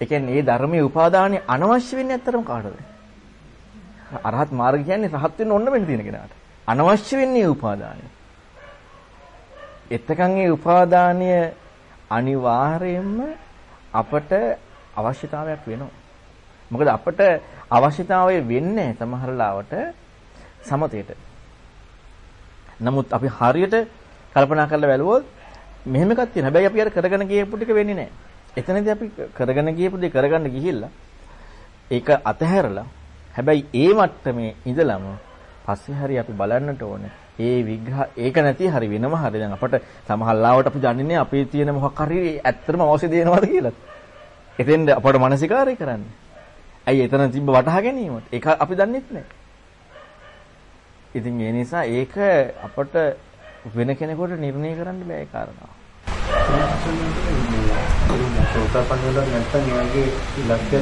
ඒ කියන්නේ මේ ධර්මයේ උපාදානෙ අනවශ්‍ය වෙන්නේ ඇත්තටම කාටද? අරහත් මාර්ගය කියන්නේ රහත් වෙන්න ඕන වෙන්න තියෙන කෙනාට. අනවශ්‍ය වෙන්නේ උපාදානය. එතකන් ඒ උපාදානය අනිවාර්යයෙන්ම අපට අවශ්‍යතාවයක් වෙනවා. මොකද අපට අවශ්‍යතාවය වෙන්නේ සමහර ලාවට සමතේට. නමුත් අපි හරියට කල්පනා කරලා බැලුවොත් මෙහෙම එකක් තියෙනවා. හැබැයි අපි අර කරගෙන ගියපු ටික වෙන්නේ නැහැ. එතනදී අපි කරගෙන ගියපු දේ කරගන්න ගිහිල්ලා ඒක අතහැරලා හැබැයි ඒ මට්ටමේ ඉඳලම පස්සේ හරි අපි බලන්නට ඕනේ. ඒ විග්‍රහ ඒක නැති හරි වෙනම හරි දැන් අපට සමහර ලාවට අපි දන්නේ නැහැ අපේ තියෙන මොකක් හරි ඇත්තටම අවශ්‍ය දෙනවද කියලා. එතෙන්ද අපට මානසිකාරය කරන්නේ. ඇයි එතන තිබ්බ වටහා ගැනීමත් ඒක අපි දන්නෙත් නැහැ. ඉතින් ඒ නිසා ඒක අපට වෙන කෙනෙකුට නිර්ණය කරන්න බෑ ඒ කාරණාව. සෝතාපන්න වෙලා නැත්තම් එයාගේ ඉලක්කය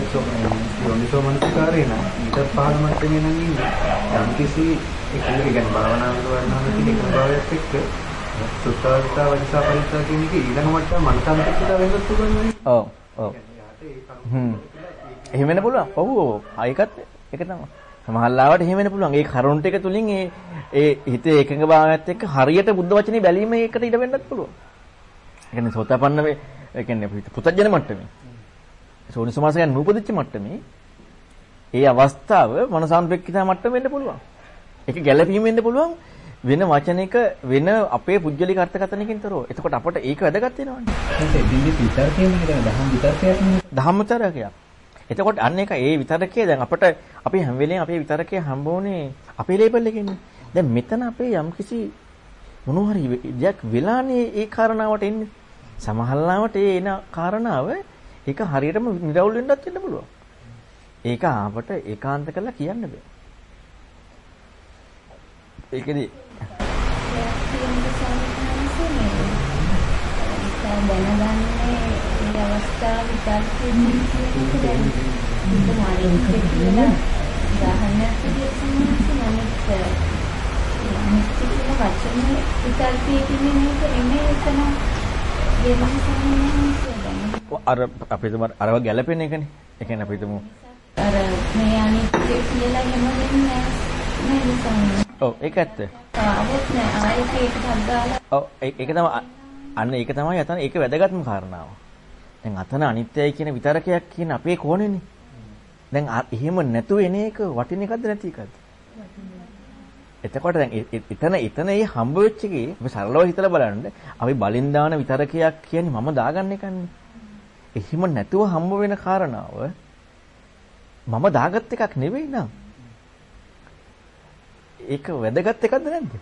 යෝනිසෝ මනසිකාරේ නම් ඊට පහළ මට්ටමේ නම් ඉන්නේ යම් කිසි ඒක කියන්නේ භාවනා කරනවා කියන එක භාවයක් එක්ක සුත්තාවිතා වදිසා පරිත්‍යා කියන එක ඊළඟ මට්ටම මනසන්තිකතා වෙන්නත් පුළුවන් නේ ඔව් ඔව් හ්ම් එහෙම වෙන්න පුළුවන් ඔව් ඒකත් ඒක තමයි සමහරවිට එහෙම වෙන්න පුළුවන් ඒ කරුණට එක තුලින් ඒ ඒ හිතේ එකඟ භාවයත් එක්ක හරියට බුද්ධ වචනේ බැලීම ඒකට ඉඩ වෙන්නත් පුළුවන් ඒ කියන්නේ සෝතාපන්න වේ ඒ කියන්නේ පුතජන මට්ටමේ. සෝනිසමාස කියන්නේ නූපදිච්ච මට්ටමේ. ඒ අවස්ථාව මනසාන්පෙක්කිතා මට්ටම වෙන්න පුළුවන්. ඒක ගැළපීම වෙන්න පුළුවන් වෙන වචනයක වෙන අපේ පුජ්‍යලික අර්ථකථනකින් තොරව. එතකොට අපට ඒක වැදගත් වෙනවනේ. ඒක ඉදින්දි විතර්කයෙන් නේද දහම් විතර්කයක් නේ. දහම් විතරකයක්. එතකොට අන්න එක ඒ විතරකයේ දැන් අපට අපි හැම වෙලේම අපේ විතරකයේ හම්බෝනේ අපේ ලේබල් එකෙන්නේ. දැන් මෙතන අපේ යම්කිසි මොනවා හරි දෙයක් වෙලානේ ඒ කාරණාවට එන්නේ. සමහරවිට ඒ එන කාරණාව ඒක හරියටම නිරවුල් වෙන්නත් වෙන්න පුළුවන්. ඒක අපට ඒකාන්ත කරලා කියන්න බෑ. ඒකෙදි දැනගන්නේ මේ අවස්ථාව කියලා උදාහරණයක් විදිහට සම්මත අනිත් කියන වචනේ විතරකින් මේක එන්නේ එතන අර අපි හිතමු අරව ගැළපෙන එකනේ. ඒ කියන්නේ අපි හිතමු අර මේ අනිත්‍ය කියලා හැම දෙන්නේ නේද ඔව් ඒක ඇත්ත. ආවොත් නෑ ආයෙත් ඒකට අද්දාලා ඔව් ඒක තමයි අන්න ඒක තමයි අතන ඒක වැදගත්ම කාරණාව. දැන් අතන අනිත්‍යයි කියන විතරකයක් කියන අපේ කෝණෙනේ. දැන් එහෙම නැතු එන එක වටින එකක්ද නැති එකක්ද? එතකොට දැන් එතන එතන ඒ හම්බ වෙච්ච එකේ අපි සරලව හිතලා බලන්න අපි බලින් දාන විතරකයක් කියන්නේ මම දාගන්න එකන්නේ. එහෙම නැතුව හම්බ වෙන කාරණාව මම දාගත් එකක් නෙවෙයි නං. ඒක වැදගත් එකක්ද නැද්ද?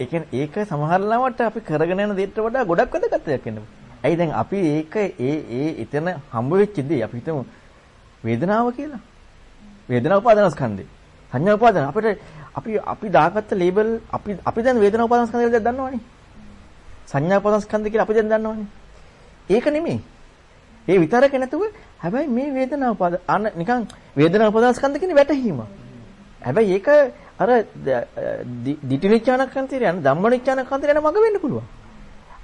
ඒ කියන්නේ ඒක සමහර ලාවට අපි කරගෙන යන දෙයට වඩා ගොඩක් වැදගත් එකක් වෙනවා. ඇයි දැන් අපි ඒක ඒ ඒ එතන හම්බ වෙච්ච දේ අපි හිතමු වේදනාව කියලා. වේදනාව උපාදානස්කන්ධේ. සංඥා උපාදාන අපිට අපි අපි දාගත්ත ලේබල් අපි අපි දැන් වේදනා උපාදානස්කන්ධය කියලා දන්නවනේ. සංඥා උපාදානස්කන්ධය කියලා අපි දැන් දන්නවනේ. ඒක නෙමෙයි. ඒ විතරක නැතුව හැබැයි මේ වේදනා උපාදාන නිකන් වේදනා උපාදානස්කන්ධ කියන්නේ වැටහීම. හැබැයි ඒක අර දිටිනිච්ඡානකන්තේ යන ධම්මනිච්ඡානකන්තේ යන මග වෙන්න පුළුවන්.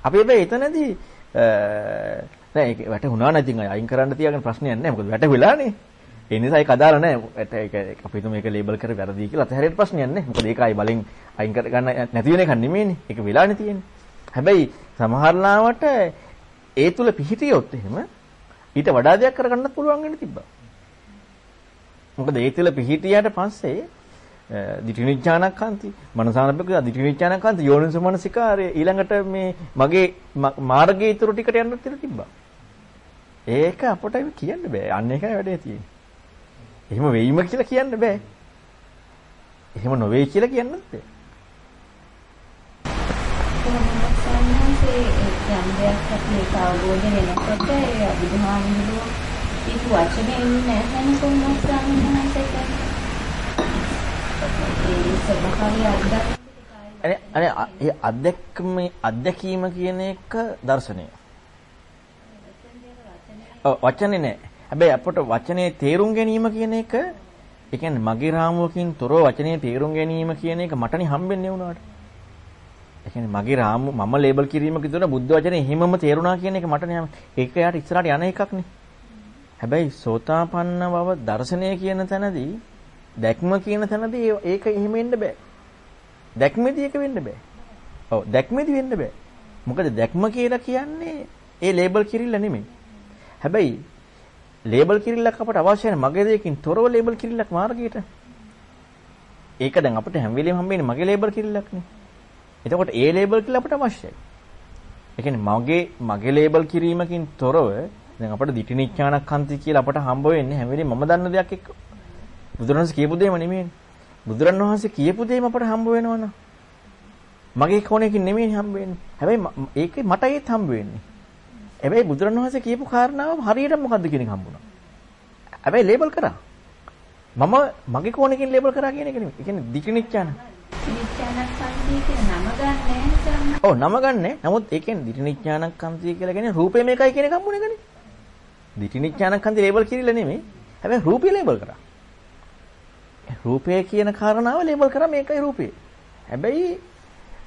අපි හැබැයි එතනදී නෑ ඒක වැටුණා නම් ඉතින් අයින් කරන්න තියාගෙන ප්‍රශ්නයක් නෑ. මොකද වැටුලානේ. ඒ නිසා ඒක අදාළ නෑ. ඒක අපි හිතමු මේක ලේබල් කර වැරදි කියලා අතහැරියට ප්‍රශ්නයක් නෑ. මොකද ඒක ආයි බලෙන් අයින් කර ගන්න නැති වෙන එකක් නෙමෙයිනේ. ඒක වෙලානේ තියෙන්නේ. හැබැයි සමහර ලාවට ඒ තුල පිහිටියොත් එහෙම ඊට වඩා දෙයක් කරගන්නත් පුළුවන් වෙන්න තිබ්බා. මොකද ඒ තුල පිහිටියට පස්සේ දිටිනිඥානකාන්ති මනසානපක දිටිනිඥානකාන්ති යෝනිසමනසිකාරය ඊළඟට මේ මගේ මාර්ගයේ ඊතුරු ටිකට යන්න තියලා තිබ්බා. ඒක අපට කියන්න බෑ. අන්න ඒකයි වැඩේ තියෙන්නේ. එහෙම වෙයිම කියලා කියන්න බෑ. එහෙම නොවේ කියලා කියන්නත් බෑ. සම්මාසයේ යම් දෙයක් අපි ඒක අවබෝධ වෙනකොට ඒ අභිධානවල ඒක වචනේ ඉන්නේ නැහැ කොහොමද සම්මාසයට ඒ ස්වභාවය අත්දැක අනේ ඒ අත්දැකීම අත්දැකීම කියන එක දර්ශනය. ඔව් වචනේ නෑ. හැබැයි අපට වචනේ තේරුම් ගැනීම කියන එක ඒ කියන්නේ මගේ රාමුවකින් තොරව වචනේ තේරුම් ගැනීම කියන එක මටනේ හම්බෙන්නේ වුණාට. ඒ කියන්නේ මගේ රාමු මම ලේබල් කිරීමක විතර බුද්ධ වචනේ එහෙමම තේරුණා කියන එක මට නෑ. ඒක යාට ඉස්සරහට යන එකක් නේ. හැබැයි සෝතාපන්න බව දර්ශනය කියන තැනදී දැක්ම කියන තැනදී ඒක එහෙම එන්න බෑ. දැක්මේදී ඒක වෙන්න බෑ. ඔව් දැක්මේදී වෙන්න බෑ. මොකද දැක්ම කියලා කියන්නේ ඒ ලේබල් කිරිල්ල නෙමෙයි. හැබැයි ලේබල් කිරිල්ලක් අපට අවශ්‍ය නැහැ මගේ දෙයකින් තොරව ලේබල් කිරිල්ලක් මාර්ගයට. ඒක දැන් අපිට හැම වෙලෙම හම්බෙන්නේ මගේ ලේබල් කිරිල්ලක් නේ. එතකොට ඒ ලේබල් කිරිල්ල අපට අවශ්‍යයි. ඒ කියන්නේ මගේ මගේ ලේබල් කිරීමකින් තොරව දැන් අපිට දිටිනිච්ඡානක්ඛන්ති කියලා අපට හම්බ වෙන්නේ හැම වෙලෙම මම දන්න දෙයක් එක්ක. බුදුරණවහන්සේ කියපු දෙයම නෙමෙයි. බුදුරණවහන්සේ කියපු දෙයම අපට හම්බ වෙනවනම් මගේ කෝණයකින් නෙමෙයි හම්බ වෙන්නේ. හැබැයි ඒකේ මට ඒත් හම්බ වෙන්නේ. හැබැයි බුදුරණවහන්සේ කියපු කාරණාව හරියට මොකද්ද කියන එක හම්බුණා. හැබැයි ලේබල් කරා. මම මගේ කෝණයකින් ලේබල් කරා කියන එක නෙමෙයි. ඒ කියන්නේ දිටිනිච්ඡාන. නිච්ඡානස්කන්ධය කියලා නම ගන්න ඔව් නම ගන්නෑ. නමුත් ඒ කියන්නේ දිටිනිච්ඡානස්කන්ධය කියලා කියන්නේ රූපය මේකයි කියන එක හම්බුනේ ගනේ. දිටිනිච්ඡානස්කන්ධය ලේබල් කිරිලා නෙමෙයි. හැබැයි රූපය ලේබල් කරා. රූපය කියන කාරණාව ලේබල් කරා මේකයි රූපය. හැබැයි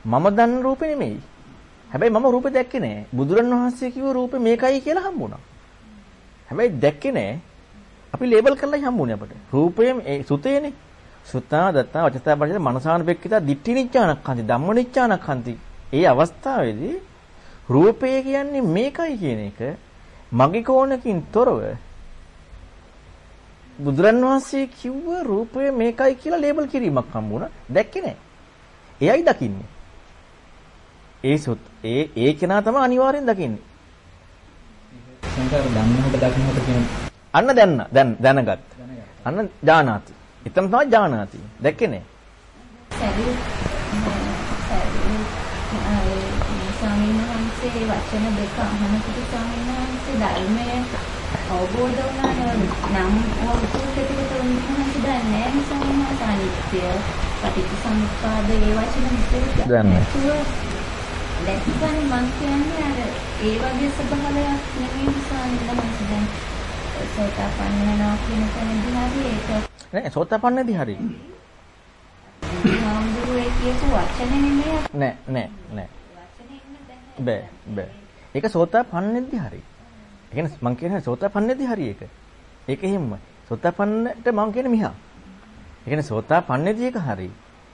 මම දන්න රූපේ නෙමෙයි. හැබැයි මම රූපේ දැක්කේ නෑ. බුදුරණවහන්සේ කිව්ව රූපේ මේකයි කියලා හම්බුණා. හැබැයි දැක්කේ නෑ. අපි ලේබල් කරලා හම්බුනේ අපට. රූපය ඒ සුතේනේ. සුත්තා දත්තා වචතා පරිච්ඡේද මනසාන පෙක්කිතා දිට්ඨිනිච්ඡානක්ඛන්ති ධම්මනිච්ඡානක්ඛන්ති. ඒ අවස්ථාවේදී රූපය කියන්නේ මේකයි කියන එක මගේ කෝණකින් තොරව බුදුරණවහන්සේ කිව්ව රූපය මේකයි කියලා ලේබල් කිරීමක් හම්බුණා. දැක්කේ නෑ. එයයි දකින්නේ. ඒ සොත් ඒ ඒ කෙනා තමයි අනිවාර්යෙන් දකින්නේ. සංකාර දන්නකොට දකින්නකොට කියන අන්න දැන්න දැන් දැනගත්. අන්න ඥානාති. එතන තමයි ඥානාති. දැක්කේ නේ? සැදී වහන්සේ වචන දෙක අහනකොට ස්වාමීන් වහන්සේ ධර්මය අවබෝධ වුණා නම් ඕකෙකට උන්වහන්සේ දන්නේ නැහැ ස්වාමීන් වහන්සේ අනිත්‍ය පටිච්චසමුප්පාද ඒ වචන විස්තර දන්නේ. දැක්කනේ මං කියන්නේ අර ඒ වගේ ස්වභාවයක් නෙමෙයි ස්වාමීන් වහන්සේ දැන් සෝතාපන්න වෙනවා කියන තැනදී හරි ඒක නෑ සෝතාපන්නදී හරි. හාමුදුරුවෝ කියපු වචනේ නෙමෙයි නෑ නෑ නෑ. වචනේ ඉන්න බෑ බෑ බෑ. ඒක සෝතාපන්නදී හරි. ඒ කියන්නේ මං කියන්නේ සෝතාපන්නදී හරි ඒක. ඒක එහෙමයි. සෝතාපන්නට මං කියන්නේ මිහා. ඒ කියන්නේ සෝතාපන්නදී එක හරි.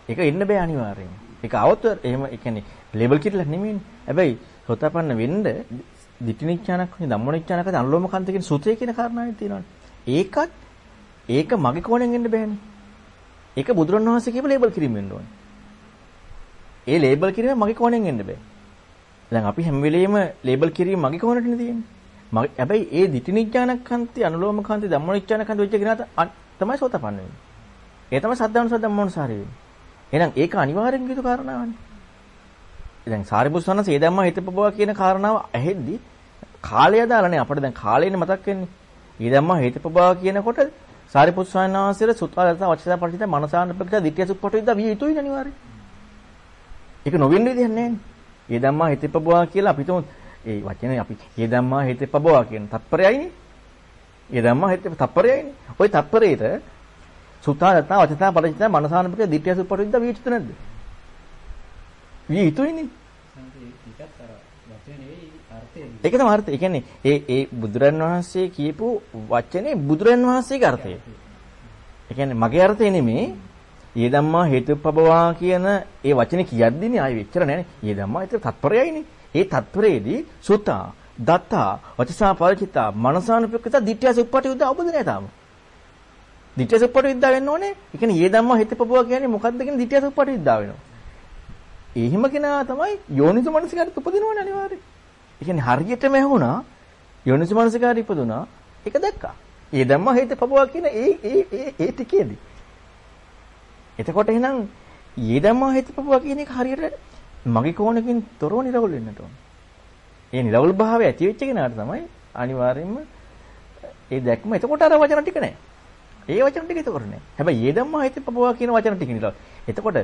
ඒක ඉන්න බෑ අනිවාර්යෙන්. ඒක આવොත් එහෙම ඒ කියන්නේ ලේබල් කිරලා නෙමෙයිනේ. හැබැයි සෝතාපන්න වෙන්න දිටිනිච්ඡානක් නේ ධම්මනිච්ඡානක අනුලෝම කන්ත කියන සුතේ කියන කාරණාවක් තියෙනවානේ. ඒකත් ඒක මගේ කෝණයෙන් එන්න බෑනේ. ඒක බුදුරණවහන්සේ කියපු ලේබල් කිරීම වෙන්න ඕනේ. ඒ ලේබල් කිරීම මගේ කෝණයෙන් එන්න බෑ. දැන් අපි හැම වෙලෙම ලේබල් කිරීම මගේ කෝණයටනේ තියෙන්නේ. මගේ හැබැයි ඒ දිටිනිඥානකන්ති අනුලෝම කන්ති ධම්මනිච්ඡානකන්ති වෙච්ච කෙනා තමයි සෝතපන්න වෙන්නේ. ඒ තමයි සද්ධානුසද ධම්මෝනුසාරය වෙන්නේ. එහෙනම් ඒක අනිවාර්යෙන් යුතු කාරණාවනේ. දැන් සාරිපුත් සන්නස ඒ ධම්ම හිතපබවා කියන කාරණාව ඇහෙද්දි කාලය දාලානේ අපිට දැන් කාලේනේ මතක් වෙන්නේ. ඊ ධම්ම හිතපබවා කියනකොට සාරිපුත් ස්වාමීන් වහන්සේට සුත්තාලත වචසා පරිචිත මනසානුපෙක්ත දිට්ඨිය සුප්පටුවිද්ද විය යුතුයි අනිවාර්යයෙන්. ඒක නොවෙන්න විදිහක් නැහැ. ඊ ධම්ම හිතපබවා කියලා අපි තුමු ඒ වචනේ අපි ඊ ධම්ම හිතපබවා කියන තත්පරයයිනේ. ඊ ධම්ම හිත තත්පරයයිනේ. ওই තත්පරේට සුත්තාලත වචසා පරිචිත මනසානුපෙක්ත දිට්ඨිය සුප්පටුවිද්ද විය යුතු නැද්ද? විය යුතුයිනේ. ඒකත් අර වචනේ නෙවෙයි ඒක තමයි අර්ථය. ඒ කියන්නේ ඒ ඒ බුදුරන් වහන්සේ කියපු වචනේ බුදුරන් වහන්සේගේ අර්ථය. ඒ කියන්නේ මගේ අර්ථය නෙමෙයි. ඊ ධම්මා හේතුපබවා කියන ඒ වචනේ කියද්දිනේ ආයෙ වෙච්චර නෑනේ. ඊ ධම්මා ඒක තත්පරයයිනේ. ඒ තත්පරයේදී සුතා, දත්තා, වචසා පරිචිතා, මනසානුපෙක්කත, දිට්ඨියස උප්පටි උදා අවබෝධ නෑ තාම. දිට්ඨියස උප්පටි විද්දා වෙන්න ඕනේ. ඒ කියන්නේ ඊ ධම්මා හේතුපබවා කියන්නේ මොකද්ද කියන දිට්ඨියස උප්පටි විද්දා වෙනවා. එහිම කෙනා තමයි යෝනිසු මනසිකාරත් උපදිනවනේ අනිවාර්යයෙන්. ඒ කියන්නේ හරියටම ඇහුණා යෝනිසු මනසිකාරය ඉපදුනා ඒක දැක්කා. ඒ ධම්ම හේත පපුවා කියන ඒ ඒ ඒ ඒ ටිකේදී. එතකොට එහෙනම් ඊ ධම්ම හේත පපුවා කියන එක හරියට මගේ කෝණකින් තොරව නිරවුල් වෙන්නට ඕන. ඒ නිරවුල් භාවය ඇති වෙච්ච කෙනාට තමයි අනිවාර්යයෙන්ම ඒ දැක්ම එතකොට අර වචන ටික නෑ. ඒ වචන ටික එතකොට නෑ. හැබැයි ඊ ධම්ම හේත පපුවා කියන වචන ටික නිරවුල්. එතකොට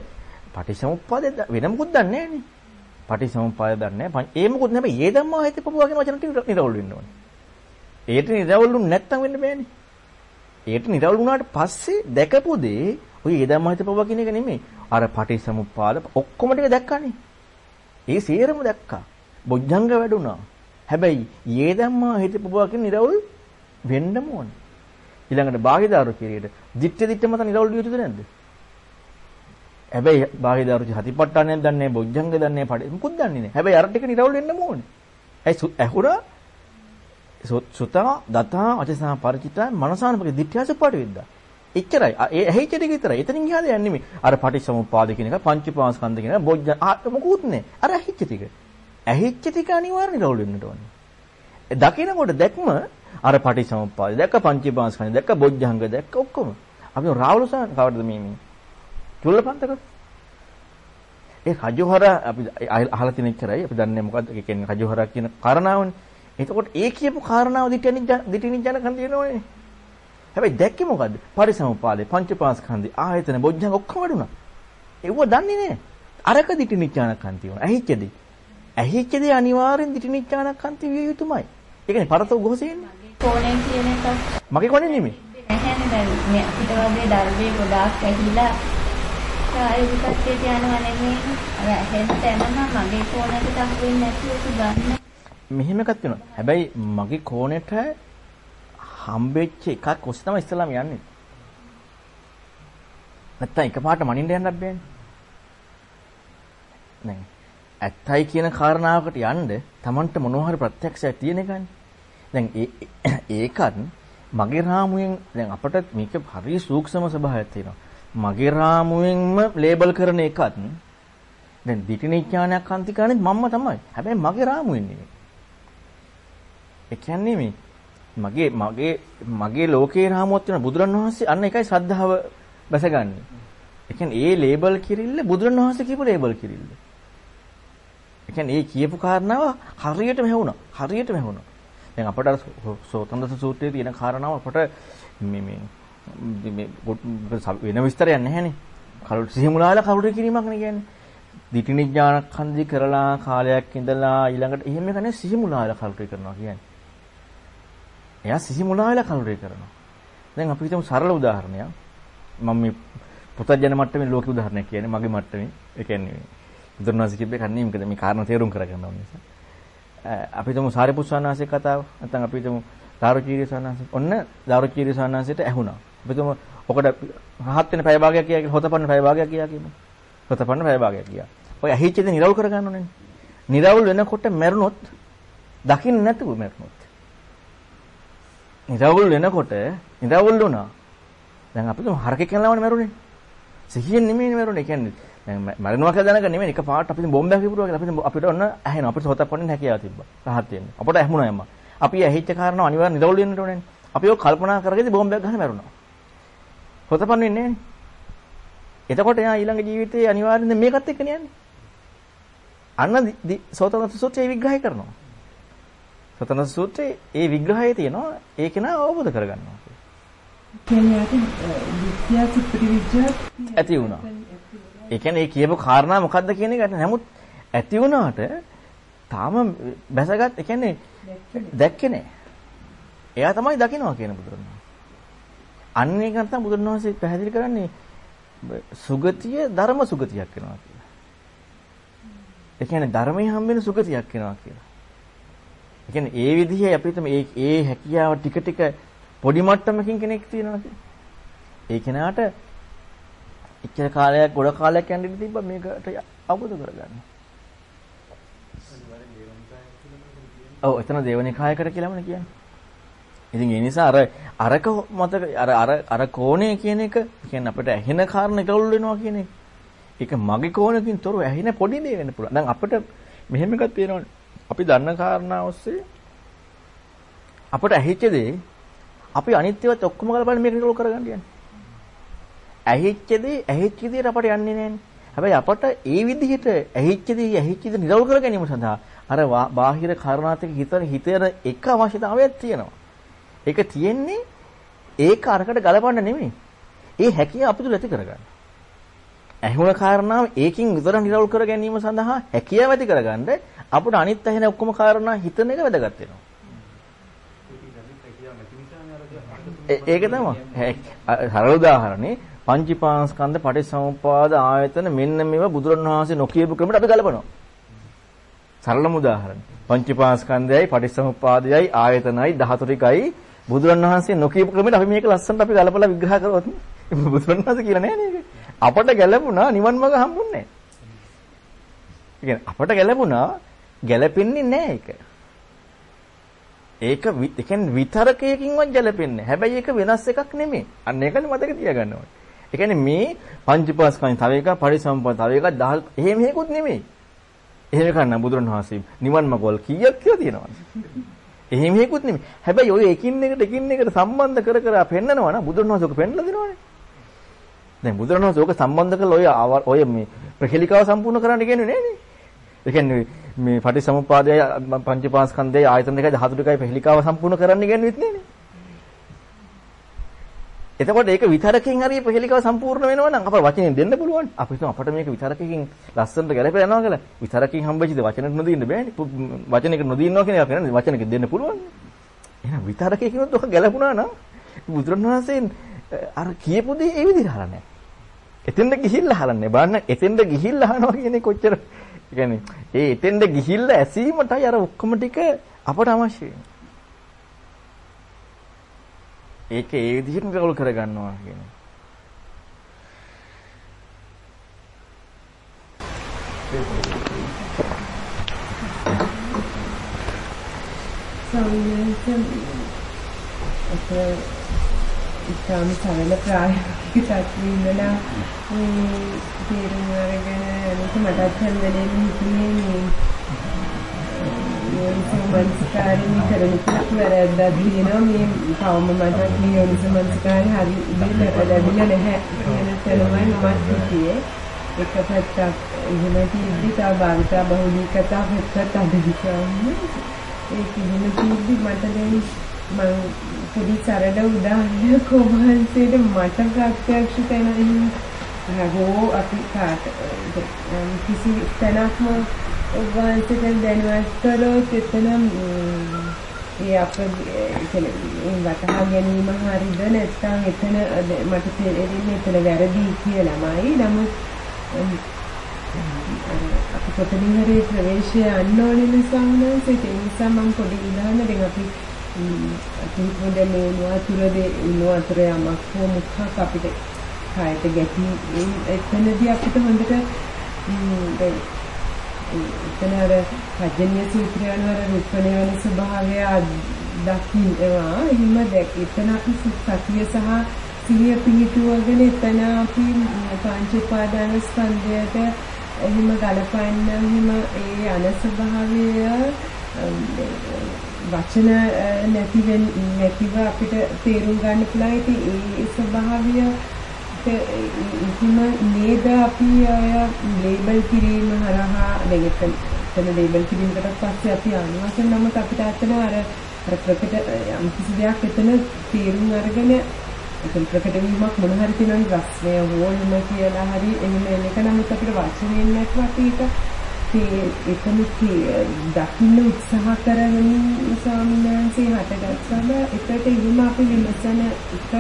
පටිසමුප්පාදේ වෙන මොකුත් දන්නේ නෑනේ. පටිසමුප්පාදේ දන්නේ නෑ. ඒ මොකුත් නෑ. ඒ ධම්ම හේත පපුවා කියන වචන ටික නිරවුල් වෙන්න ඕනේ. ඒට නිරවුල් නැත්තම් වෙන්න බෑනේ. ඒට නිරවුල් වුණාට පස්සේ දැකපු දේ ඔය ඊදම්මහිත පව කියන එක නෙමෙයි. අර පටිසමුප්පාද ඔක්කොම ටික දැක්කානේ. ඒ සියරම දැක්කා. බොජ්ජංග වැඩුණා. හැබැයි ඊදම්මා හිත පව කියන නිරවුල් වෙන්නම ඕනේ. ඊළඟට බාහිදාරු කිරියට දිත්‍ය දිත්‍ය මත නිරවුල් විය යුතුද නැද්ද? හැබැයි බාහිදාරු හතිපට්ටානේ දන්නේ බොජ්ජංග දන්නේ පඩ මොකුත් දන්නේ නැහැ. හැබැයි අර ටික නිරවුල් වෙන්නම ඕනේ. ඇයි ඇහුණා සුතා දතා අචසා ಪರಿචිතා මනසානපක දිට්ඨියස පරිවිද්දා. එච්චරයි. ඒ ඇහිච්ච ටික විතරයි. එතනින් ගියාද යන්නේ නෙමෙයි. අර පටිච්චසමුප්පාද කියන එක පංචපාස්කන්ධ කියන එක බොජ්ජ මොකුත් නෑ. අර ඇහිච්ච ටික. ඇහිච්ච ටික අනිවාර්යයෙන් රවුල් වෙන්නට ඕනේ. දකිනකොට දැක්ම අර පටිච්චසමුප්පාද දැක්ක පංචපාස්කන්ධ දැක්ක බොජ්ජංග දැක්ක ඔක්කොම. අපි රාවුලසන් කවද්ද මේ මේ? චුල්ලපන්තක ඒ රජහර අපි අහලා තියෙන ඉච්චරයි අපි දන්නේ මොකද්ද ඒ කියන්නේ රජහර කියන කාරණාවනේ එතකොට ඒ කියපු කාරණාව දිටිනින් දිටිනින් ජනකන් තියෙනවනේ. හැබැයි දැක්කේ මොකද්ද? පරිසමුපාදේ පංචපාස්කන්ධේ ආයතන බොජ්ජංග ඔක්කොම වඩුණා. ඒව දන්නේ නැහැ. අරක දිටිනිච්ඡානකන්ති වුණා. ඇහිච්චද? ඇහිච්චද අනිවාර්යෙන් දිටිනිච්ඡානකන්ති විය යුතුමයි. ඒ කියන්නේ පරතෝ ගොහසෙන්නේ. කෝණේ කියන එක මගේ කොනේ නෙමෙයි. නැහැනේ දැන් මේ අපිට වගේ ධර්මයේ ගොඩාක් ඇහිලා කායිකත්වයට යනවා නෙමෙයි. අර ඇහෙන තැනම මගේ කෝණයට අහු වෙන්නේ නැතුව ගන්න. මෙහෙම එකක් වෙනවා. හැබැයි මගේ කෝණෙට හම්බෙච්ච එකක් ඔස්සේ තමයි ඉස්සලාම යන්නේ. නැත්තම් එකපාරට මනින්න යන්නත් බෑනේ. දැන් ඇත්තයි කියන කාරණාවකට යන්න Tamanට මොනවා හරි ප්‍රත්‍යක්ෂයක් තියෙන එකනේ. දැන් [coughs] ඒකත් මගේ රාමුවෙන් දැන් අපට මේක හරි සූක්ෂම ස්වභාවයක් තියෙනවා. මගේ රාමුවෙන්ම ලේබල් කරන එකත් දැන් දිටිනිඥානයක් අන්තිකානේ මම්ම තමයි. හැබැයි මගේ රාමුවෙන් නෙමෙයි. ඒ කියන්නේ මේ මගේ මගේ මගේ ලෝකේ රාමුවක් තියෙන බුදුරණවහන්සේ අන්න එකයි ශ්‍රද්ධාව බැසගන්නේ. ඒ කියන්නේ ඒ ලේබල් කිරිල්ල බුදුරණවහන්සේ කියපු ලේබල් කිරිල්ල. ඒ කියන්නේ ඒ කියපු කාරණාව හරියටම හැවුණා. හරියටම හැවුණා. දැන් අපට සෝතන්දස සූත්‍රයේ තියෙන කාරණාව අපට මේ මේ මේ වෙන විස්තරයක් නැහැනේ. කලු සිහිමුලාල කලුරේ කිරීමක් නේ කියන්නේ. දිටිනිඥානකන්දි කරලා කාලයක් ඉඳලා ඊළඟට එහෙම කන්නේ සිහිමුලාල කලුරේ කරනවා කියන්නේ. එයා සිහි මුලා වෙලා කලුරේ කරනවා. දැන් අපි හිතමු සරල උදාහරණයක්. මම මේ පුතජන මට්ටමේ ලෝක උදාහරණයක් කියන්නේ මගේ මට්ටමේ. ඒ කියන්නේ බුදුරණවහන්සේ කිව්ව එක නෙමෙයි මොකද මේ කාරණා තේරුම් කරගන්න ඕන නිසා. අපි හිතමු සාරිපුත් සානාසේ කතාව. නැත්නම් අපි හිතමු දාරුචීරිය සානාසේ. ඔන්න දාරුචීරිය සානාසේට ඇහුණා. අපි හිතමු ඔකට රහත් වෙන පැය භාගයක් කියා කියලා හොතපන්න පැය භාගයක් කියා කියමු. හොතපන්න පැය භාගයක් කියා. ඔය ඇහිච්ච දේ නිරවුල් කරගන්න ඕනේ. නිරවුල් වෙනකොට මැරුණොත් දකින්න නැතුව මැරුණොත් නිරවුල් වෙනකොට නිරවුල් වුණා. දැන් අපි තුම හරකෙක් යනවානේ මැරුණේ. සිහියෙන් නෙමෙයි මැරුණේ. කියන්නේ දැන් මැරෙනවා කියලා දැනග නෙමෙයි එක පාට අපි බෝම්බයක් විපුරුවා කියලා අපිට අපිට ඔන්න ඇහෙනවා. අපිට හොතක් වන්න හැකියාව තිබ්බා. රහත් වෙන්න. අපට ඇහුණා යම්මා. අපි ඇහිච්ච කාරණා අනිවාර්යෙන් නිරවුල් වෙන්න ඕනේ. අපි ඔය කල්පනා කරගෙදී බෝම්බයක් ගහලා මැරුණා. හොතපන් වෙන්නේ නැහැ එතකොට එයා ඊළඟ ජීවිතේ අනිවාර්යෙන් මේකත් එක්ක යන්නේ. අන්න සෝතනත් සූත්‍රය විග්‍රහය කරනවා. සතන සූත්‍රයේ ඒ විග්‍රහය තියෙනවා ඒක නා අවබෝධ කරගන්නවා. ඇති වුණා. ඒ කියන්නේ ඒ කියපු කාරණා මොකද්ද කියන එක නමුත් ඇති වුණාට තාම බැසගත් ඒ කියන්නේ දැක්කේ නැහැ. එයා තමයි දකිනවා කියන බුදුරණවහන්සේ. අන්න ඒක නැත්නම් බුදුරණවහන්සේ පැහැදිලි කරන්නේ සුගතිය ධර්ම සුගතියක් වෙනවා කියලා. ඒ කියන්නේ ධර්මයේ හම්බෙන සුගතියක් වෙනවා කියලා. ඒ කියන්නේ ඒ විදිහේ අපි හිතමු ඒ ඒ හැකියාව ටික ටික පොඩි මට්ටමකින් කෙනෙක් තියනවා ඒ කෙනාට එච්චර කාලයක් ගොඩ කාලයක් යන්න ඉඳි තිබ්බා මේකට අවබෝධ කරගන්න. ඔව් එතන දේවනිකායකට කියලාමනේ කියන්නේ. ඉතින් ඒ නිසා අර අරක මතක අර අර අර කෝණය කියන එක කියන්නේ අපිට ඇහෙන කාරණා එකවලු වෙනවා කියන එක. ඒක මගේ කෝණකින් තොරව ඇහෙන පොඩි දේ වෙන්න පුළුවන්. දැන් අපිට මෙහෙම එකක් තියෙනවනේ. අපි දන්න කාරණා ඔස්සේ අපිට ඇහිච්ච දේ අපි අනිත්‍යවත් ඔක්කොම ගලපලා මේක නිරෝධ කරගන්න යන්නේ. ඇහිච්ච දේ ඇහිච්ච දේට අපට යන්නේ නැහැනේ. හැබැයි අපට ඒ විදිහට ඇහිච්ච දේ ඇහිච්ච දේ නිරෝධ කර ගැනීම සඳහා අර බාහිර කාරණාතික හිතන හිතේන එක අවශ්‍යතාවයක් තියෙනවා. ඒක තියෙන්නේ ඒක අරකට ගලපන්න නෙමෙයි. ඒ හැකියාව අපිට ඇති කරගන්න. ඇහුණ කාරණාව ඒකින් විතර නිරවුල් කර ගැනීම සඳහා හැකියාව ඇති කරගන්න අපිට අනිත් ඇහෙන ඔක්කොම කාරණා හිතන එක වැදගත් වෙනවා. ඒක තමයි. සරල උදාහරණේ පංචීපාස්කන්ධ පටිසමුපාද ආයතන මෙන්න මේවා බුදුරණවහන්සේ නොකියපු ක්‍රමයට අපි ගලපනවා. සරලම උදාහරණ. පංචීපාස්කන්ධයයි පටිසමුපාදයයි ආයතනයි 14යි බුදුරණවහන්සේ නොකියපු ක්‍රමයට අපි මේක ලස්සනට අපි ගලපලා විග්‍රහ කරොත් බුදුරණවහන්සේ කියලා නෑ නේද? අපට ගැලපුණා නිවන් මඟ හම්බුන්නේ නෑ. අපට ගැලපුණා ගැලපෙන්නේ නෑ ඒක. ඒක ඒ කියන්නේ විතරකයකින්වත් ගැලපෙන්නේ. හැබැයි ඒක වෙනස් එකක් නෙමෙයි. අන්න ඒකනේ මතක තියාගන්න ඕනේ. ඒ කියන්නේ මේ පංචපාස්කම් තව එකක් පරිසම්පද තව එකක් 10 එහෙම හේකුත් නෙමෙයි. එහෙම කන්න බුදුරණවහන්සේ නිවන් මගවල් කීයක් කියලා තියෙනවද? එහෙම හේකුත් නෙමෙයි. හැබැයි ඔය එකින් එකට එකින් එකට සම්බන්ධ කර කර පෙන්නනවා නම් බුදුරණවහන්සේ ඔක පෙන්නලා දෙනවනේ. දැන් බුදුරණවහන්සේ ඔක සම්බන්ධ කරලා ඔය ඔය මේ ප්‍රහෙලිකාව සම්පූර්ණ කරන්න කියන්නේ නෑනේ. ඒ කියන්නේ මේ පටිසමුපාදයයි පංචපාස්කන්ධයයි ආයතන දෙකයි ධාතු දෙකයි ප්‍රහෙලිකාව සම්පූර්ණ කරන්න කියන්නේත් නෑනේ. එතකොට ඒක විතරකින් හරි ප්‍රහෙලිකාව සම්පූර්ණ වෙනවා නම් අපර වචනෙන් දෙන්න පුළුවන්. අපි හිතමු අපිට මේක විතරකකින් ලස්සනට ගැලපෙලා යනවා කියලා. විතරකින් හම්බෙච්ච වචනෙට නොදින්න බෑනේ. වචනයක නොදින්නවා කියන එක නේද? වචනයක දෙන්න පුළුවන්. එහෙනම් විතරකකින් ඔක ගැලපුණා නම් බුදුරණවහන්සේ අර කියපු දේ ඒ විදිහට හරන්නේ. එතෙන්ද ගිහිල්ලා හරන්නේ. බලන්න එතෙන්ද ගිහිල්ලා අහනවා කියන්නේ කොච්චර ඒ කියන්නේ ඒ එතෙන්ද ගිහිල්ලා ඇසීමටයි අර ඔක්කොම ටික අපට අවශ්‍ය වෙන්නේ. ඒක ඒ විදිහට නිරවුල් කරගන්නවා කියන්නේ. සම්මත ඒක ඉතාම සරල ප්‍රායෝගික තත්ත්වෙ ඉඳලා මේ තේරුම් අරගෙන අනිත් මටත් හැන්දලෙන් හිතුනේ මේ යෝනිසමංස්කාරින් කරන කිසිම වැරද්දක් තියෙනවා මේ කවම මට මේ යෝනිසමංස්කාරي හරි ඉබේ ලැබිලා නැහැ කියන තැනමයි මම හිතියේ එක පැත්තක් එහෙම තියෙද්දි තා භාවිතා බහුලීකතා පැත්තට අධිකවන්නේ ඒක එහෙම තියෙද්දි මට දැන් මම පොඩි සරල උදාහරණයක් කොහොමහන්සේට මට ප්‍රත්‍යක්ෂ තැන හෝ අපි කාට කිසි තැනක්ම ඔබවහන්සේට දැනුවත් කළොත් එතන ඒ අප කියන්නේ වටහා ගැනීම හරිද නැත්නම් එතන මට තේරෙන්නේ එතන වැරදි කියලාමයි. නමුත් අපි කොතනින් හරි ප්‍රවේශය යන්න ඕනේ නිසා නම් ඒ නිසා මම පොඩි උදාහරණයක් අපි තිහිපොඩ මේ නුවතුරේ නුවතුර යමක් හෝ මුඛක් අපිට කායට ගැටි එතනදී අපිට හොඳට එතන අර පජනීය සූත්‍රය අනුව රුප්පණය වෙන ස්වභාවය දකින්නවා එහෙම දැක් එතන අපි සතිය සහ සිහිය පිහිටුවගෙන එතන අපි පංච උපාදාන ස්කන්ධයට එහෙම ගලපන්න එහෙම ඒ අනස්වභාවය වචන නැති නැතිව අපිට තේරුම් ගන්න පුළුවන්. ඉතින් ඒ ස්වභාවය ඉතිම නේද අපි අය ලේබල් කිරීම හරහා දැන් එතන ලේබල් කිරීමකට පස්සේ අපි අනිවාර්යෙන් නමුත් අපිට අතන අර අර ප්‍රකට යම් කිසි දෙයක් එතන තේරුම් අරගෙන එතන ප්‍රකට වීමක් මොන හරි තියෙනවා රස්නය හෝල්ම කියලා හරි එහෙම එන එක නමුත් අපිට වචනෙන් නැත්නම් ඒක එතන දකින්න උත්සාහ කරමින් ස්වාමීන් වහන්සේ හටගත්තම එකට ඉවම අපි විමසන එක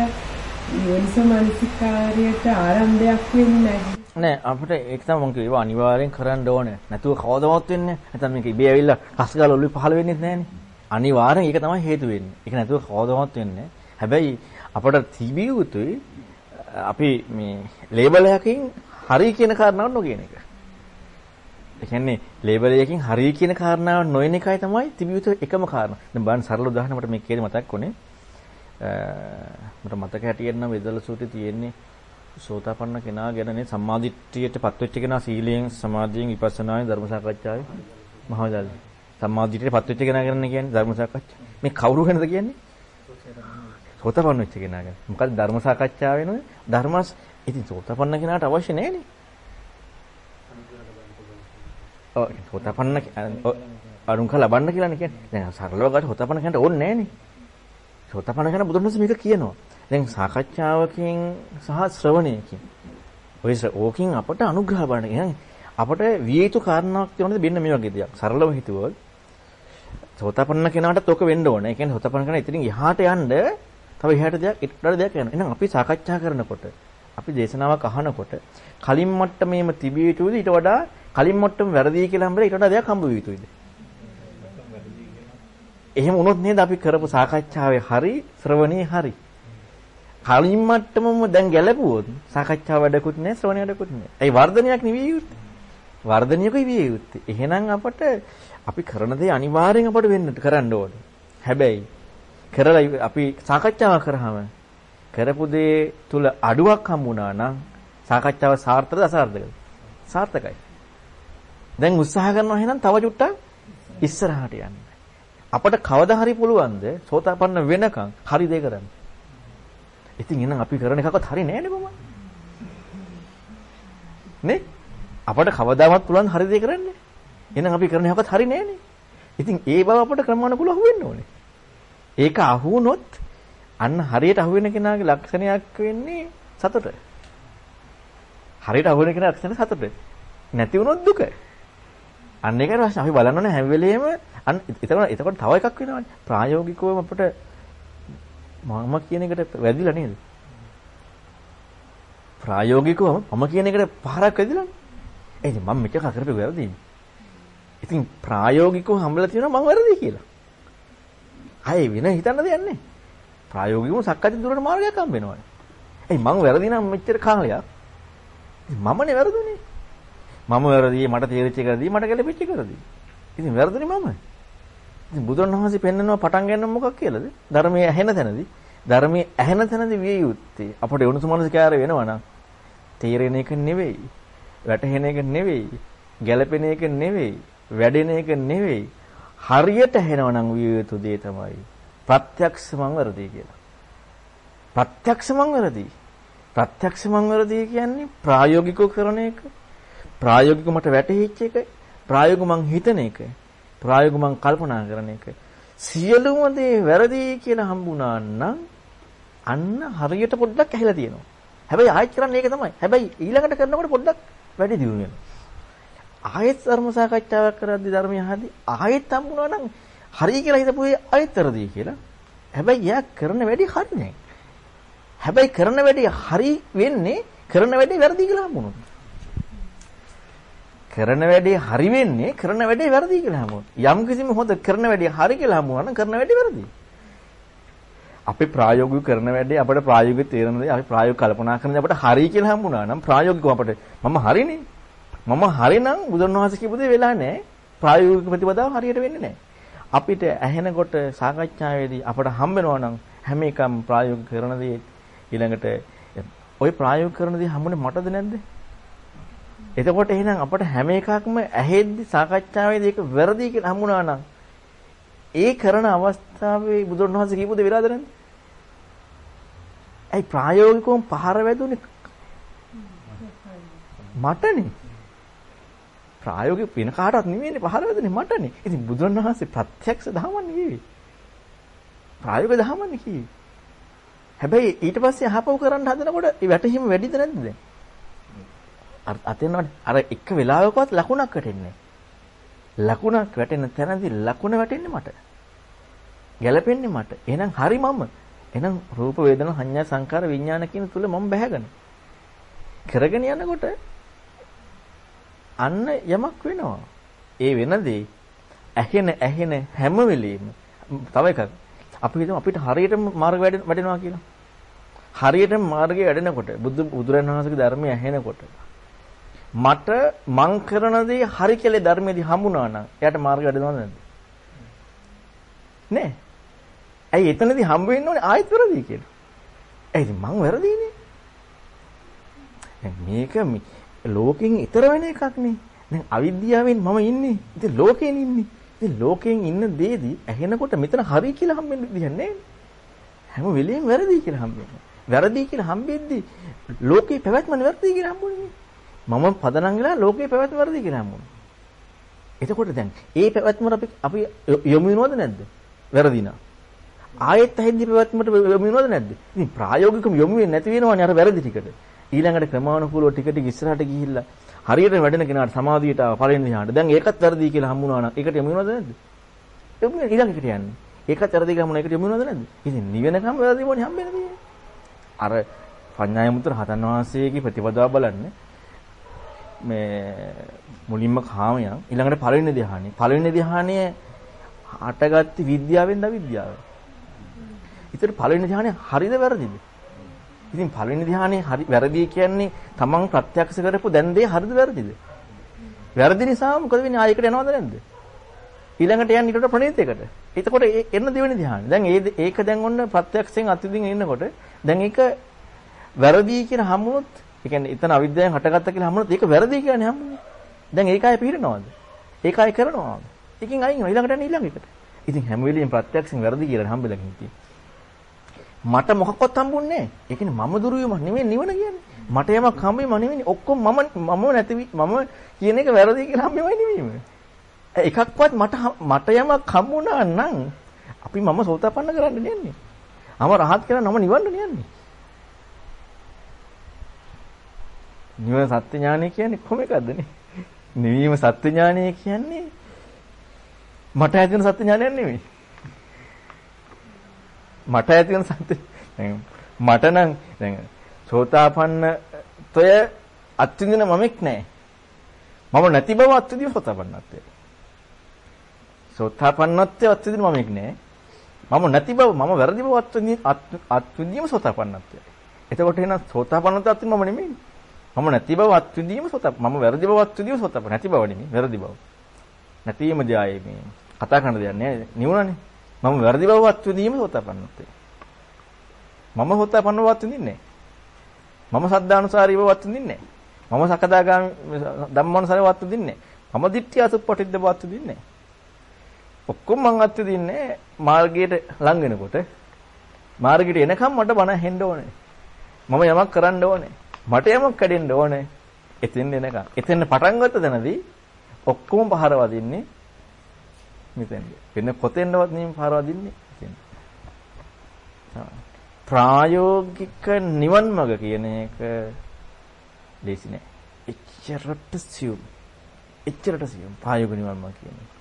යෝනිසෝ මානසිකාරයට ආරම්භයක් වෙන්නේ නෑ අපිට ඒක තමයි මම කිව්වා අනිවාර්යෙන් කරන්න ඕනේ. නැතුව කවදාවත් වෙන්නේ නැහැ. නැත්නම් මේක ඉබේ ඇවිල්ලා කස්ගාල ඔළුවේ පහළ වෙන්නේ නැහනේ. අනිවාර්යෙන් ඒක තමයි හේතු වෙන්නේ. ඒක නැතුව කවදාවත් වෙන්නේ හැබැයි අපට තිබිය යුතුයි අපි මේ ලේබල් එකකින් හරි කියන කාරණාව නොකියන එක. ඒ කියන්නේ ලේබල් එකකින් හරි කියන කාරණාව නොයන එකයි තමයි තිබිය යුතු එකම කාරණා. දැන් බලන්න සරල උදාහරණ මට මේ කේද මතක් වුණේ. මට මතක හැටියට නම් වෙදල සූත්‍රයේ තියෙන්නේ සෝතාපන්න කෙනා ගැනනේ සම්මාදිට්ඨියටපත් වෙච්ච කෙනා සීලයෙන් සමාධියෙන් විපස්සනායෙන් ධර්ම සාකච්ඡාවේ මහවදල්. සම්මාදිට්ඨියටපත් වෙච්ච කෙනා ගැන කියන්නේ ධර්ම සාකච්ඡා. මේ කවුරු ගැනද කියන්නේ? සෝතාපන්න වෙච්ච කෙනා ගැන. මොකද ධර්ම සාකච්ඡාව වෙනවනේ. ධර්මස් ඉතින් සෝතාපන්න කෙනාට අවශ්‍ය නැහැනේ. ඔව් සෝතාපන්න අරුන්ක ලබන්න කියලානේ කියන්නේ. දැන් සරලව ගාට සෝතාපන්න කෙනාට ඕනේ නැහැනේ. සෝතාපන්න කෙනා බුදුන් මේක කියනවා. දැන් සාකච්ඡාවකින් සහ ශ්‍රවණයකින් ඔය ඕකින් අපට අනුග්‍රහ බලන්න. එහෙනම් අපට විය යුතු කාරණාවක් තියෙනවද මෙන්න මේ වගේ දෙයක්. සරලව හිතුවොත් සෝතාපන්න කෙනාටත් ඔක වෙන්න ඕනේ. ඒ කියන්නේ සෝතාපන්න කෙනා ඉතින් එහාට යන්න තව එහාට දෙයක් ඊට දෙයක් යනවා. එහෙනම් අපි සාකච්ඡා කරනකොට අපි දේශනාවක් අහනකොට කලින් මට්ටමේම තිබිය යුතුද ඊට වඩා කලින් මට්ටම වැරදි කියලා හම්බෙලා ඊට වඩා දෙයක් හම්බ විය යුතුයිද? එහෙම වුණොත් නේද අපි කරපු සාකච්ඡාවේ හරි ශ්‍රවණේ හරි. කලින් මට්ටමම දැන් ගැලපුවොත් සාකච්ඡාව වැඩකුත් නැහැ ශ්‍රවණේ වැඩකුත් නැහැ. ඒ වර්ධනයක් නෙවිය යුත්තේ. වර්ධනයකයි විය යුත්තේ. එහෙනම් අපට අපි කරන දේ අනිවාර්යෙන් අපට වෙන්න කරන්න ඕනේ. හැබැයි කරලා අපි සාකච්ඡාවක් කරාම කරපු දේ තුල අඩුවක් හම්බුණා නම් සාකච්ඡාව සාර්ථකද අසාර්ථකද? සාර්ථකයි. දැන් උත්සාහ කරනවා එහෙනම් තව චුට්ටක් ඉස්සරහට යන්න. අපට කවදා හරි පුළුවන්ද සෝතාපන්න වෙනකන් හරි දේ කරන්න. ඉතින් එහෙනම් අපි කරන එකක්වත් හරි නෑනේ මම. නේ? අපට කවදාවත් පුළුවන් හරි දේ කරන්න. එහෙනම් අපි කරන එකක්වත් හරි නෑනේ. ඉතින් ඒ බව අපට ක්‍රමානුකූලව අහුවෙන්න ඕනේ. ඒක අහු වුණොත් අන්න හරියට අහු වෙන කෙනාගේ ලක්ෂණයක් වෙන්නේ සතුට. හරියට අහු වෙන කෙනා ලක්ෂණ සතුට. නැති වුණොත් දුක. අන්න ඒකයි ප්‍රශ්නේ. අපි බලන්න ඕනේ හැම වෙලෙම අන්න එතකොට එතකොට තව එකක් වෙනවානේ. ප්‍රායෝගිකවම අපිට මම කියන එකට වැදිලා නේද? ප්‍රායෝගිකවම මම කියන එකට පහරක් වැදිලානේ. ඒ ඉතින් මම මෙච්චර කරපු වැරදිනේ. ඉතින් ප්‍රායෝගිකව හම්බලා තියෙනවා මම වැරදි කියලා. ආයේ වෙන හිතන්න දෙයක් නැහැ. ප්‍රායෝගිකව සක්කාති දුරට මාර්ගයක් හම්බ වෙනවානේ. ඒ මම වැරදි නම් මෙච්චර කාලයක් මමනේ වැරදුනේ. මම වැරදි මට තේරිච්ච එකදී මට ගැලපෙච්ච එකදී. ඉතින් වැරදුනේ මම. ඉතින් බුදුන් වහන්සේ පෙන්නනවා පටන් ගන්න මොකක් කියලාද? ධර්මයේ ඇහෙන තැනදී ධර්මයේ ඇහෙන තැනදී විය යුත්තේ අපට යොනුසුමනසිකාර වෙනවා නම් තේරෙන එක නෙවෙයි. වැටහෙන එක නෙවෙයි. ගැළපෙන එක නෙවෙයි. වැඩෙන එක නෙවෙයි. හරියට ඇහෙනවා නම් විය යුතු දේ තමයි ප්‍රත්‍යක්ෂ මංවරදී කියලා. ප්‍රත්‍යක්ෂ මංවරදී. ප්‍රත්‍යක්ෂ මංවරදී කියන්නේ ප්‍රායෝගිකව කරන එක. ප්‍රායෝගිකව මට වැටහිච්ච එක. ප්‍රායෝගිකව මං හිතන එක. ප්‍රායෝගිකව මං කල්පනා කරන එක. සියලුම දේ වැරදි කියලා හම්බුණා නම් අන්න හරියට පොඩ්ඩක් ඇහිලා තියෙනවා. හැබැයි ආයෙත් කරන්නේ ඒක තමයි. හැබැයි ඊළඟට කරනකොට පොඩ්ඩක් වැඩි දියුණු වෙනවා. ආයෙත් ධර්ම සාකච්ඡාවක් කරද්දී ධර්මය අහද්දී ආයෙත් හම්බුණා නම් හරි කියලා හිතපුවේ ආයෙත් වැරදි කියලා. හැබැයි එයා කරන වැඩි හරි නෑ. හැබැයි කරන වැඩි හරි වෙන්නේ කරන වැඩි වැරදි කියලා හම්බුනොත්. කරන වැඩේ හරි වෙන්නේ කරන වැඩේ වැරදි කියලා හමුවොත්. යම් කිසිම හොඳ කරන වැඩේ හරි කියලා හමුවා නම් කරන වැඩේ වැරදි. අපි ප්‍රායෝගිකව කරන වැඩේ අපිට ප්‍රායෝගික තේරෙන දේ අපි ප්‍රායෝගික කල්පනා කරන දේ අපිට හරි කියලා හම්බුණා නම් ප්‍රායෝගිකව අපිට මම හරිනේ. මම හරිනම් බුදුන් වහන්සේ කියපු දේ වෙලා නැහැ. ප්‍රායෝගික ප්‍රතිපදාව හරියට වෙන්නේ නැහැ. අපිට ඇහෙනකොට සාකච්ඡාවේදී අපට හම්බ වෙනවා නම් හැම එකම ප්‍රායෝගික කරන දේ ඊළඟට ওই ප්‍රායෝගික කරන දේ හම්බුනේ මටද නැද්ද? එතකොට එහෙනම් අපට හැම එකක්ම ඇහෙද්දි සාකච්ඡාවේදී ඒක වැරදි කියලා හම්බුණා නම් ඒ කරන අවස්ථාවේ බුදුන් වහන්සේ කියපු දේ වෙලාද නැද්ද? ඇයි ප්‍රායෝගිකවම පහර වැදුනේ මටනේ. ප්‍රායෝගික වෙන කාටවත් නෙවෙයිනේ පහර වැදුනේ මටනේ. ඉතින් බුදුන් වහන්සේ ප්‍රත්‍යක්ෂ ධර්මන්නේ කිව්වේ. ප්‍රායෝගික ධර්මන්නේ කිව්වේ. හැබැයි ඊට පස්සේ අහපව කරන්න හදනකොට ඒ වැටහිම වැඩිද නැද්ද දැන්? අර අතෙන්වනේ අර එක වෙලාවකවත් ලකුණක් වැටෙන්නේ ලකුණක් වැටෙන තැනදී ලකුණ වැටෙන්නේ මට. ගැලපෙන්නේ මට. එහෙනම් හරි මම. එහෙනම් රූප වේදනා සංඥා සංකාර විඥාන කියන තුල මම බැහැගෙන. කරගෙන යනකොට අන්න යමක් වෙනවා. ඒ වෙනදී ඇහෙන ඇහෙන හැම වෙලෙම තව එකක්. අපි හිතමු අපිට හරියටම මාර්ග වැඩෙනවා කියලා. හරියටම මාර්ගය වැඩෙනකොට බුදු බුදුරණන් වහන්සේගේ ධර්මය ඇහෙනකොට මට මං කරන දේ හරි කියලා ධර්මයේදී හම්බුණා නම් එයාට මාර්ගය වැඩෙනවද නැද්ද? නෑ. ඇයි එතනදී හම්බ වෙන්න ඕනේ ආයෙත් වැරදි කියලා. ඇයි ඉතින් මං වැරදිනේ? දැන් මේක ලෝකෙන් ඈතර වෙන එකක් නේ. දැන් අවිද්‍යාවෙන් මම ඉන්නේ. ඉතින් ලෝකෙන් ඉන්නේ. ඉතින් ලෝකෙන් ඉන්න දේදී ඇහෙනකොට මෙතන හරි කියලා හම්බෙන්න දෙයක් නෑ. හැම වෙලෙම වැරදි කියලා හම්බෙන්නේ. වැරදි කියලා හම්බෙද්දී ලෝකේ පැවැත්මනේ වැරදි කියලා හම්බුනේ. මම පදනම් වෙලා ලෝකේ පැවැත්ම වැරදි කියලා හම්බුනේ. එතකොට දැන් ඒ පැවැත්මට අපි අපි යොමු වෙනවද නැද්ද? වැරදිනා. ආයෙත් ඇහිද්දි පැවැත්මට යොමු වෙනවද නැද්ද? ඉතින් ප්‍රායෝගිකව යොමු වෙන්නේ නැති වෙනවනේ අර වැරදි ටිකට. ඊළඟට ක්‍රමානුකූලව ටික ටික ඉස්සරහට ගිහිල්ලා හරියට වැඩෙන කෙනාට සමාධියට ආව පළවෙනි ධ්‍යානට. දැන් ඒකත් වැරදි කියලා හම්බුනා නම් ඒකට යොමු වෙනවද නැද්ද? යොමු වෙන ඊළඟට යන්නේ. ඒකත් වැරදි කියලා හම්බුනා ඒකට යොමු වෙනවද නැද්ද? ඉතින් නිවෙනකම් වැරදි මොනේ හම්බෙන්නේ තියෙන්නේ. අර පඤ්ඤායමුත්‍ර හතන් වහන්සේගේ ප්‍රතිපදාව බලන්න මේ මුලින්ම කාමයන් ඊළඟට පළවෙනි ධ්‍යානෙ. පළවෙනි ධ්‍යානය හටගatti විද්‍යාවෙන්ද අවිද්‍යාවෙන්. ඊටර පළවෙනි ධ්‍යානෙ හරිද වැරදිද? ඉතින් පළවෙනි ධ්‍යානෙ හරි වැරදි කියන්නේ තමන් ප්‍රත්‍යක්ෂ කරපු දැන් දේ හරිද වැරදිද? වැරදි නිසා මොකද වෙන්නේ ආයෙකට යනවද නැද්ද? ඊළඟට යන්නේ ඊට ප්‍රණීතයකට. එතකොට එන්න දෙවෙනි ධ්‍යානෙ. දැන් ඒක දැන් ඔන්න ප්‍රත්‍යක්ෂයෙන් අත්විඳින් ඉන්නකොට දැන් ඒක වැරදි කියන හම්බුනොත් ඒ කියන්නේ එතන අවිද්‍යාවෙන් හටගත්ත කියලා හම්බුනොත් ඒක වැරදි කියන්නේ හම්බුනේ. දැන් ඒක ආයෙ පිළිනවද? ඒක ආයෙ කරනවද? එකකින් අයින් වෙනවා ඊළඟට යන්නේ ඊළඟට. ඉතින් හැම වෙලෙම ප්‍රත්‍යක්ෂයෙන් වැරදි කියලා හම්බෙලා හිටියේ. මට මොකක්වත් හම්බුන්නේ නැහැ. ඒ කියන්නේ මම දුරු වීම නෙමෙයි නිවන කියන්නේ. මට යමක් හම්බෙම නෙමෙයි. ඔක්කොම මම මම නැති මම කියන එක වැරදි කියලා හම්බෙමයි නෙමෙයි. එකක්වත් මට මට යමක් හම්බුණා නම් අපි මම සෝතාපන්න කරන්න යන්නේ. අම රහත් කියලා නම නිවන්න යන්නේ. නිවන සත්‍ය ඥානය කියන්නේ කොහොම එකක්ද නේ? නිවීම සත්‍ය ඥානය කියන්නේ මට ඇති වෙන සත්‍ය ඥානයක් නෙමෙයි. මට ඇති වෙන සත්‍ය දැන් මට නම් දැන් සෝතාපන්න තොය අත්විඳින මමෙක් නැහැ. මම නැති බව අත්විඳින සෝතාපන්නත්වය. සෝතාපන්නත්වය අත්විඳින මමෙක් නැහැ. මම නැති බව මම වැරදි බව අත්විඳීම සෝතාපන්නත්වය. එතකොට එහෙනම් සෝතාපන්නත්වය අත්විඳීම මම නෙමෙයි. මම නැති බව අත්විඳීම සෝතාප මම වැරදි බව අත්විඳීම සෝතාප නැති බව නෙමෙයි වැරදි බව. නැතිවම ජායේ මේ කතා කරන දෙයක් නෑ නිවුණනේ. මම වැරදි බව අත්විඳීම සෝතාපන්නත්වය. මම සෝතාපන්න බව අත්විඳින්නේ මම සද්ධානුසාරී බව අත්විඳින්නේ මම සකදාගාමි ධම්මානුසාරී බව අත්විඳින්නේ මම දිට්ඨිය අසුප්පටිද්ද බව අත්විඳින්නේ ඔක්කොම මං අත්විඳින්නේ මාර්ගයට ලං වෙනකොට මාර්ගයට එනකම් මට බණ හෙන්න ඕනේ. මම යමක් කරන්න ඕනේ. මට යමක් කැඩෙන්න ඕනේ. එතෙන් එනකම්. එතෙන් පටන් ගත්ත තැනදී ඔක්කොම පහර වදින්නේ මෙතෙන්ද. වෙන කොතෙන්වත් නෙමෙයි පහර වදින්නේ. එතෙන්. ප්‍රායෝගික නිවන් මඟ කියන එක ලේසි නෑ. එච්චරට සියුම්. එච්චරට සියුම් ප්‍රායෝගික නිවන් මඟ කියන්නේ.